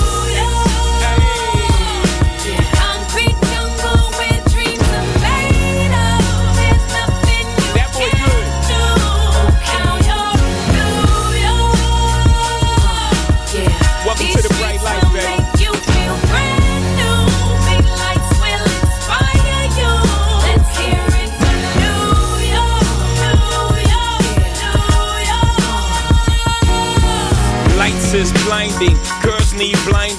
you blind.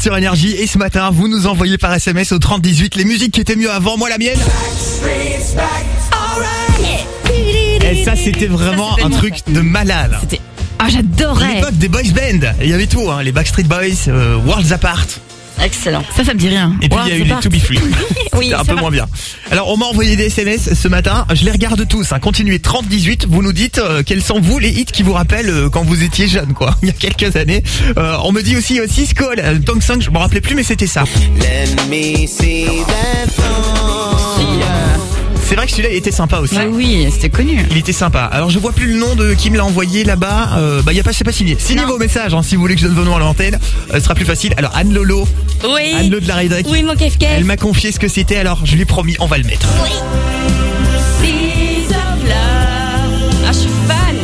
Sur énergie et ce matin, vous nous envoyez par SMS au 3018 les musiques qui étaient mieux avant, moi la mienne. Et ça c'était vraiment un truc de malade. C'était Ah, j'adorais. L'époque des boys band, il y avait tout, hein, les Backstreet Boys, euh, Worlds Apart. Excellent. Ça, ça me dit rien. Et puis il y a eu les To Be Free. Oui, un peu va. moins bien. Alors on m'a envoyé des SMS ce matin, je les regarde tous. Hein. Continuez 30-18, vous nous dites euh, quels sont vous les hits qui vous rappellent euh, quand vous étiez jeune quoi, il y a quelques années. Euh, on me dit aussi euh, Cisco, euh, Tong 5, je me rappelais plus mais c'était ça. C'est vrai que celui-là il était sympa aussi. oui, c'était connu. Il était sympa. Alors je vois plus le nom de qui me l'a envoyé là-bas. Euh, bah il y a pas, c'est pas signé. Signez vos messages hein, si vous voulez que je donne vos noms à l'antenne. Euh, ce sera plus facile. Alors Anne Lolo. Oui. Anne Lolo de la Rédac. Oui, mon kef Elle m'a confié ce que c'était. Alors je lui ai promis, on va le mettre. Love. Ah, je suis fan.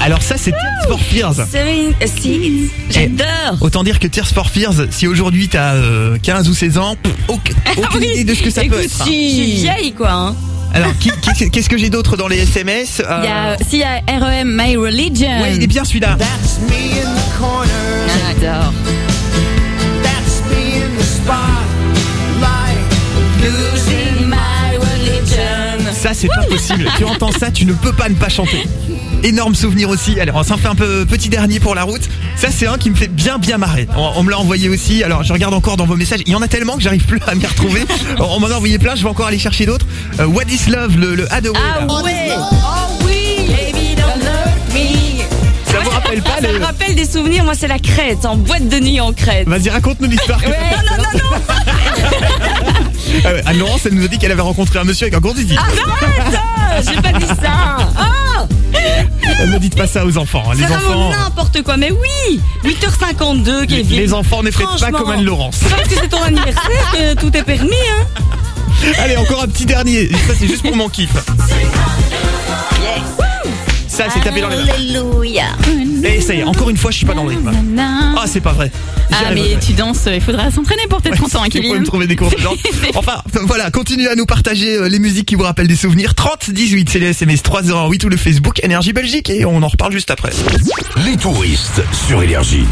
Alors ça c'est Tears for Fears. Seven Seas. J'adore. Autant dire que Tears for Fears, si aujourd'hui t'as euh, 15 ou 16 ans, pff, aucune Ah oui. idée de ce que ça peut Écoute, être. hein. Je suis vieille, quoi. Hein. Alors qu'est-ce que j'ai d'autre dans les SMS Euh, Il y a, s'il y a REM My Religion. Ouais, il est bien celui-là. J'adore. Ça c'est pas possible. tu entends ça, tu ne peux pas ne pas chanter. Énorme souvenir aussi. Alors on s'en fait un peu petit dernier pour la route. Ça c'est un qui me fait bien bien marrer. On, on me l'a envoyé aussi. Alors je regarde encore dans vos messages. Il y en a tellement que j'arrive plus à m'y retrouver. on m'en a envoyé plein. Je vais encore aller chercher d'autres. Euh, What is love, le, le Hadaway, là. Ah ouais. Oh oui. Baby, don't hurt me. Ça vous rappelle pas Ça le- me rappelle des souvenirs. Moi, c'est la Crète, en boîte de nuit en Crète. Vas-y raconte-nous l'histoire. Ouais, non, non, non, non. Ah ouais, Anne-Laurence, elle nous a dit qu'elle avait rencontré un monsieur avec un gros zizi. Arrête J'ai pas dit ça. Oh Euh, Ne dites pas ça aux enfants. hein. Les C'est vraiment enfants, n'importe quoi. Mais oui 8h52, Kevin. les enfants ne fêtent pas comme Anne-Laurence. C'est parce que c'est ton anniversaire que tout est permis, hein Allez, encore un petit dernier. Ça, c'est juste pour mon kiff. Ça, c'est tapé dans les mains. Alléluia. Et ça y est, encore une fois, je suis pas dans le rythme. Ah, c'est pas vrai. Ah, mais tu danses, il faudra s'entraîner pour t'être content, hein, Tu Kevin. me trouver des cours de danse. Enfin, voilà, continuez à nous partager euh, les musiques qui vous rappellent des souvenirs. 30 18, c'est les SMS 308 ou le Facebook Énergie Belgique et on en reparle juste après. Les touristes sur Énergie.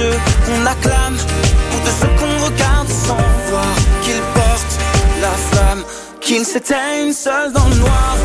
ceux qu'on acclame, ou de ceux qu'on regarde sans voir qu'ils portent la flamme, qu'ils s'éteignent seuls dans le noir.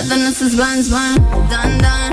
Evanescence burns, burn, dun, dun.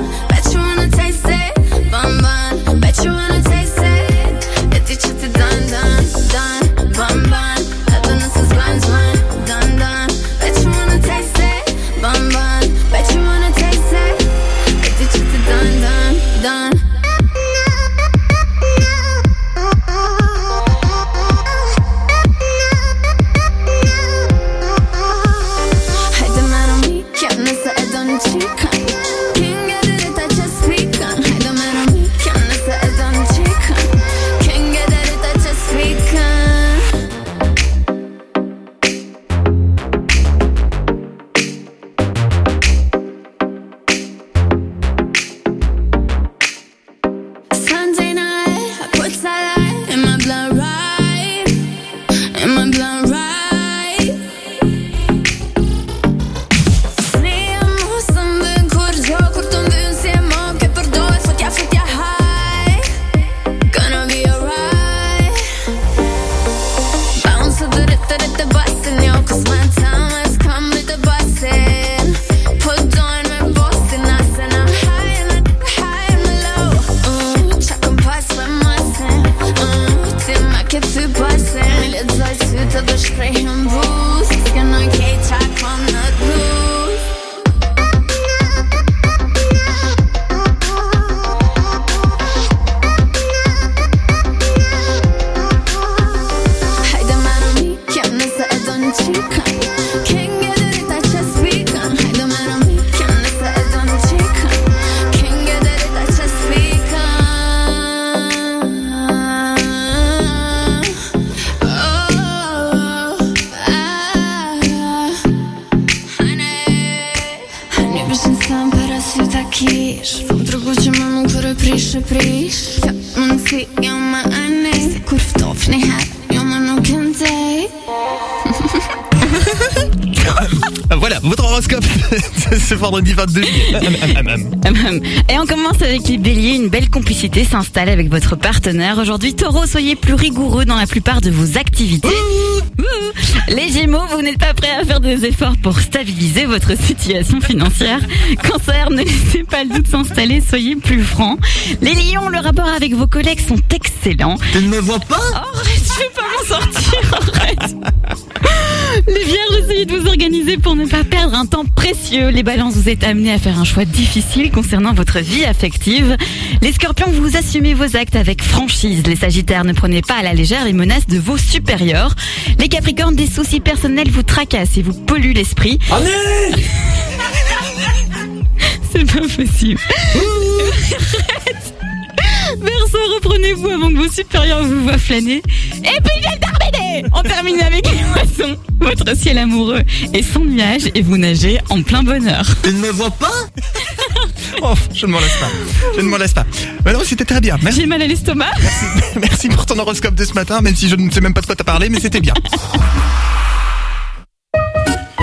vendredi 22. Et on commence avec les béliers. Une belle complicité s'installe avec votre partenaire. Aujourd'hui, taureau, soyez plus rigoureux dans la plupart de vos activités. Les Gémeaux, vous n'êtes pas prêts à faire des efforts pour stabiliser votre situation financière. Cancer, ne laissez pas le doute s'installer, soyez plus francs. Les Lions, le rapport avec vos collègues sont excellents. Tu ne me vois pas? Oh, arrête, je vais pas m'en sortir, arrête. Les Vierges, essayez de vous organiser pour ne pas perdre un temps précieux. Les balances, vous êtes amenés à faire un choix difficile concernant votre vie affective. Les scorpions, vous assumez vos actes avec franchise. Les sagittaires, ne prenez pas à la légère les menaces de vos supérieurs. Les capricornes, des soucis personnels vous tracassent et vous polluent l'esprit. C'est pas possible. Verseau, reprenez-vous avant que vos supérieurs vous voient flâner. Et puis, on termine avec les poissons. Votre ciel amoureux est sans nuage et vous nagez en plein bonheur. Tu ne me vois pas Oh, je ne m'en laisse pas. Je ne m'en laisse pas. Bah non, c'était très bien. Merci. J'ai mal à l'estomac. Merci pour ton horoscope de ce matin, même si je ne sais même pas de quoi t'as parlé, mais c'était bien.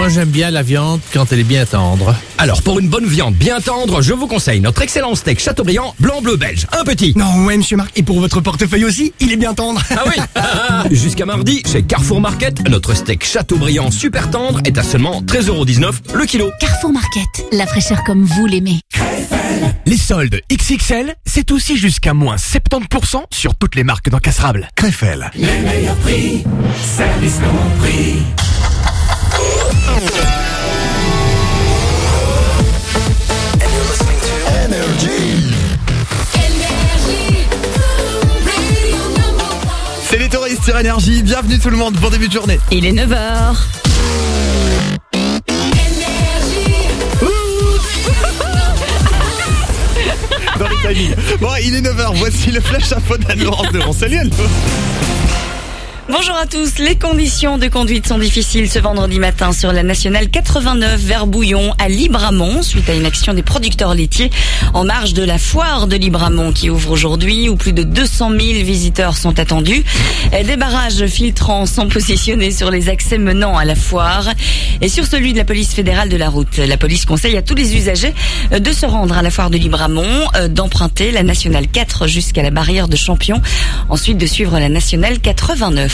Moi, j'aime bien la viande quand elle est bien tendre. Alors, pour une bonne viande bien tendre, je vous conseille notre excellent steak Chateaubriand blanc-bleu belge. Un petit. Non, ouais, monsieur Marc. Et pour votre portefeuille aussi, il est bien tendre. Ah oui Jusqu'à mardi, chez Carrefour Market, notre steak Chateaubriand super tendre est à seulement 13,19€ le kilo. Carrefour Market, la fraîcheur comme vous l'aimez. Les soldes XXL, c'est aussi jusqu'à moins 70% sur toutes les marques d'encastrables. Crefel. Les meilleurs prix, service compris. C'est les touristes sur énergie. Bienvenue tout le monde. Bon début de journée. Il est 9h. Dans les timings. Bon, il est 9h. Voici le flash info d'Anne-Laurence. Salut Anne. Bonjour à tous. Les conditions de conduite sont difficiles ce vendredi matin sur la nationale 89 vers Bouillon à Libramont suite à une action des producteurs laitiers en marge de la foire de Libramont qui ouvre aujourd'hui où plus de 200 000 visiteurs sont attendus. Des barrages filtrants sont positionnés sur les accès menant à la foire et sur celui de la police fédérale de la route. La police conseille à tous les usagers de se rendre à la foire de Libramont, euh, d'emprunter la nationale 4 jusqu'à la barrière de Champion, ensuite de suivre la nationale 89.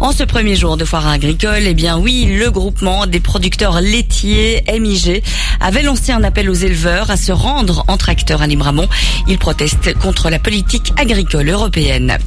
En ce premier jour de foire agricole, eh bien oui, le groupement des producteurs laitiers MIG avait lancé un appel aux éleveurs à se rendre en tracteur à Libramont. Ils protestent contre la politique agricole européenne.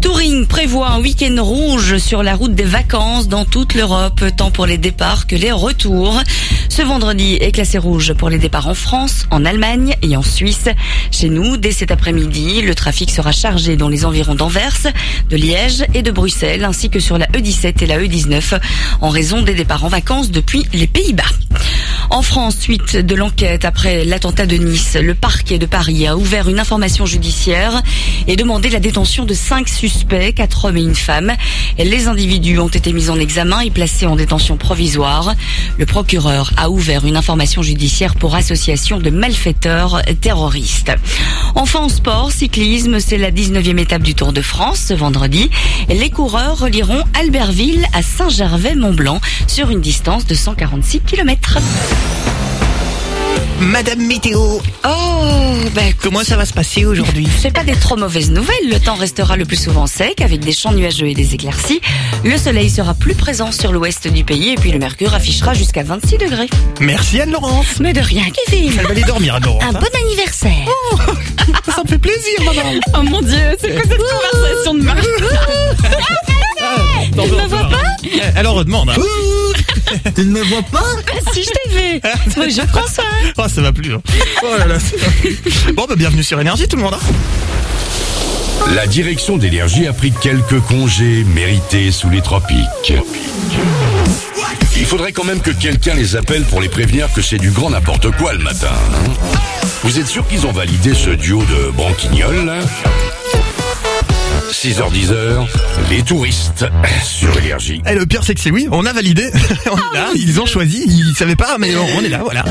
Touring prévoit un week-end rouge sur la route des vacances dans toute l'Europe, tant pour les départs que les retours. Ce vendredi est classé rouge pour les départs en France, en Allemagne et en Suisse. Chez nous, dès cet après-midi, le trafic sera chargé dans les environs d'Anvers, de Liège et de Bruxelles, ainsi que sur la E17 et la E19, en raison des départs en vacances depuis les Pays-Bas. En France, suite de l'enquête après l'attentat de Nice, le parquet de Paris a ouvert une information judiciaire et demandé la détention de cinq suspects, quatre hommes et une femme. Les individus ont été mis en examen et placés en détention provisoire. Le procureur a ouvert une information judiciaire pour association de malfaiteurs terroristes. Enfin, en sport, cyclisme, c'est la 19e étape du Tour de France ce vendredi. Les coureurs relieront Albertville à Saint-Gervais-Mont-Blanc sur une distance de 146 km. Madame Météo. Oh, ben Comment ça va se passer aujourd'hui? C'est pas des trop mauvaises nouvelles. Le temps restera le plus souvent sec avec des champs nuageux et des éclaircies. Le soleil sera plus présent sur l'ouest du pays et puis le mercure affichera jusqu'à 26 degrés. Merci Anne-Laurence. Mais de rien, Kevin. Elle va aller dormir Anne-Laurence. Un hein. bon anniversaire. Ça me fait plaisir madame. Oh mon dieu, c'est quoi cette conversation de marche Tu ne me vois pas? Eh, Elle en redemande. hein. Tu ne me vois pas Si je t'ai vu. Bonjour François. Oh, ça va plus. hein. Oh là là. ça va plus. Bon, bah, bienvenue sur Énergie tout le monde. hein. La direction d'énergie a pris quelques congés mérités sous les tropiques. Il faudrait quand même que quelqu'un les appelle pour les prévenir que c'est du grand n'importe quoi le matin. hein. Vous êtes sûr qu'ils ont validé ce duo de branquignoles là? 6h10h, les touristes sur énergie. Eh, le pire, c'est que c'est oui, on a validé. on est là, ils ont choisi, ils savaient pas, mais on, est là, voilà.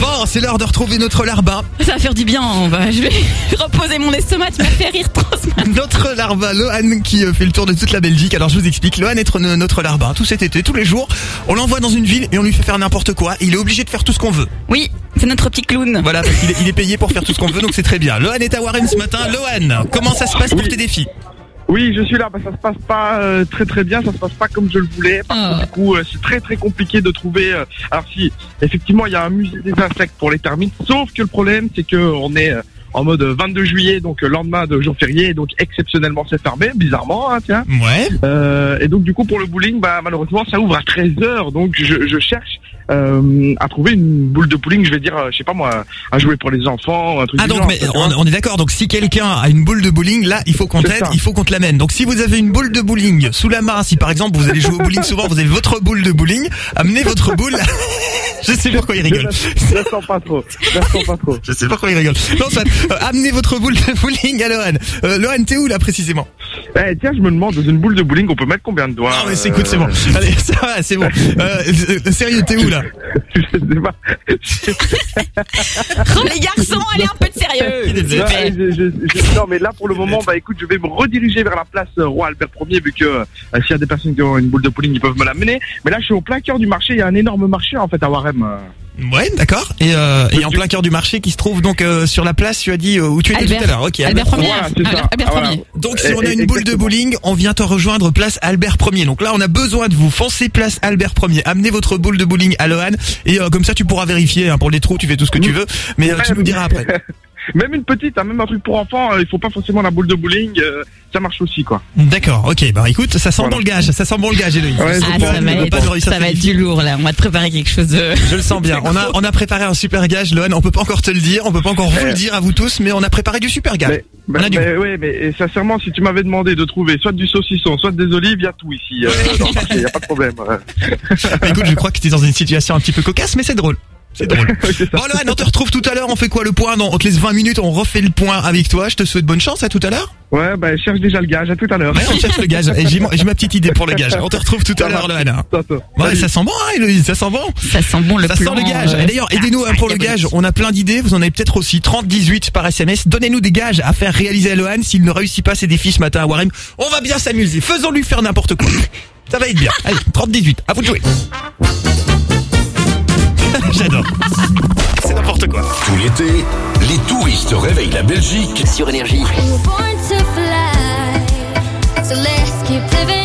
Bon, c'est l'heure de retrouver notre larbin. Ça va faire du bien, on va, je vais reposer mon estomac, tu m'as fait rire trop ce matin. Notre larbin, Lohan, qui euh, fait le tour de toute la Belgique. Alors, je vous explique. Lohan est notre- notre larbin. Tout cet été, tous les jours, on l'envoie dans une ville et on lui fait faire n'importe quoi. Il est obligé de faire tout ce qu'on veut. Oui, c'est notre petit clown. Voilà, parce qu'il est, il est payé pour faire tout ce qu'on veut, donc c'est très bien. Lohan est à Warren ce matin. Lohan, comment ça se passe pour tes Oui, je suis là. Bah, ça se passe pas euh, très très bien. Ça se passe pas comme je le voulais. Parce que du coup, euh, c'est très très compliqué de trouver. euh, alors si, effectivement, il y a un musée des insectes pour les termites. Sauf que le problème, c'est que on est euh, en mode 22 juillet, donc lendemain de jour férié, donc exceptionnellement c'est fermé, bizarrement, hein, tiens. Ouais. Euh, et donc du coup pour le bowling, bah malheureusement ça ouvre à 13 h donc je, je cherche euh, à trouver une boule de bowling, je vais dire, euh, je sais pas moi, à jouer pour les enfants, un truc. Ah du donc genre, mais on, on est d'accord donc si quelqu'un a une boule de bowling là il faut qu'on t'aide ça. il faut qu'on te l'amène donc si vous avez une boule de bowling sous la main si par exemple vous allez jouer au bowling souvent vous avez votre boule de bowling amenez votre boule je sais pourquoi il rigole Je la sens pas trop. Je la sens pas trop. je sais pourquoi il rigole non soit, euh, amenez votre boule de bowling à Lohan euh, Lohan t'es où là précisément? Eh, tiens, je me demande, dans une boule de bowling, on peut mettre combien de doigts? Non mais c'est écoute c'est bon allez ça va c'est bon sérieux t'es où là? Je sais pas. Oh, les garçons, allez un peu de sérieux. Non, bête. je- je- je- non, mais là pour le moment, bah écoute, je vais me rediriger vers la place euh, Roi Albert Ier vu que euh, s'il y a des personnes qui ont une boule de bowling, ils peuvent me l'amener. Mais là, je suis au plein cœur du marché. Il y a un énorme marché en fait à Warem. Ouais, d'accord. Et, euh, et en plein cœur du marché qui se trouve donc euh, sur la place, tu as dit euh, où tu étais Albert. tout à l'heure. Ok. Albert. Voilà. Albert, Albert Ah, voilà. Premier. Donc si Eh, on a une boule de bowling, on vient te rejoindre place Albert 1er. Donc là, on a besoin de vous. Foncez place Albert 1er. Amenez votre boule de bowling à Lohan et euh, comme ça tu pourras vérifier hein, pour les trous, tu fais tout ce que tu veux, mais euh, tu nous diras après. Même une petite, hein, même un truc pour enfants, euh, il faut pas forcément la boule de bowling, euh, ça marche aussi quoi. D'accord. OK. Bah écoute, ça sent Voilà. bon le gage, ça sent bon le gage Héloïse. Ouais, Ah, ça va ne peut pas nous être, réussir ça va cette être du lourd là. On va te préparer quelque chose de. Je le sens bien. On a on a préparé un super gage Lohan, on peut pas encore te le dire, on peut pas encore vous le dire à vous tous, mais on a préparé du super gage. Mais, On a du mais, ouais, mais et sincèrement, si tu m'avais demandé de trouver soit du saucisson, soit des olives, il y a tout ici. Euh, dans le marché, y a pas de problème. euh. Bah, écoute, je crois que tu es dans une situation un petit peu cocasse, mais c'est drôle. C'est drôle. Bon, Lohan, on te retrouve tout à l'heure. On fait quoi le point Non, On te laisse 20 minutes, on refait le point avec toi. Je te souhaite bonne chance. À tout à l'heure. Ouais, bah je cherche déjà le gage. À tout à l'heure. Ouais, on cherche le gage. Et j'ai ma petite idée pour le gage. On te retrouve tout à l'heure, Lohan. Ouais, ça sent bon, hein, Héloïse, ça sent bon. Ça sent bon le Ça sent le gage. euh, Et d'ailleurs, aidez-nous hein, pour le gage. On a plein d'idées. Vous en avez peut-être aussi. 30-18 par SMS. Donnez-nous des gages à faire réaliser à Lohan. S'il ne réussit pas ses défis ce matin à Warem, on va bien s'amuser. Faisons-lui faire n'importe quoi. Ça va être bien. Allez, 30-18. À vous de jouer. J'adore. C'est n'importe quoi. Tout l'été, les touristes réveillent la Belgique Sur Énergie. We're born to fly, so let's keep living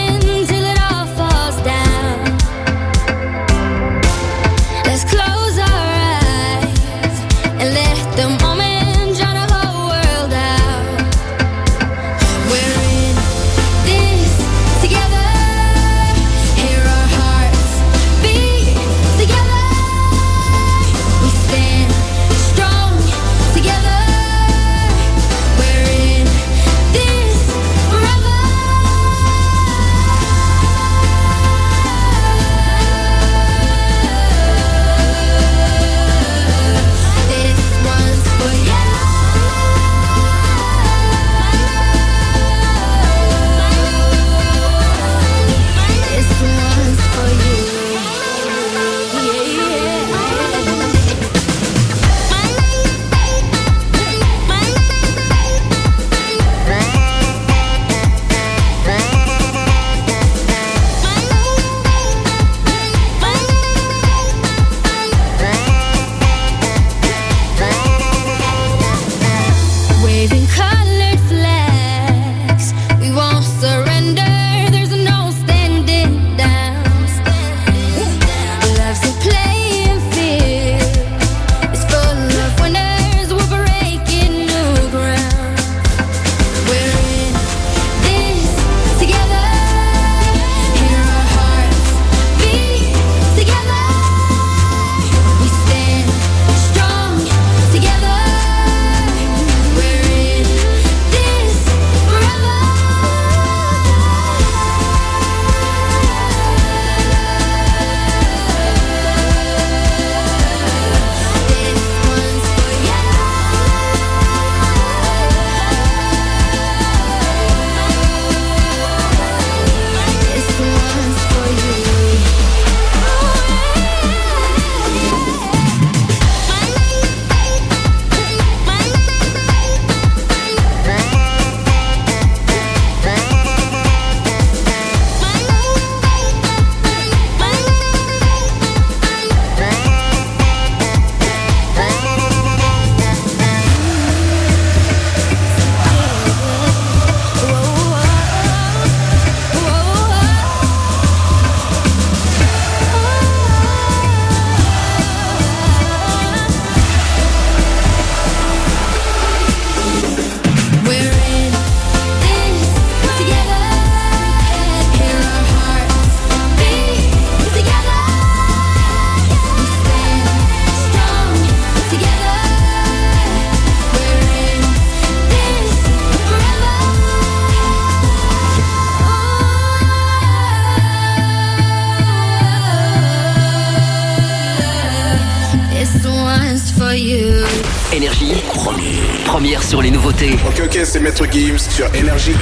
Ok, c'est Maître Gims sur Énergie.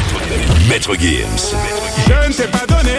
Maître Gims. Je ne t'ai pas donné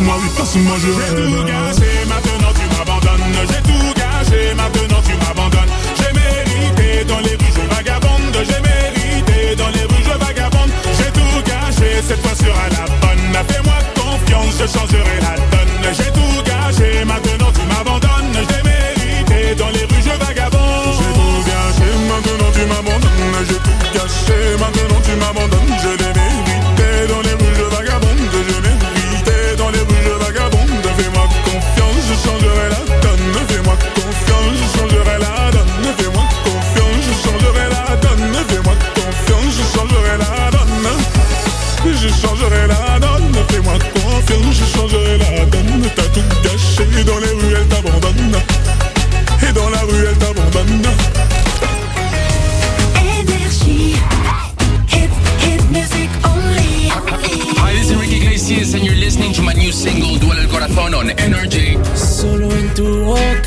Passe-moi, oui, passe-moi, je. J'ai tout gâché, maintenant tu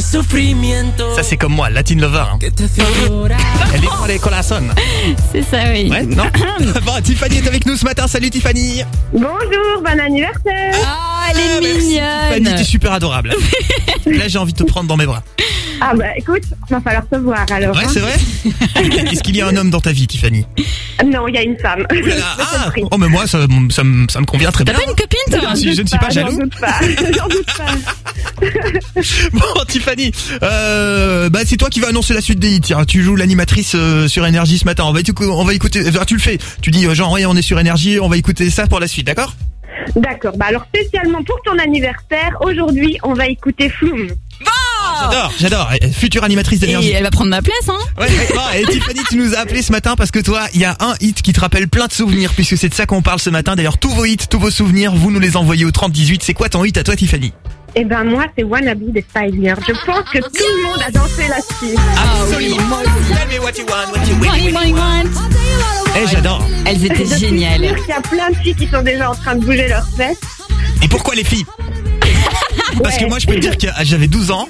sufrimiento. Ça c'est comme moi, Latin Lover. hein. Elle est pour les corazones. C'est ça, oui. Ouais, non Bon, Tiffany est avec nous ce matin. Salut Tiffany. Bonjour, bon anniversaire. Ah, elle est Tiffany, mignonne. t'es super adorable. Là, j'ai envie de te prendre dans mes bras. Ah bah écoute, va falloir se voir alors. Ouais, hein. c'est vrai Est-ce qu'il y a un homme dans ta vie, Tiffany? Non, il y a une femme. Ah Oh, mais moi, ça, ça me ça me convient très bien. T'as pas une copine, toi Si, je ne suis pas jaloux. doute pas. J'en doute pas. Bon, Tiffany, euh, bah, c'est toi qui vas annoncer la suite des hits. Tiens, tu joues l'animatrice euh, sur Énergie ce matin. On va, écouter- on va écouter. enfin, tu le fais. Tu dis, euh, genre, ouais, on est sur Énergie. On va écouter ça pour la suite, d'accord? D'accord, bah alors spécialement pour ton anniversaire, aujourd'hui on va écouter Flume. J'adore, j'adore. Future animatrice d'énergie. Et elle va prendre ma place, hein? Ouais, et Tiffany, tu nous as appelé ce matin parce que toi, il y a un hit qui te rappelle plein de souvenirs, puisque c'est de ça qu'on parle ce matin. D'ailleurs, tous vos hits, tous vos souvenirs, vous nous les envoyez au 3018. C'est quoi ton hit à toi, Tiffany? Et ben moi c'est Wannabe des Girls. Je pense que tout le monde a dansé là-dessus. Absolument. Tell me what you want, what you want, what you want. Eh, j'adore. Elles étaient Je suis géniales. sûre qu'il y a plein de filles qui sont déjà en train de bouger leurs fesses. Et pourquoi les filles? Parce que moi, je peux te dire que j'avais 12 ans.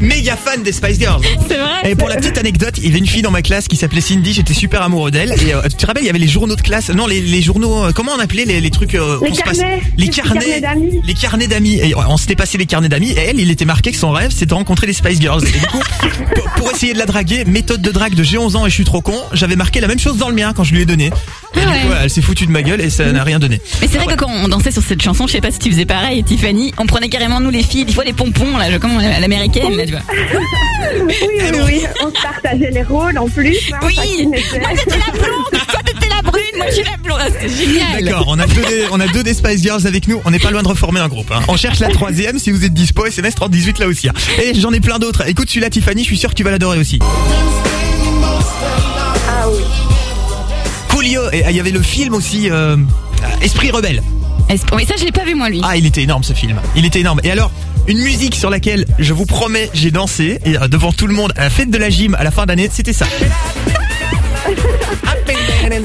Méga fan des Spice Girls. C'est vrai Et pour la petite anecdote, il y avait une fille dans ma classe qui s'appelait Cindy, j'étais super amoureux d'elle. Et euh, tu te rappelles, il y avait les journaux de classe, non les, les journaux, euh, comment on appelait les, les trucs euh, Les qu'on se passe- carnets, Les carnets, carnets d'amis. les carnets d'amis. Et on s'était passé les carnets d'amis. Et elle, il était marqué que son rêve, c'était de rencontrer les Spice Girls. Et du coup, pour, pour essayer de la draguer, méthode de drague de j'ai 11 ans et je suis trop con, j'avais marqué la même chose dans le mien quand je lui ai donné. Et du coup, elle s'est foutue de ma gueule et ça n'a rien donné. Mais c'est vrai que quand on dansait sur cette chanson, je sais pas si tu faisais pareil, Tiffany, on prenait carrément nous les filles, des fois les pompons là, je- comme à l'américaine tu vois. Oui, oui, oui, on se partageait les rôles en plus. hein, Oui, moi j'étais la blonde, toi t'étais la brune, moi je suis la blonde, Ah, c'était génial. D'accord, on a deux des, on a deux des Spice Girls avec nous. On n'est pas loin de reformer un groupe. hein. On cherche la troisième. Si vous êtes dispo, SMS 3018 là aussi. hein. Et j'en ai plein d'autres. Écoute celui-là, Tiffany. Je suis sûr que tu vas l'adorer aussi. Ah oui. Coolio. Et ah, il y avait le film aussi. euh, Esprit rebelle. Oui, ça je l'ai pas vu moi lui. Ah, il était énorme ce film. Il était énorme. Et alors, une musique sur laquelle je vous promets, j'ai dansé et euh, devant tout le monde à la fête de la gym à la fin d'année, c'était ça.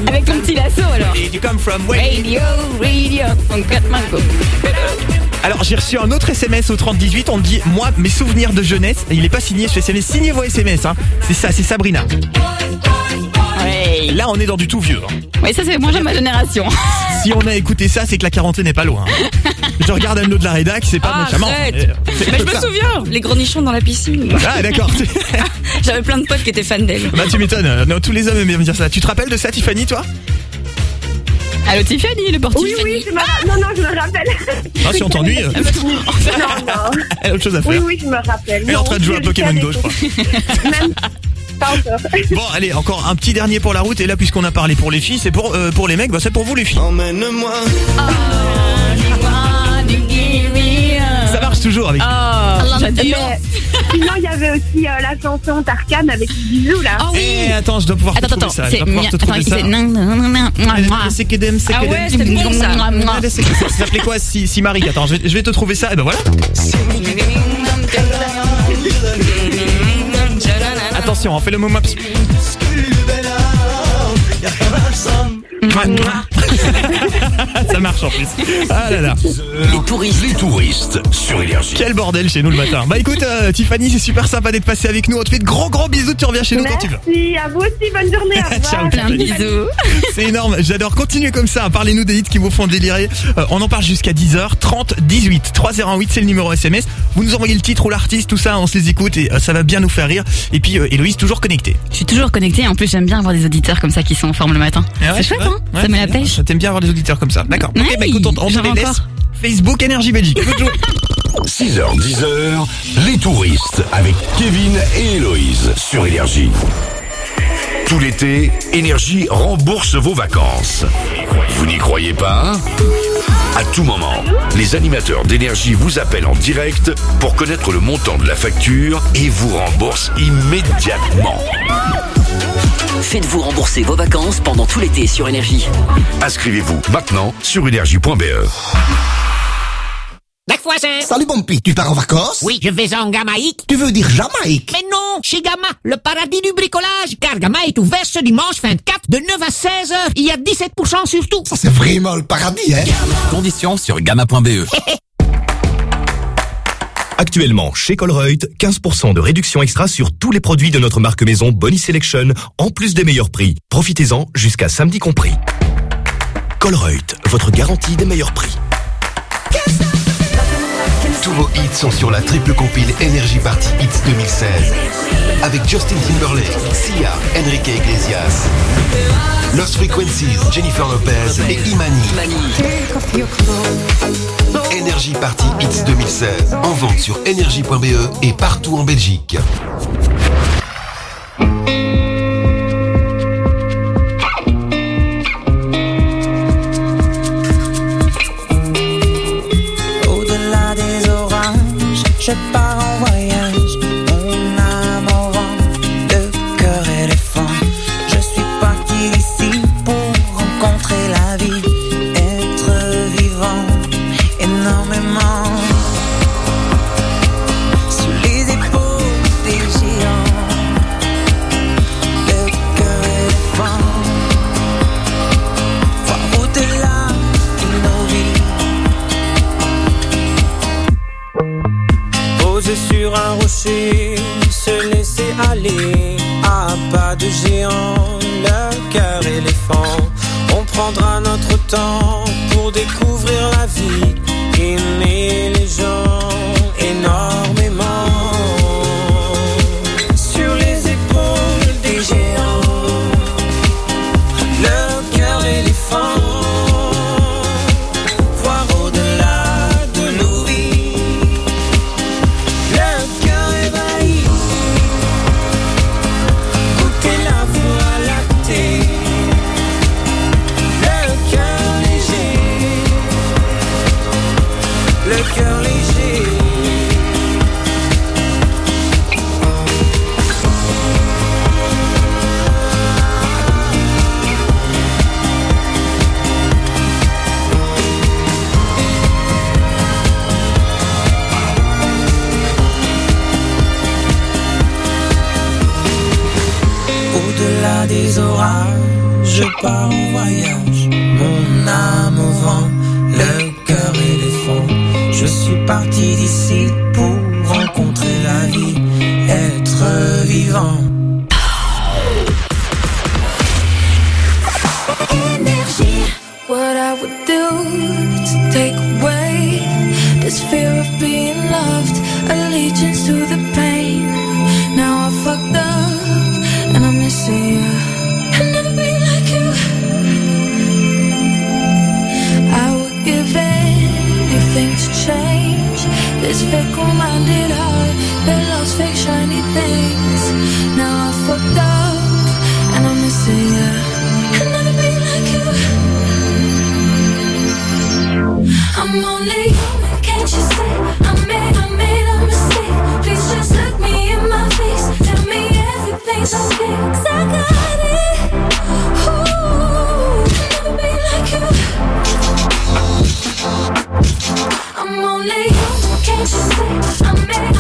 Avec ton petit lasso alors. Did you come from? Where? Radio, radio, from. Alors j'ai reçu un autre SMS au 3018, on me dit moi mes souvenirs de jeunesse, et il est pas signé ce SMS, signez vos SMS hein. C'est ça, c'est Sabrina. Là on est dans du tout vieux. hein. Oui, ça c'est moi j'ai ma génération. Si on a écouté ça, c'est que la quarantaine n'est pas loin. hein. Je regarde Anne de la rédac, c'est pas Ah, méchamment. arrête. Euh, c'est Mais je comme me ça. souviens, les grenichons dans la piscine. Ah d'accord. J'avais plein de potes qui étaient fans d'elle. bah tu m'étonnes, euh, non, tous les hommes aiment bien me dire ça. Tu te rappelles de ça Tiffany toi? Allô Tiffany, le porte Oui, oui, je me ra- non, non, je me rappelle. Ah si on t'ennuie, euh, non, non. elle a autre chose à faire. Oui, oui, je me rappelle. Elle est en train de jouer à Pokémon Go je crois. Même pas encore. Bon allez, encore un petit dernier pour la route et là puisqu'on a parlé pour les filles, c'est pour, euh, pour les mecs, bah c'est pour vous les filles. Emmène-moi. Ça marche toujours avec Oh, j'adore. Mais sinon, il y avait aussi euh, la chanson Tarkan avec bisous là. Ah oui. Eh attends, je dois pouvoir Attends, te trouver attends, ça. Je c'est dois pouvoir te attends, trouver ça. c'est. C'est c'est Ah ouais, c'était bon, ça. Ah, c'est- Ça s'appelait quoi si, si Marie? Attends, je vais, je vais te trouver ça. Et ben voilà. Attention, on fait le marche en plus. Ah là là. Les touristes. Les touristes sur Énergie. Quel bordel chez nous le matin. Bah écoute, euh, Tiffany, c'est super sympa d'être passé avec nous. On te fait de gros gros bisous. Tu reviens chez nous quand tu veux. Merci, à vous aussi, bonne journée. Revoir. Ciao, Tiffany. C'est énorme. J'adore. Continuez comme ça. Parlez-nous des hits qui vous font délirer. Euh, on en parle jusqu'à 10h. 30 18 308, c'est le numéro SMS. Vous nous envoyez le titre ou l'artiste, tout ça, on se les écoute et euh, ça va bien nous faire rire. Et puis euh, Héloïse toujours connectée. Je suis toujours connectée. En plus, j'aime bien avoir des auditeurs comme ça qui sont en forme le matin. Ah ouais, c'est chouette, ouais. hein Ouais, Ça met la bien. pêche. Ça t'aime bien avoir des auditeurs comme ça. D'accord. Ouais, bah écoute, on, on te j'en les ai laisse. encore. Facebook Énergie Belgique. Bonne journée. 6h, 10h, les touristes avec Kevin et Héloïse sur Énergie. Tout l'été, Énergie rembourse vos vacances. Vous n'y croyez pas À tout moment, les animateurs d'Énergie vous appellent en direct pour connaître le montant de la facture et vous remboursent immédiatement. Faites-vous rembourser vos vacances pendant tout l'été sur Énergie. Inscrivez-vous maintenant sur énergie.be. Voisin. Salut Bumpy, tu pars en vacances? Oui, je vais en Gamaïque. Tu veux dire Jamaïque? Mais non, chez Gamma, le paradis du bricolage. Car Gamma est ouvert ce dimanche 24 de 9 à 16 heures. Il y a 17% sur tout. Ça c'est vraiment le paradis, hein? Conditions sur gamma.be. Actuellement, chez Colreuth, 15% de réduction extra sur tous les produits de notre marque maison Bonnie Selection, en plus des meilleurs prix. Profitez-en jusqu'à samedi compris. Colreuth, votre garantie des meilleurs prix. Tous vos hits sont sur la triple compile Energy Party Hits 2016. Avec Justin Timberlake, Sia, Enrique Iglesias, Lost Frequencies, Jennifer Lopez et Imani. Energy Party Hits 2016. En vente sur energy.be et partout en Belgique. Je pars sur un rocher, se laisser aller à pas de géant, le cœur éléphant. On prendra notre temps pour découvrir la vie, aimer les gens énormément. En voyage. Mon âme au vent, le cœur éléphant. Je suis parti d'ici pour rencontrer la vie, être vivant. What I would do to take away this fear of being loved, allegiance to the pain. Now I fucked up this fickle-minded heart that loves fake shiny things. Now I fucked up and I'm missing you. I'll never be like you. I'm only I'm made.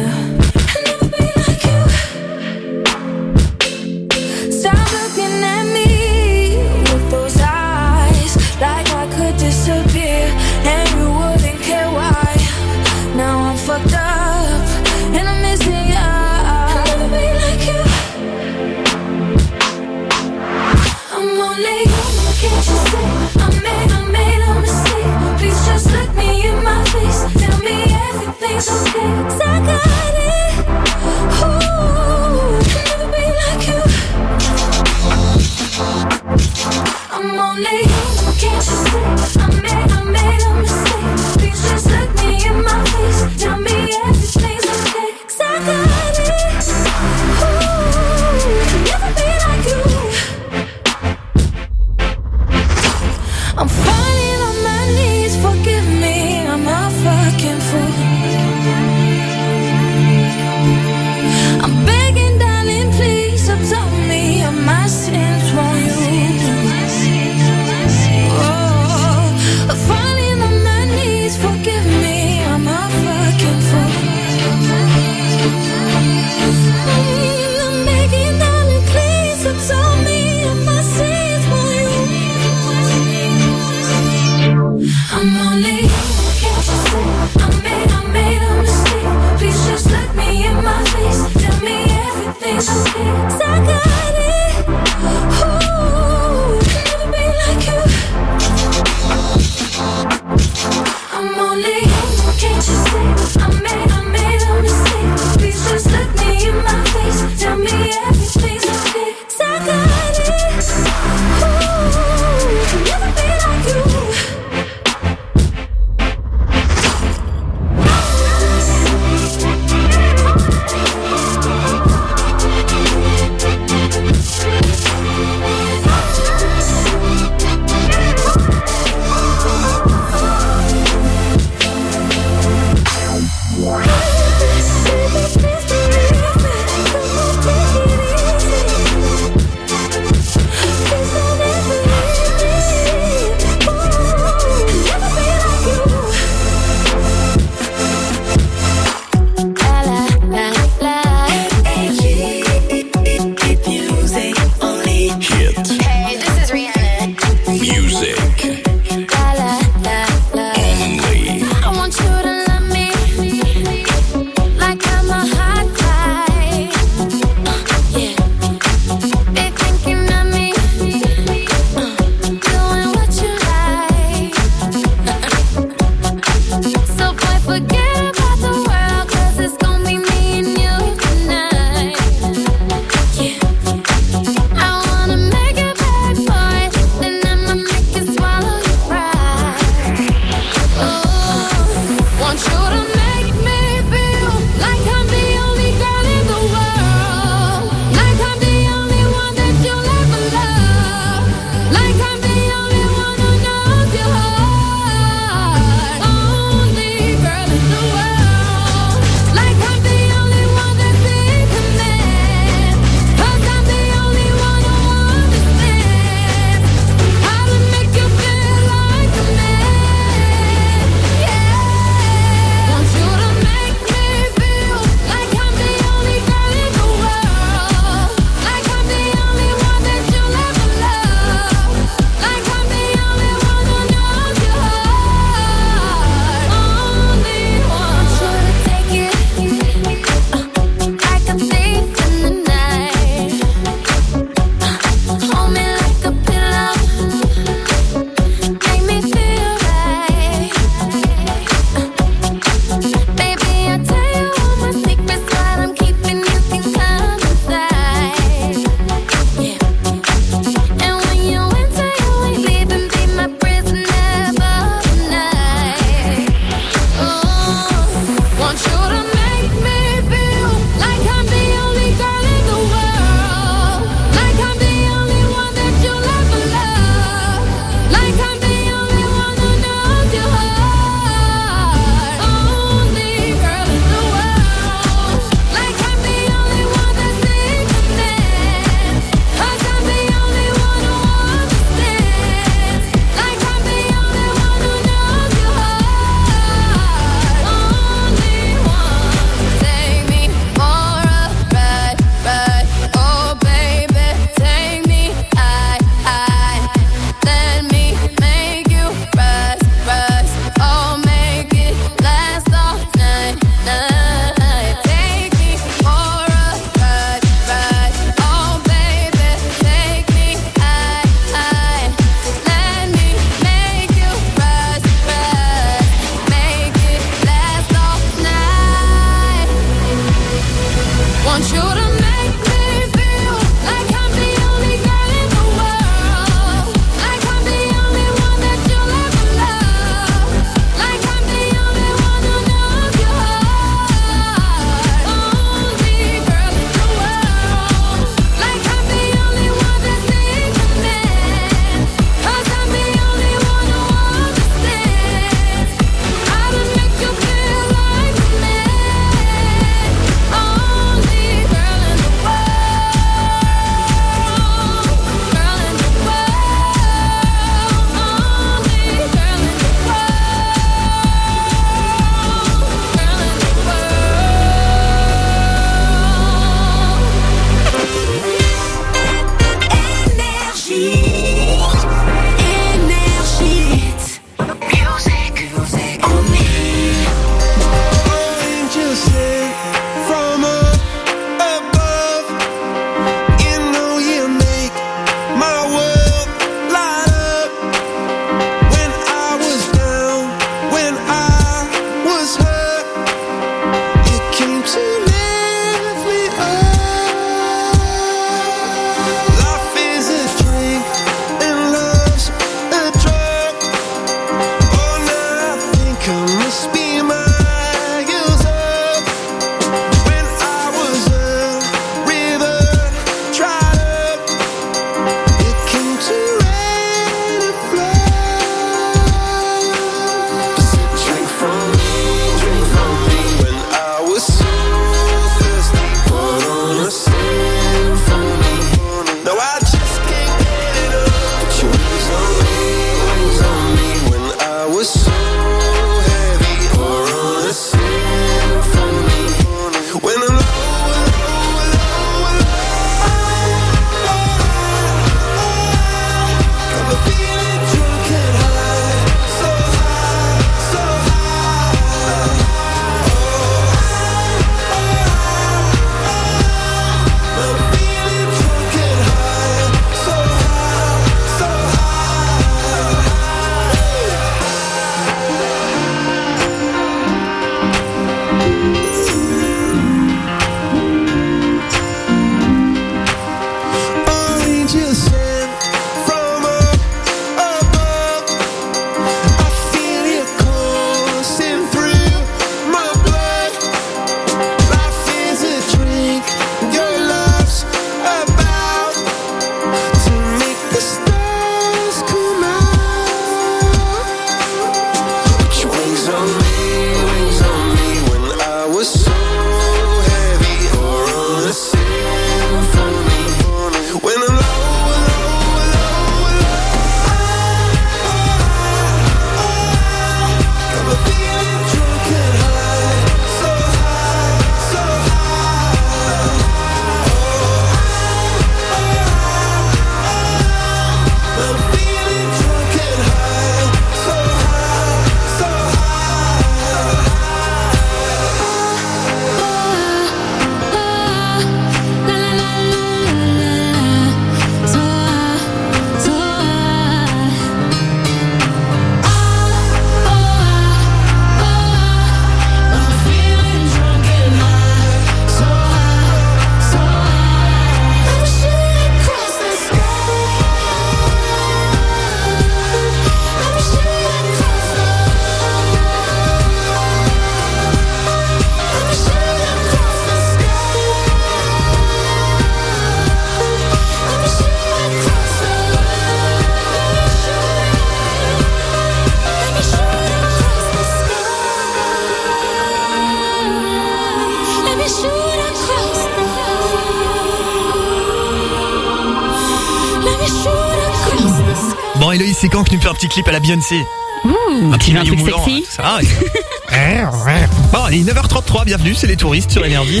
Quand que tu me fais un petit clip à la Beyoncé Ouh, Un un maillot truc moulant, sexy. là, tout ça, ouais. Allez, 9h33, bienvenue, c'est les touristes sur Énergie.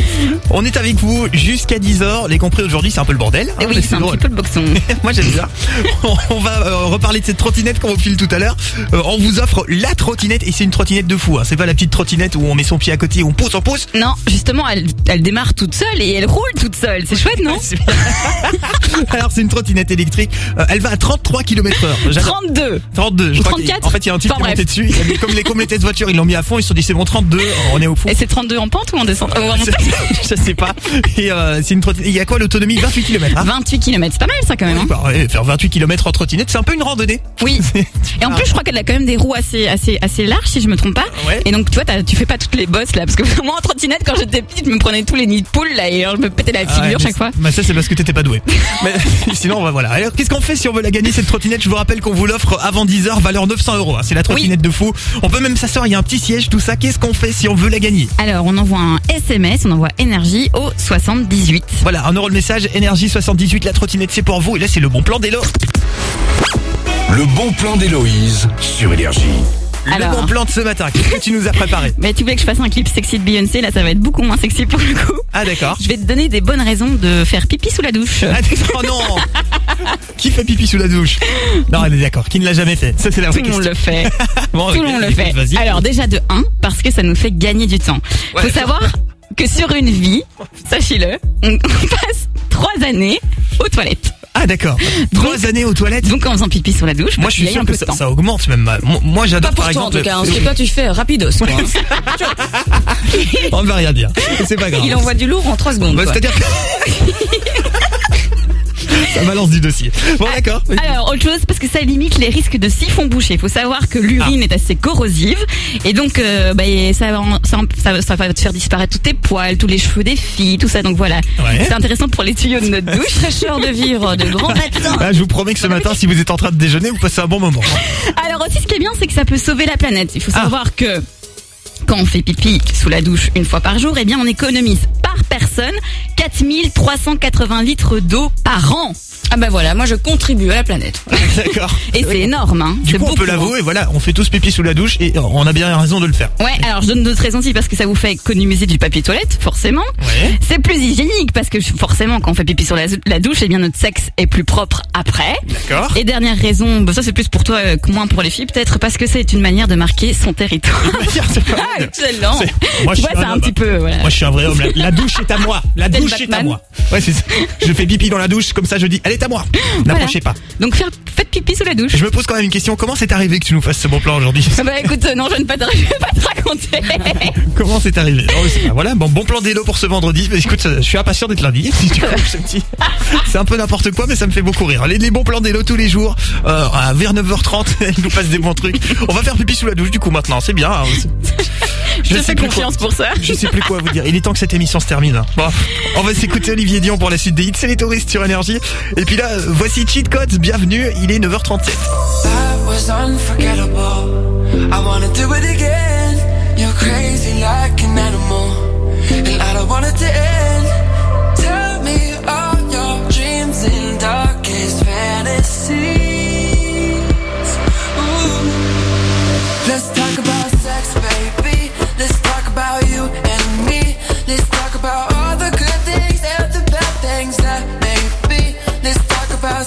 On est avec vous jusqu'à 10h. Les compris aujourd'hui, c'est un peu le bordel. Eh hein, oui, mais c'est un drôle. petit peu le boxon. Moi j'aime bien. On, va euh, reparler de cette trottinette qu'on vous file tout à l'heure. Euh, on vous offre la trottinette et c'est une trottinette de fou. hein. C'est pas la petite trottinette où on met son pied à côté et on pousse, on pousse. Non, justement, elle, elle démarre toute seule et elle roule toute seule. C'est chouette, non? Alors c'est une trottinette électrique. Euh, elle va à 33 km heure. J'adore. 32. 32. Je crois qu'il- 34. En fait, il y a un type Enfin, qui est monté dessus. Il a mis- comme les comme les tests voitures, ils l'ont mis à fond. Ils se sont dit c'est bon 32. On au fond. Et c'est 32 en pente ou en descente ou en montée Je sais pas. Et euh, c'est une trottinette. Il y a quoi l'autonomie 28 km. 28 km, c'est pas mal ça quand même. hein. Bah, ouais, faire 28 km en trottinette, c'est un peu une randonnée. Oui. Et en plus, je crois qu'elle a quand même des roues assez, assez, assez larges, si je me trompe pas. Ouais. Et donc, tu vois, tu fais pas toutes les bosses là, parce que moi en trottinette, quand j'étais petite, je me prenais tous les nids de poules là, et je me pétais la Ah figure ouais, mais chaque fois. Bah ça c'est parce que t'étais pas doué. Mais sinon on va voilà. Alors qu'est-ce qu'on fait si on veut la gagner cette trottinette? Je vous rappelle qu'on vous l'offre avant 10h, valeur 900 euros. hein. C'est la trottinette de fou. On peut même s'asseoir, il y a un petit siège, tout ça. Qu'est-ce qu'on fait si on veut la gagner Alors, on envoie un SMS, on envoie énergie au 78. Voilà, un euro le message, énergie 78, la trottinette c'est pour vous. Et là c'est le bon plan d'Elo. Le bon plan d'Héloïse sur Énergie. Le Alors. bon plan de ce matin. Qu'est-ce que tu nous as préparé Mais tu voulais que je fasse un clip sexy de Beyoncé, là ça va être beaucoup moins sexy pour le coup. Ah d'accord. Je vais te donner des bonnes raisons de faire pipi sous la douche. Ah d'accord, non Qui fait pipi sous la douche Non, elle est d'accord. Qui ne l'a jamais fait Ça c'est la Tout le monde le fait. Bon, Tout le monde le fait. Vas-y. Alors déjà de 1, parce que ça nous fait gagner du temps. Ouais. Faut savoir que sur une vie, sachez-le, on on passe 3 années aux toilettes. Ah d'accord. Trois années aux toilettes. Donc en faisant pipi sur la douche, Moi je qu'il suis sûr peu que ça, ça augmente même. Moi, moi, j'adore Pas pour par toi en exemple. tout cas, hein, parce que toi tu fais rapidos quoi. On ne va rien dire. C'est pas grave. Il envoie du lourd en 3 secondes. Bah. C'est-à-dire que... ça balance du dossier. Bon d'accord. Alors, autre chose, parce que ça limite les risques de siphon bouché. Il faut savoir que l'urine est assez corrosive. Et donc, euh, bah, ça, ça, ça, ça va te faire disparaître tous tes poils, tous les cheveux des filles, tout ça. Donc voilà. Ouais. C'est intéressant pour les tuyaux de notre douche. Fraîcheur de vivre de grands matins. Ah, je vous promets que ce matin, si vous êtes en train de déjeuner, vous passez un bon moment. Alors aussi, ce qui est bien, c'est que ça peut sauver la planète. Il faut Ah. savoir que quand on fait pipi sous la douche une fois par jour, eh bien, on économise par personne 4380 litres d'eau par an. Ah bah voilà, moi je contribue à la planète. D'accord. Et c'est énorme, hein. Du C'est coup, on peut hein. l'avouer, voilà, on fait tous pipi sous la douche et on a bien raison de le faire. Ouais, alors je donne d'autres raisons aussi parce que ça vous fait économiser du papier toilette, forcément. Ouais. C'est plus hygiénique parce que forcément quand on fait pipi sur la, la douche, eh bien notre sexe est plus propre après. D'accord. Et dernière raison, bah ça c'est plus pour toi euh, que moins pour les filles peut-être parce que c'est une manière de marquer son territoire. excellent. C'est- Moi, tu je vois, c'est un petit peu voilà. Moi, je suis un vrai homme. La, la douche est à moi. La douche est à moi. Ouais, c'est ça. Je fais pipi dans la douche, comme ça, je dis, elle est à moi. N'approchez pas. Donc faire, faites pipi sous la douche. Je me pose quand même une question. Comment c'est arrivé que tu nous fasses ce bon plan aujourd'hui Ah Bah écoute, euh, non, je ne vais pas te, raconter. Comment c'est arrivé Non, Voilà, bon, bon plan d'élo pour ce vendredi. Mais écoute, je suis impatient d'être lundi. Si tu couches, ce petit- C'est un peu n'importe quoi, mais ça me fait beaucoup rire. Les, les bons plans d'élo tous les jours. Euh, vers 9h30, elle nous passe des bons trucs. On va faire pipi sous la douche du coup maintenant. C'est bien. hein. Je te sais fais confiance quoi- pour ça. Je sais plus quoi vous dire. Il est temps que cette émission se termine. hein. Bon, on va s'écouter Olivier Dion pour la suite des hits. C'est les touristes sur énergie. Et puis là, voici Cheat Codes. Bienvenue. Il est 9h37. That was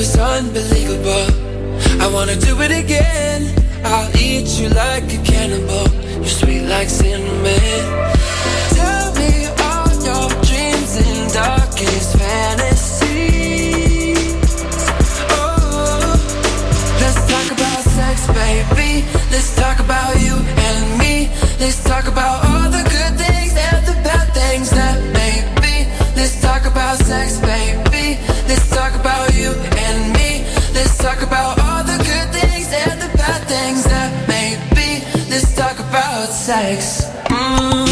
Was unbelievable. I wanna do it again. I'll eat you like a cannibal. You're sweet like cinnamon. Tell me all your dreams and darkest fantasies. Oh, let's talk about sex, baby. Let's talk about you and me. Let's talk about sex. Mm.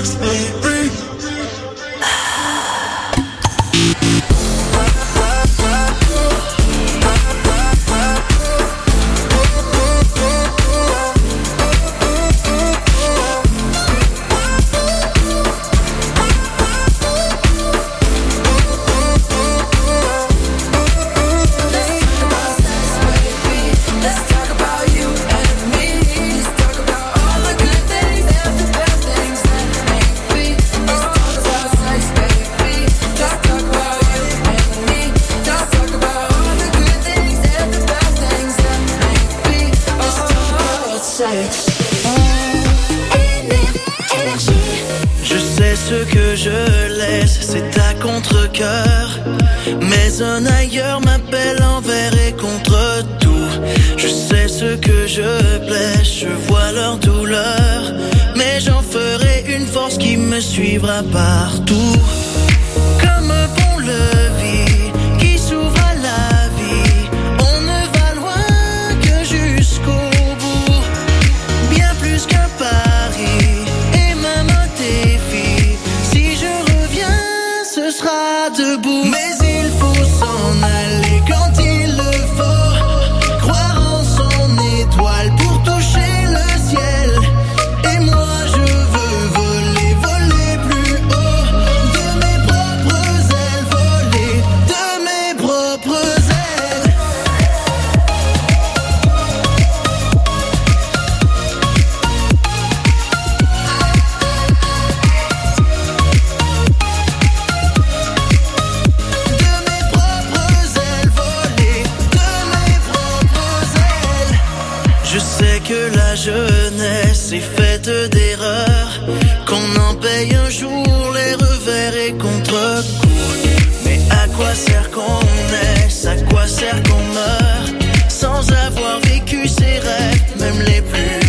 works. que je laisse, c'est à contre-coeur. Mais un ailleurs m'appelle envers et contre tout. Je sais ce que je blesse, je vois leur douleur. Mais j'en ferai une force qui me suivra partout. que la jeunesse est faite d'erreurs, qu'on en paye un jour les revers et contre-coups. Mais à quoi sert qu'on naisse, à quoi sert qu'on meurt, sans avoir vécu ses rêves, même les plus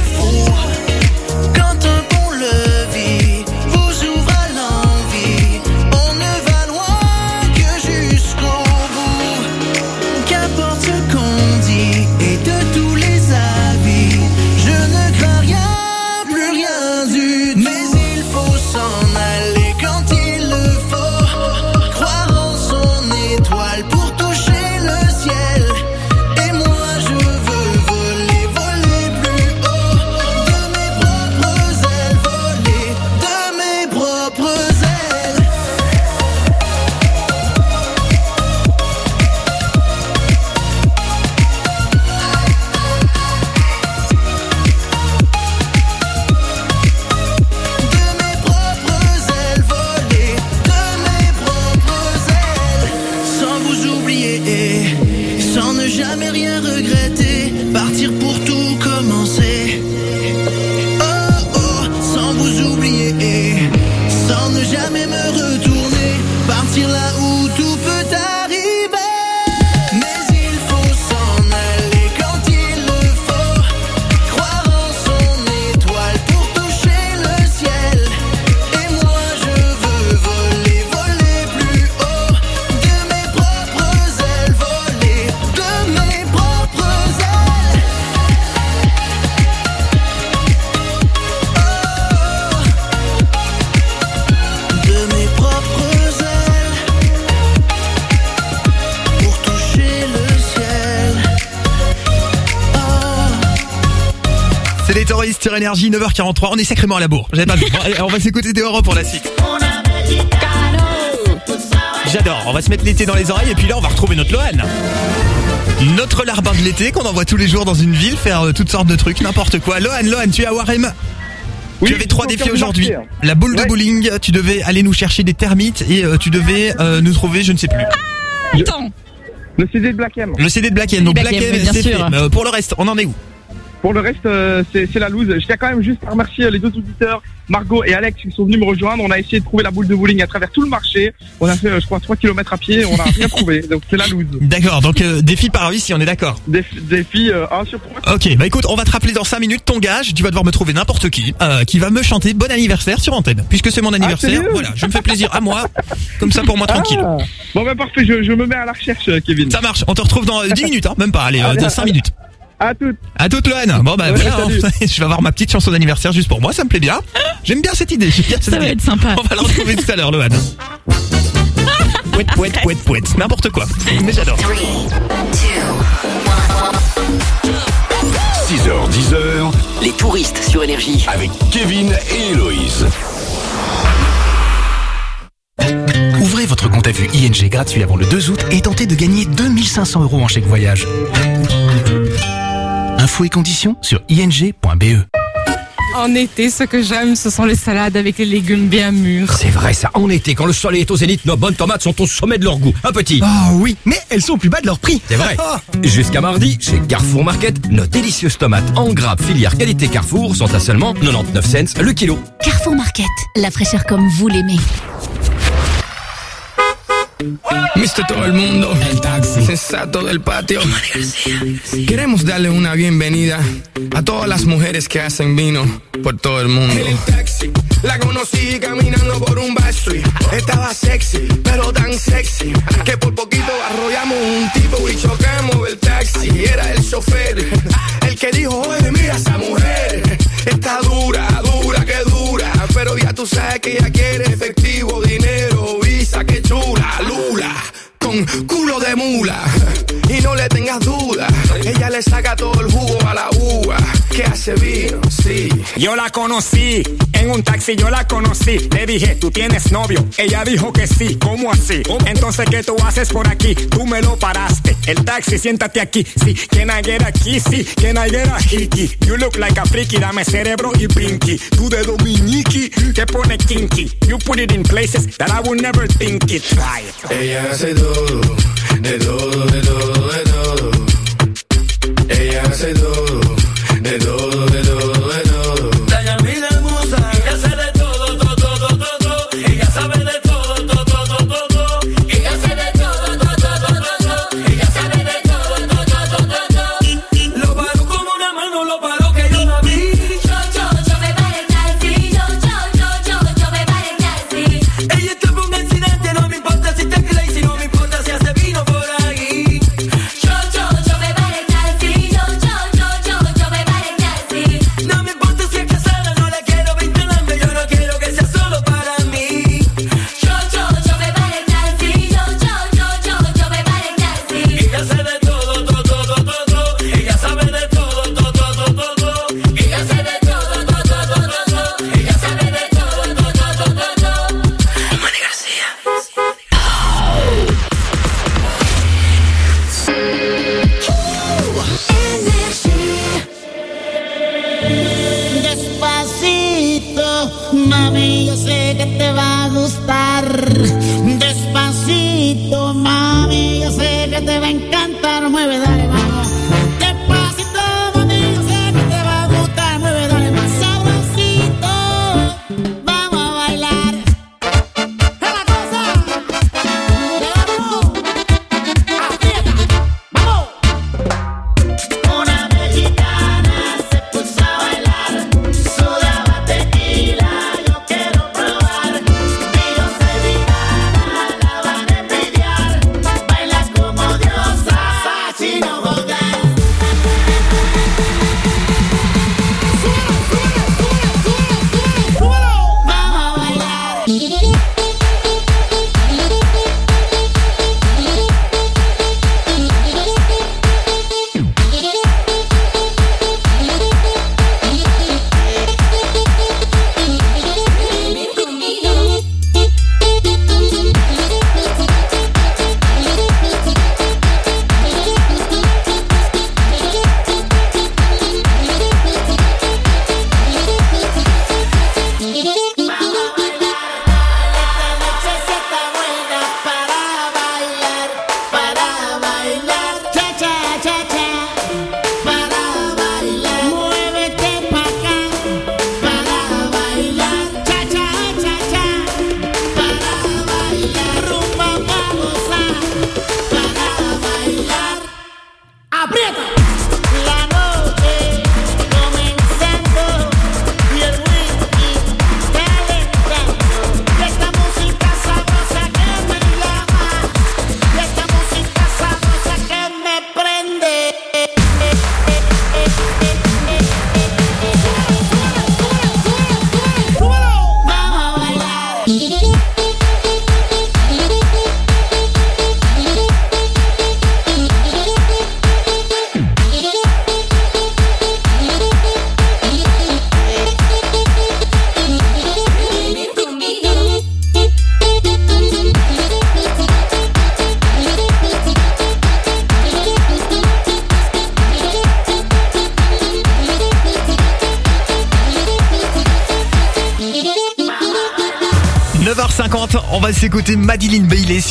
énergie 9h43. On est sacrément à la bourre. J'avais pas vu. Bon, allez, on va s'écouter Théoro pour la suite. J'adore. On va se mettre l'été dans les oreilles et puis là on va retrouver notre Lohan. Notre larbin de l'été qu'on envoie tous les jours dans une ville faire euh, toutes sortes de trucs, n'importe quoi. Lohan, Lohan, tu es à Warem. tu avais trois défis aujourd'hui. marché. La boule de bowling, tu devais aller nous chercher des termites et euh, tu devais euh, nous trouver, je ne sais plus. Attends. Le CD de Black M. Le CD de Black M. Donc Black Black M, M, bien c'est fait. sûr. Mais, euh, pour le reste, on en est où? Pour le reste, euh, c'est la loose. Je tiens quand même juste à remercier les deux auditeurs, Margot et Alex, qui sont venus me rejoindre. On a essayé de trouver la boule de bowling à travers tout le marché. On a fait, euh, je crois, 3 km à pied. On n'a rien trouvé. Donc c'est la loose. D'accord, donc euh, défi par 8 si on est d'accord. Défi, défi euh, 1 sur 3. Ok, bah écoute, on va te rappeler dans 5 minutes ton gage. Tu vas devoir me trouver n'importe qui euh, qui va me chanter bon anniversaire sur antenne. Puisque c'est mon anniversaire, sérieux? voilà, je me fais plaisir à moi. Comme ça pour moi tranquille. Ah. Bon ben parfait, je, je me mets à la recherche, euh, Kevin. Ça marche, on te retrouve dans euh, 10 minutes, hein, même pas, allez, euh, Allez, dans 5 allez. minutes. À toutes. À toute Lohan. Bon bah Ouais, voilà, salut. hein. je vais avoir ma petite chanson d'anniversaire juste pour moi, ça me plaît bien. J'aime bien cette idée, bien cette Ça va être sympa. On va le retrouver tout à l'heure, Lohan. Pouette, pouette, pouette, pouette, n'importe quoi. Mais j'adore. 6h, 10h, Les touristes sur énergie. avec Kevin et Héloïse. Ouvrez votre compte à vue ING gratuit avant le 2 août et tentez de gagner 2500 euros en chèque voyage. Infos et conditions sur ing.be. En été, ce que j'aime, ce sont les salades avec les légumes bien mûrs. C'est vrai ça, en été, quand le soleil est au zénith, nos bonnes tomates sont au sommet de leur goût. Un petit. Ah oui, mais elles sont au plus bas de leur prix. C'est vrai. Jusqu'à mardi, chez Carrefour Market, nos délicieuses tomates en grappe filière qualité Carrefour sont à seulement 99 cents le kilo. Carrefour Market, la fraîcheur comme vous l'aimez. Mister todo el mundo, el taxi, sensato del patio. Queremos darle una bienvenida a todas las mujeres que hacen vino por todo el mundo. En el taxi, la conocí caminando por un backstreet. Estaba sexy, pero tan sexy que por poquito arrollamos un tipo y chocamos el taxi. Era el chofer, el que dijo, oye, mira esa mujer. Está dura, dura, que dura. Pero ya tú sabes que ella quiere efectivo, dinero, visa, que chula, lula. Con culo de mula. Y no le tengas duda, ella le saca todo el jugo a la uva. Que hace vino, sí. Yo la conocí, en un taxi yo la conocí. Le dije, ¿tú tienes novio? Ella dijo que sí, ¿cómo así? Entonces, ¿qué tú haces por aquí? Tú me lo paraste. El taxi, siéntate aquí. Sí, can I get aquí? Sí, can I get hickey? You look like a freaky, dame cerebro y pinky. Tú de dominiki, te pone kinky. You put it in places that I would never think it. Try it. Ella hace todo, de todo, de todo, de todo.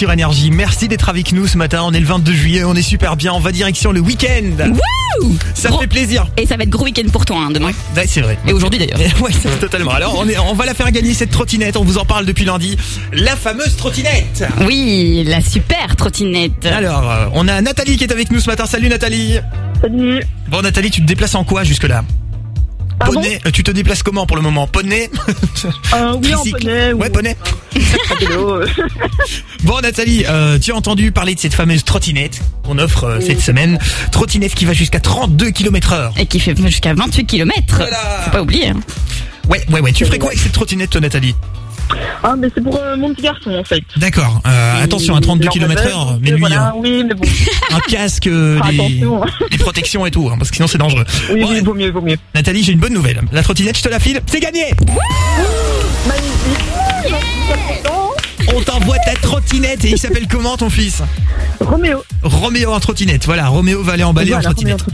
Sur Énergie. Merci d'être avec nous ce matin. On est le 22 juillet, on est super bien. On va direction le week-end. Wouh Ça fait plaisir. Et ça va être gros week-end pour toi hein, demain. Ouais, c'est vrai. Et aujourd'hui d'ailleurs. Ouais, c'est totalement. Alors, on, est, on va la faire gagner cette trottinette. On vous en parle depuis lundi. La fameuse trottinette. Oui, la super trottinette. Alors, euh, on a Nathalie qui est avec nous ce matin. Salut Nathalie. Salut. Bon Nathalie, tu te déplaces en quoi jusque-là? Poney, euh, tu te déplaces comment pour le moment? Poney? Euh, oui, en poney. Ouais, poney. Bon Nathalie, euh, tu as entendu parler de cette fameuse trottinette qu'on offre euh, cette semaine. Trottinette qui va jusqu'à 32 km heure. Et qui fait jusqu'à 28 km. Faut pas oublier. hein. Ouais, ouais, ouais. Tu ferais quoi avec cette trottinette toi Nathalie? Ah, mais c'est pour euh, mon petit garçon, en fait. D'accord. Euh, attention à 32 Alors, km heure, mais lui, voilà, hein. Oui, mais bon. un casque, euh, Ah, des, protections et tout, hein, parce que sinon c'est dangereux. Oui, Bon, oui, vaut mieux, vaut mieux. Nathalie, j'ai une bonne nouvelle. La trottinette, je te la file, c'est gagné On t'envoie ta trottinette et il s'appelle comment ton fils Roméo. Roméo en trottinette. Voilà, Roméo va aller emballer Voilà, en trottinette.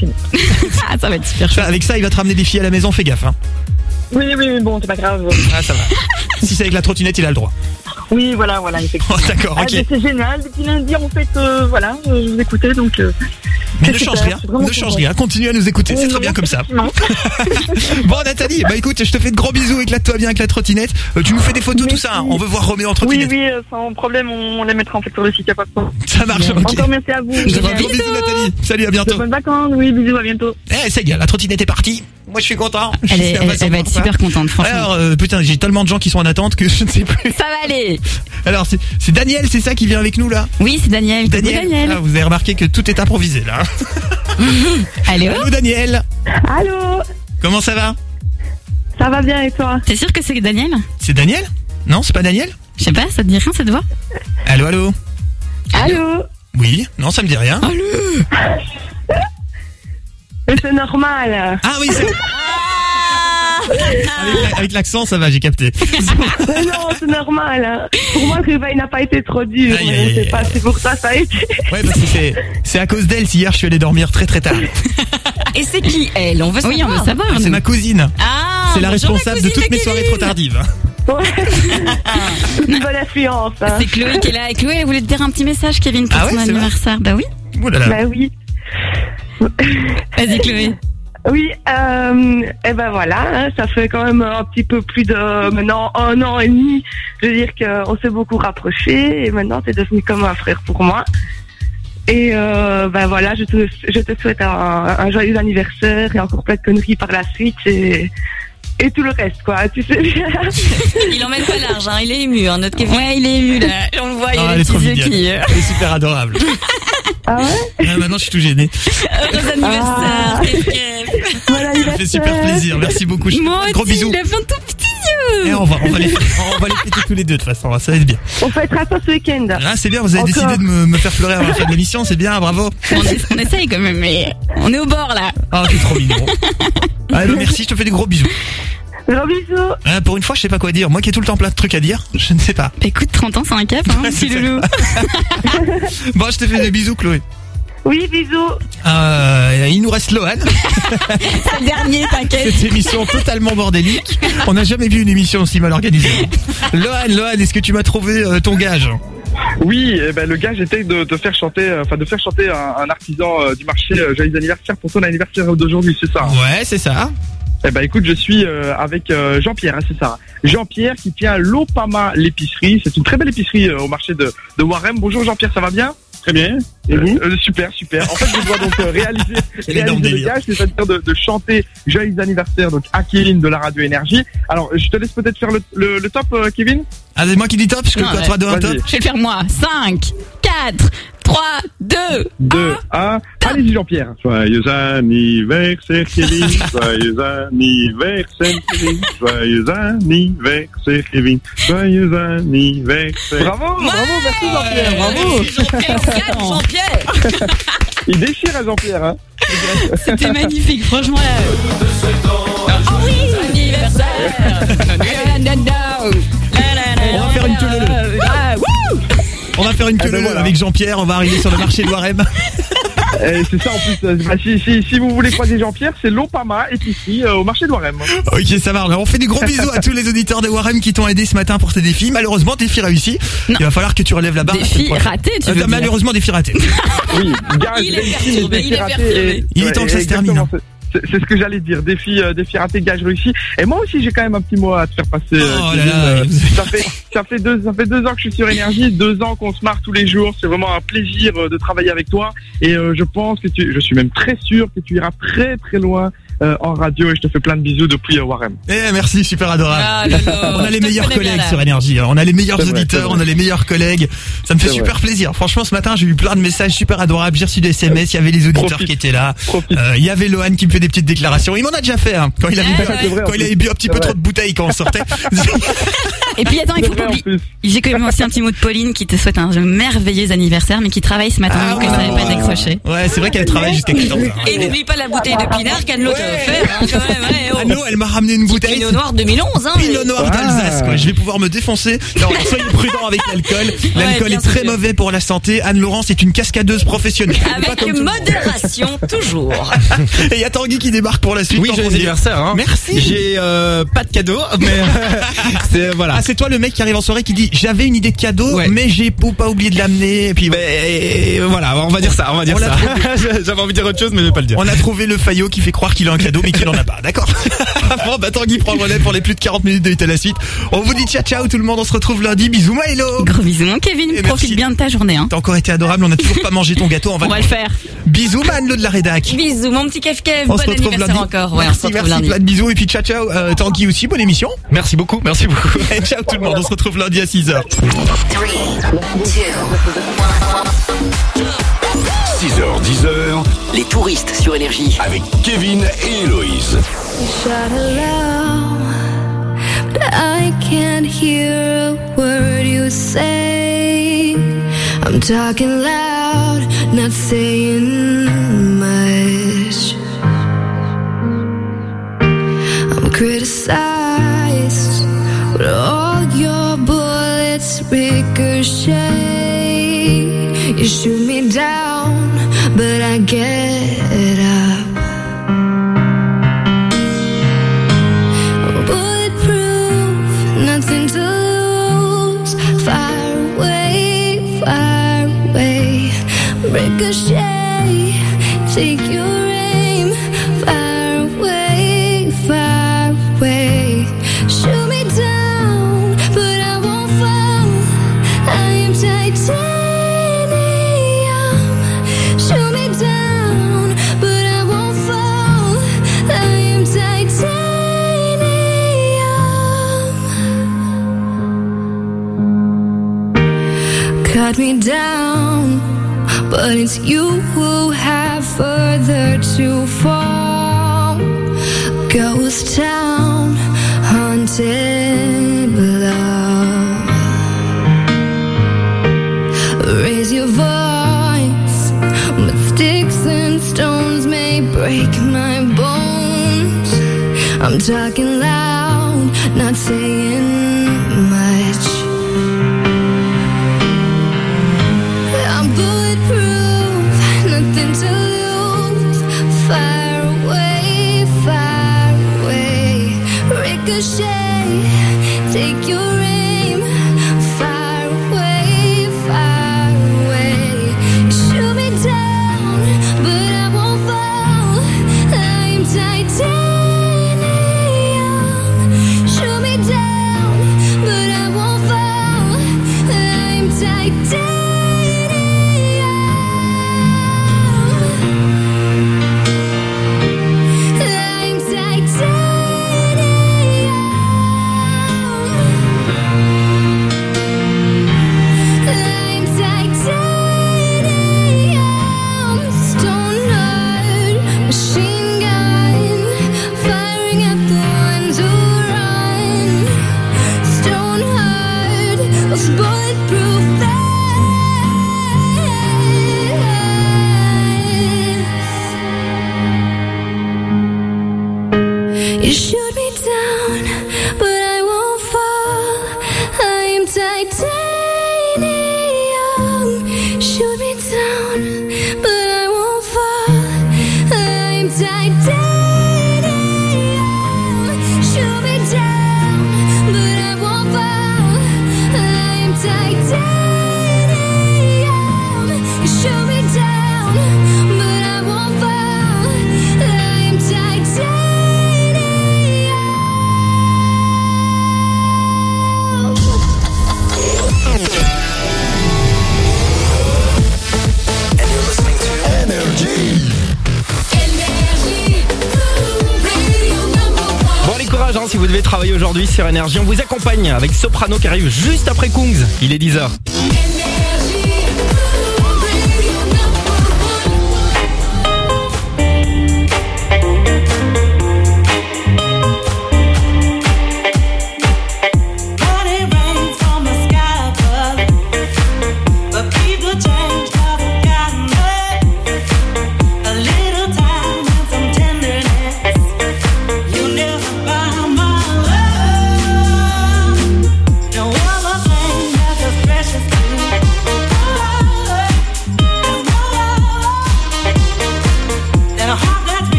ah, ça va être super chouette. Avec ça, il va te ramener des filles à la maison, fais gaffe. Hein. Oui, oui, mais bon, c'est pas grave. Ah, ça va. si c'est avec la trottinette, il a le droit. Oui, voilà, voilà, effectivement. Oh, d'accord, Ah, ok. mais c'est génial. Depuis lundi, en fait, euh, voilà, euh, je vous écoutais, donc. euh, Mais ne change rien, ne change rien, continue à nous écouter, c'est Oui, très bien comme ça. Bon Nathalie, bah écoute, je te fais de gros bisous, éclate-toi bien avec la trottinette. Euh, tu nous fais des photos, tout ça, hein. on veut voir Roméo en Oui, trottinette. oui, euh, sans problème, on les mettra en fait sur le site, a pas de problème. Ça marche, ok. Encore merci à vous. Je te fais un gros bisou Nathalie, salut, à bientôt. De bonnes vacances, oui, bisous, à bientôt. Eh, ça y est, la trottinette est partie. Moi, je suis content. Elle, suis est- elle- impatient elle va être super contente, franchement. Alors, euh, putain, j'ai tellement de gens qui sont en attente que je ne sais plus. Ça va aller. Alors, c'est Daniel, c'est ça qui vient avec nous là? Oui, c'est Daniel. Coucou, Daniel. Daniel. Ah, vous avez remarqué que tout est improvisé là. Allô? Allô Daniel. Allô? Comment ça va? Ça va bien et toi? T'es sûr que c'est Daniel? C'est Daniel? Non, c'est pas Daniel? Je sais pas, ça te dit rien cette voix? Allô, allô? Allô? Oui, non, ça me dit rien. Mais c'est normal. Ah oui, c'est. Avec la- Avec l'accent, ça va, j'ai capté. Mais non, c'est normal. Pour moi, le réveil n'a pas été trop dur. Aïe, mais aïe, aïe. pas, c'est pour ça, ça a été. Ouais, parce que c'est c'est à cause d'elle si hier je suis allé dormir très très tard. Et c'est qui elle? On veut Oui, savoir. on veut savoir. C'est ma cousine. Ah, C'est la responsable de toutes mes soirées trop tardives. Une bonne influence. hein. C'est Chloé qui est là. Et Chloé, elle voulait te dire un petit message, Kevin, pour Ah ouais, ton anniversaire. Bah oui. Oh là là. Bah oui. Vas-y, Chloé. Oui, euh, et ben voilà, hein, ça fait quand même un petit peu plus de maintenant un an et demi. Je veux dire qu'on s'est beaucoup rapprochés et maintenant t'es devenu comme un frère pour moi. Et euh, ben voilà, je te, je te souhaite un, un joyeux anniversaire et encore plein de conneries par la suite et, et tout le reste quoi. Tu sais bien. Il emmène pas large, hein. il est ému, hein, notre Kevin. Ouais, il est ému là. On le voit, il Ah, a elle les est trop petits yeux mignonne. qui. Elle est super adorable. Ah ouais Ah, maintenant, je suis tout gêné. Heureux anniversaire, Kev, Kev. Bon Ça me fait super plaisir. Merci beaucoup. Je te Moi Gros bisous. il a plein de tout petits Et yeux. on va, on va les, on va les fêter tous les deux de toute façon. Ça va être bien. On fêtera ça ce week-end. Ah, c'est bien. Vous avez Encore. décidé de me, me faire pleurer avant la fin de l'émission. C'est bien. Bravo. On, essa- on essaye quand même, mais on est au bord là. Ah, t'es trop mignon. Ah, bah, merci. Je te fais des gros bisous. Gros bisous. Ah, pour une fois, je sais pas quoi dire. Moi qui ai tout le temps plein de trucs à dire, je ne sais pas. Bah écoute, 30 ans, c'est un cap, hein, petit loulou. Bon, je te fais des bisous, Chloé. Oui, bisous. Euh, il nous reste Lohan. C'est le dernier, t'inquiète. Cette émission totalement bordélique. On n'a jamais vu une émission aussi mal organisée. Lohan, Lohan, est-ce que tu m'as trouvé euh, ton gage? Oui, eh ben, le gars, j'étais de te faire chanter, euh, enfin de faire chanter un, un artisan euh, du marché euh, joyeux anniversaire pour ton anniversaire d'aujourd'hui, c'est ça? Ouais, c'est ça. Eh ben écoute, je suis euh, avec euh, Jean-Pierre, hein, c'est ça. Jean-Pierre qui tient l'Opama l'épicerie. C'est une très belle épicerie euh, au marché de, de Warem. Bonjour Jean-Pierre, ça va bien? Très bien. Et vous? Super, super. En fait, je dois donc euh, réaliser, réaliser le gage, c'est-à-dire de, de chanter joyeux anniversaire donc à Kevin de la radio énergie. Alors, je te laisse peut-être faire le, le, le top, euh, Kevin? Ah, c'est moi qui dis top, parce que Non, quoi, ouais. 3, 2, 1, top. Je vais le faire moi. 5, 4, 3, 2. 2, 1. Allez-y Jean-Pierre. Joyeux anniversaire Kevin, joyeux anniversaire Kevin, joyeux anniversaire Kevin, joyeux anniversaire. Bravo, bravo, merci Jean-Pierre, bravo. Jean-Pierre, Jean-Pierre. Il déchire à Jean-Pierre. Hein. C'était magnifique, franchement. là. Oh oui, anniversaire. On va faire une On va faire une queue Ah ben leu voilà. avec Jean-Pierre. On va arriver sur le marché de Warem. Et c'est ça en plus. euh, bah, si, si, si vous voulez croiser Jean-Pierre, c'est l'Opama est ici euh, au marché de Warem. Ok, ça marche. On fait des gros bisous à tous les auditeurs de Warem qui t'ont aidé ce matin pour tes défis. Malheureusement, défi réussi. Il va falloir que tu relèves la barre. Défi raté, tu Euh, veux dire. Malheureusement, défi raté. Oui, gage Il est perturbé, il est raté perturbé. et- Il est temps que ça se termine, exactement, c'est- ce que j'allais dire, défi, euh, défi raté, gage réussi. Et moi aussi, j'ai quand même un petit mot à te faire passer. euh, Oh là Kevin. là, Euh, ça fait, ça fait deux, ça fait deux ans que je suis sur énergie, deux ans qu'on se marre tous les jours. C'est vraiment un plaisir euh, de travailler avec toi. Et euh, je pense que tu, je suis même très sûr que tu iras très très loin euh, en radio. Et je te fais plein de bisous depuis euh, Warem. Eh merci, super adorable. Ah, on a les meilleurs collègues sur énergie. On a les meilleurs vrai, auditeurs, on a les meilleurs collègues. Ça me fait super plaisir. Franchement, ce matin, j'ai eu plein de messages super adorables. J'ai reçu des SMS. Il y avait les auditeurs Profite. qui étaient là. Euh, Il y avait Lohan qui me fait des petites déclarations. Il m'en a déjà fait hein, quand il avait Ouais, bu, ouais. C'est vrai, en quand il plus. avait bu un petit peu vrai. trop de bouteilles quand on sortait. Et puis attends, il C'est faut pas oublier. J'ai quand même aussi un petit mot de Pauline qui te souhaite un merveilleux anniversaire, mais qui travaille ce matin, donc elle savait pas décrocher. Ouais, c'est vrai qu'elle travaille jusqu'à 14 heures. Et n'oublie pas la bouteille de pinard qu'Anne-Lo t'a offert, hein, quand même. ouais, oh. Anno, elle m'a ramené une bouteille. Pinot Noir 2011, hein. Pinot Noir Ah. d'Alsace, quoi. Je vais pouvoir me défoncer. Non, soyez prudents avec l'alcool. L'alcool est très sûr. mauvais pour la santé. Anne Laurence est une cascadeuse professionnelle. Pas Avec modération, toujours. Et il y a Tanguy qui débarque pour la suite. Oui, anniversaire. Hein. Merci. J'ai euh, pas de cadeau, mais euh, c'est voilà. Ah, c'est toi le mec qui arrive en soirée qui dit j'avais une idée de cadeau, Ouais. mais j'ai pas oublié de l'amener. Et puis euh, voilà, on va dire ça, on va dire On ça. J'avais envie de dire autre chose, mais je vais pas le dire. on a trouvé le faillot qui fait croire qu'il a un cadeau, mais qu'il en a pas. D'accord. bon, bah Tanguy prend le relais pour les plus de 40 minutes de Hit à la suite. On vous dit ciao ciao tout le monde. On se retrouve lundi. Bisous, Maëlo. Gros bisous, mon Kevin. Et Profite merci. bien de ta journée. Hein. T'as encore été adorable. On a toujours pas mangé ton gâteau. On va, On va le faire. Bisous, man, de la rédac. Bisous, mon petit Kev Kev. On Bon se retrouve anniversaire lundi. encore. Ouais, on se retrouve merci, lundi. plein de bisous et puis ciao ciao. Euh, Tanguy aussi, bonne émission. Merci beaucoup, merci beaucoup. Et ciao tout le monde. On se retrouve lundi à 6h. 6h, 10h, Les touristes sur Énergie. avec Kevin et Héloïse. I can't hear a word you say. I'm talking loud, not saying much. I'm criticized, but all your bullets ricochet. You shoot me down, but I get up. Bulletproof, nothing to lose. Away, away. Cut me down, but it's you who have further to fall. Ghost town, haunted below. Raise your voice, but sticks and stones may break my bones. I'm talking vous devez travailler aujourd'hui sur Énergie, on vous accompagne avec Soprano qui arrive juste après Kungs. Il est 10h.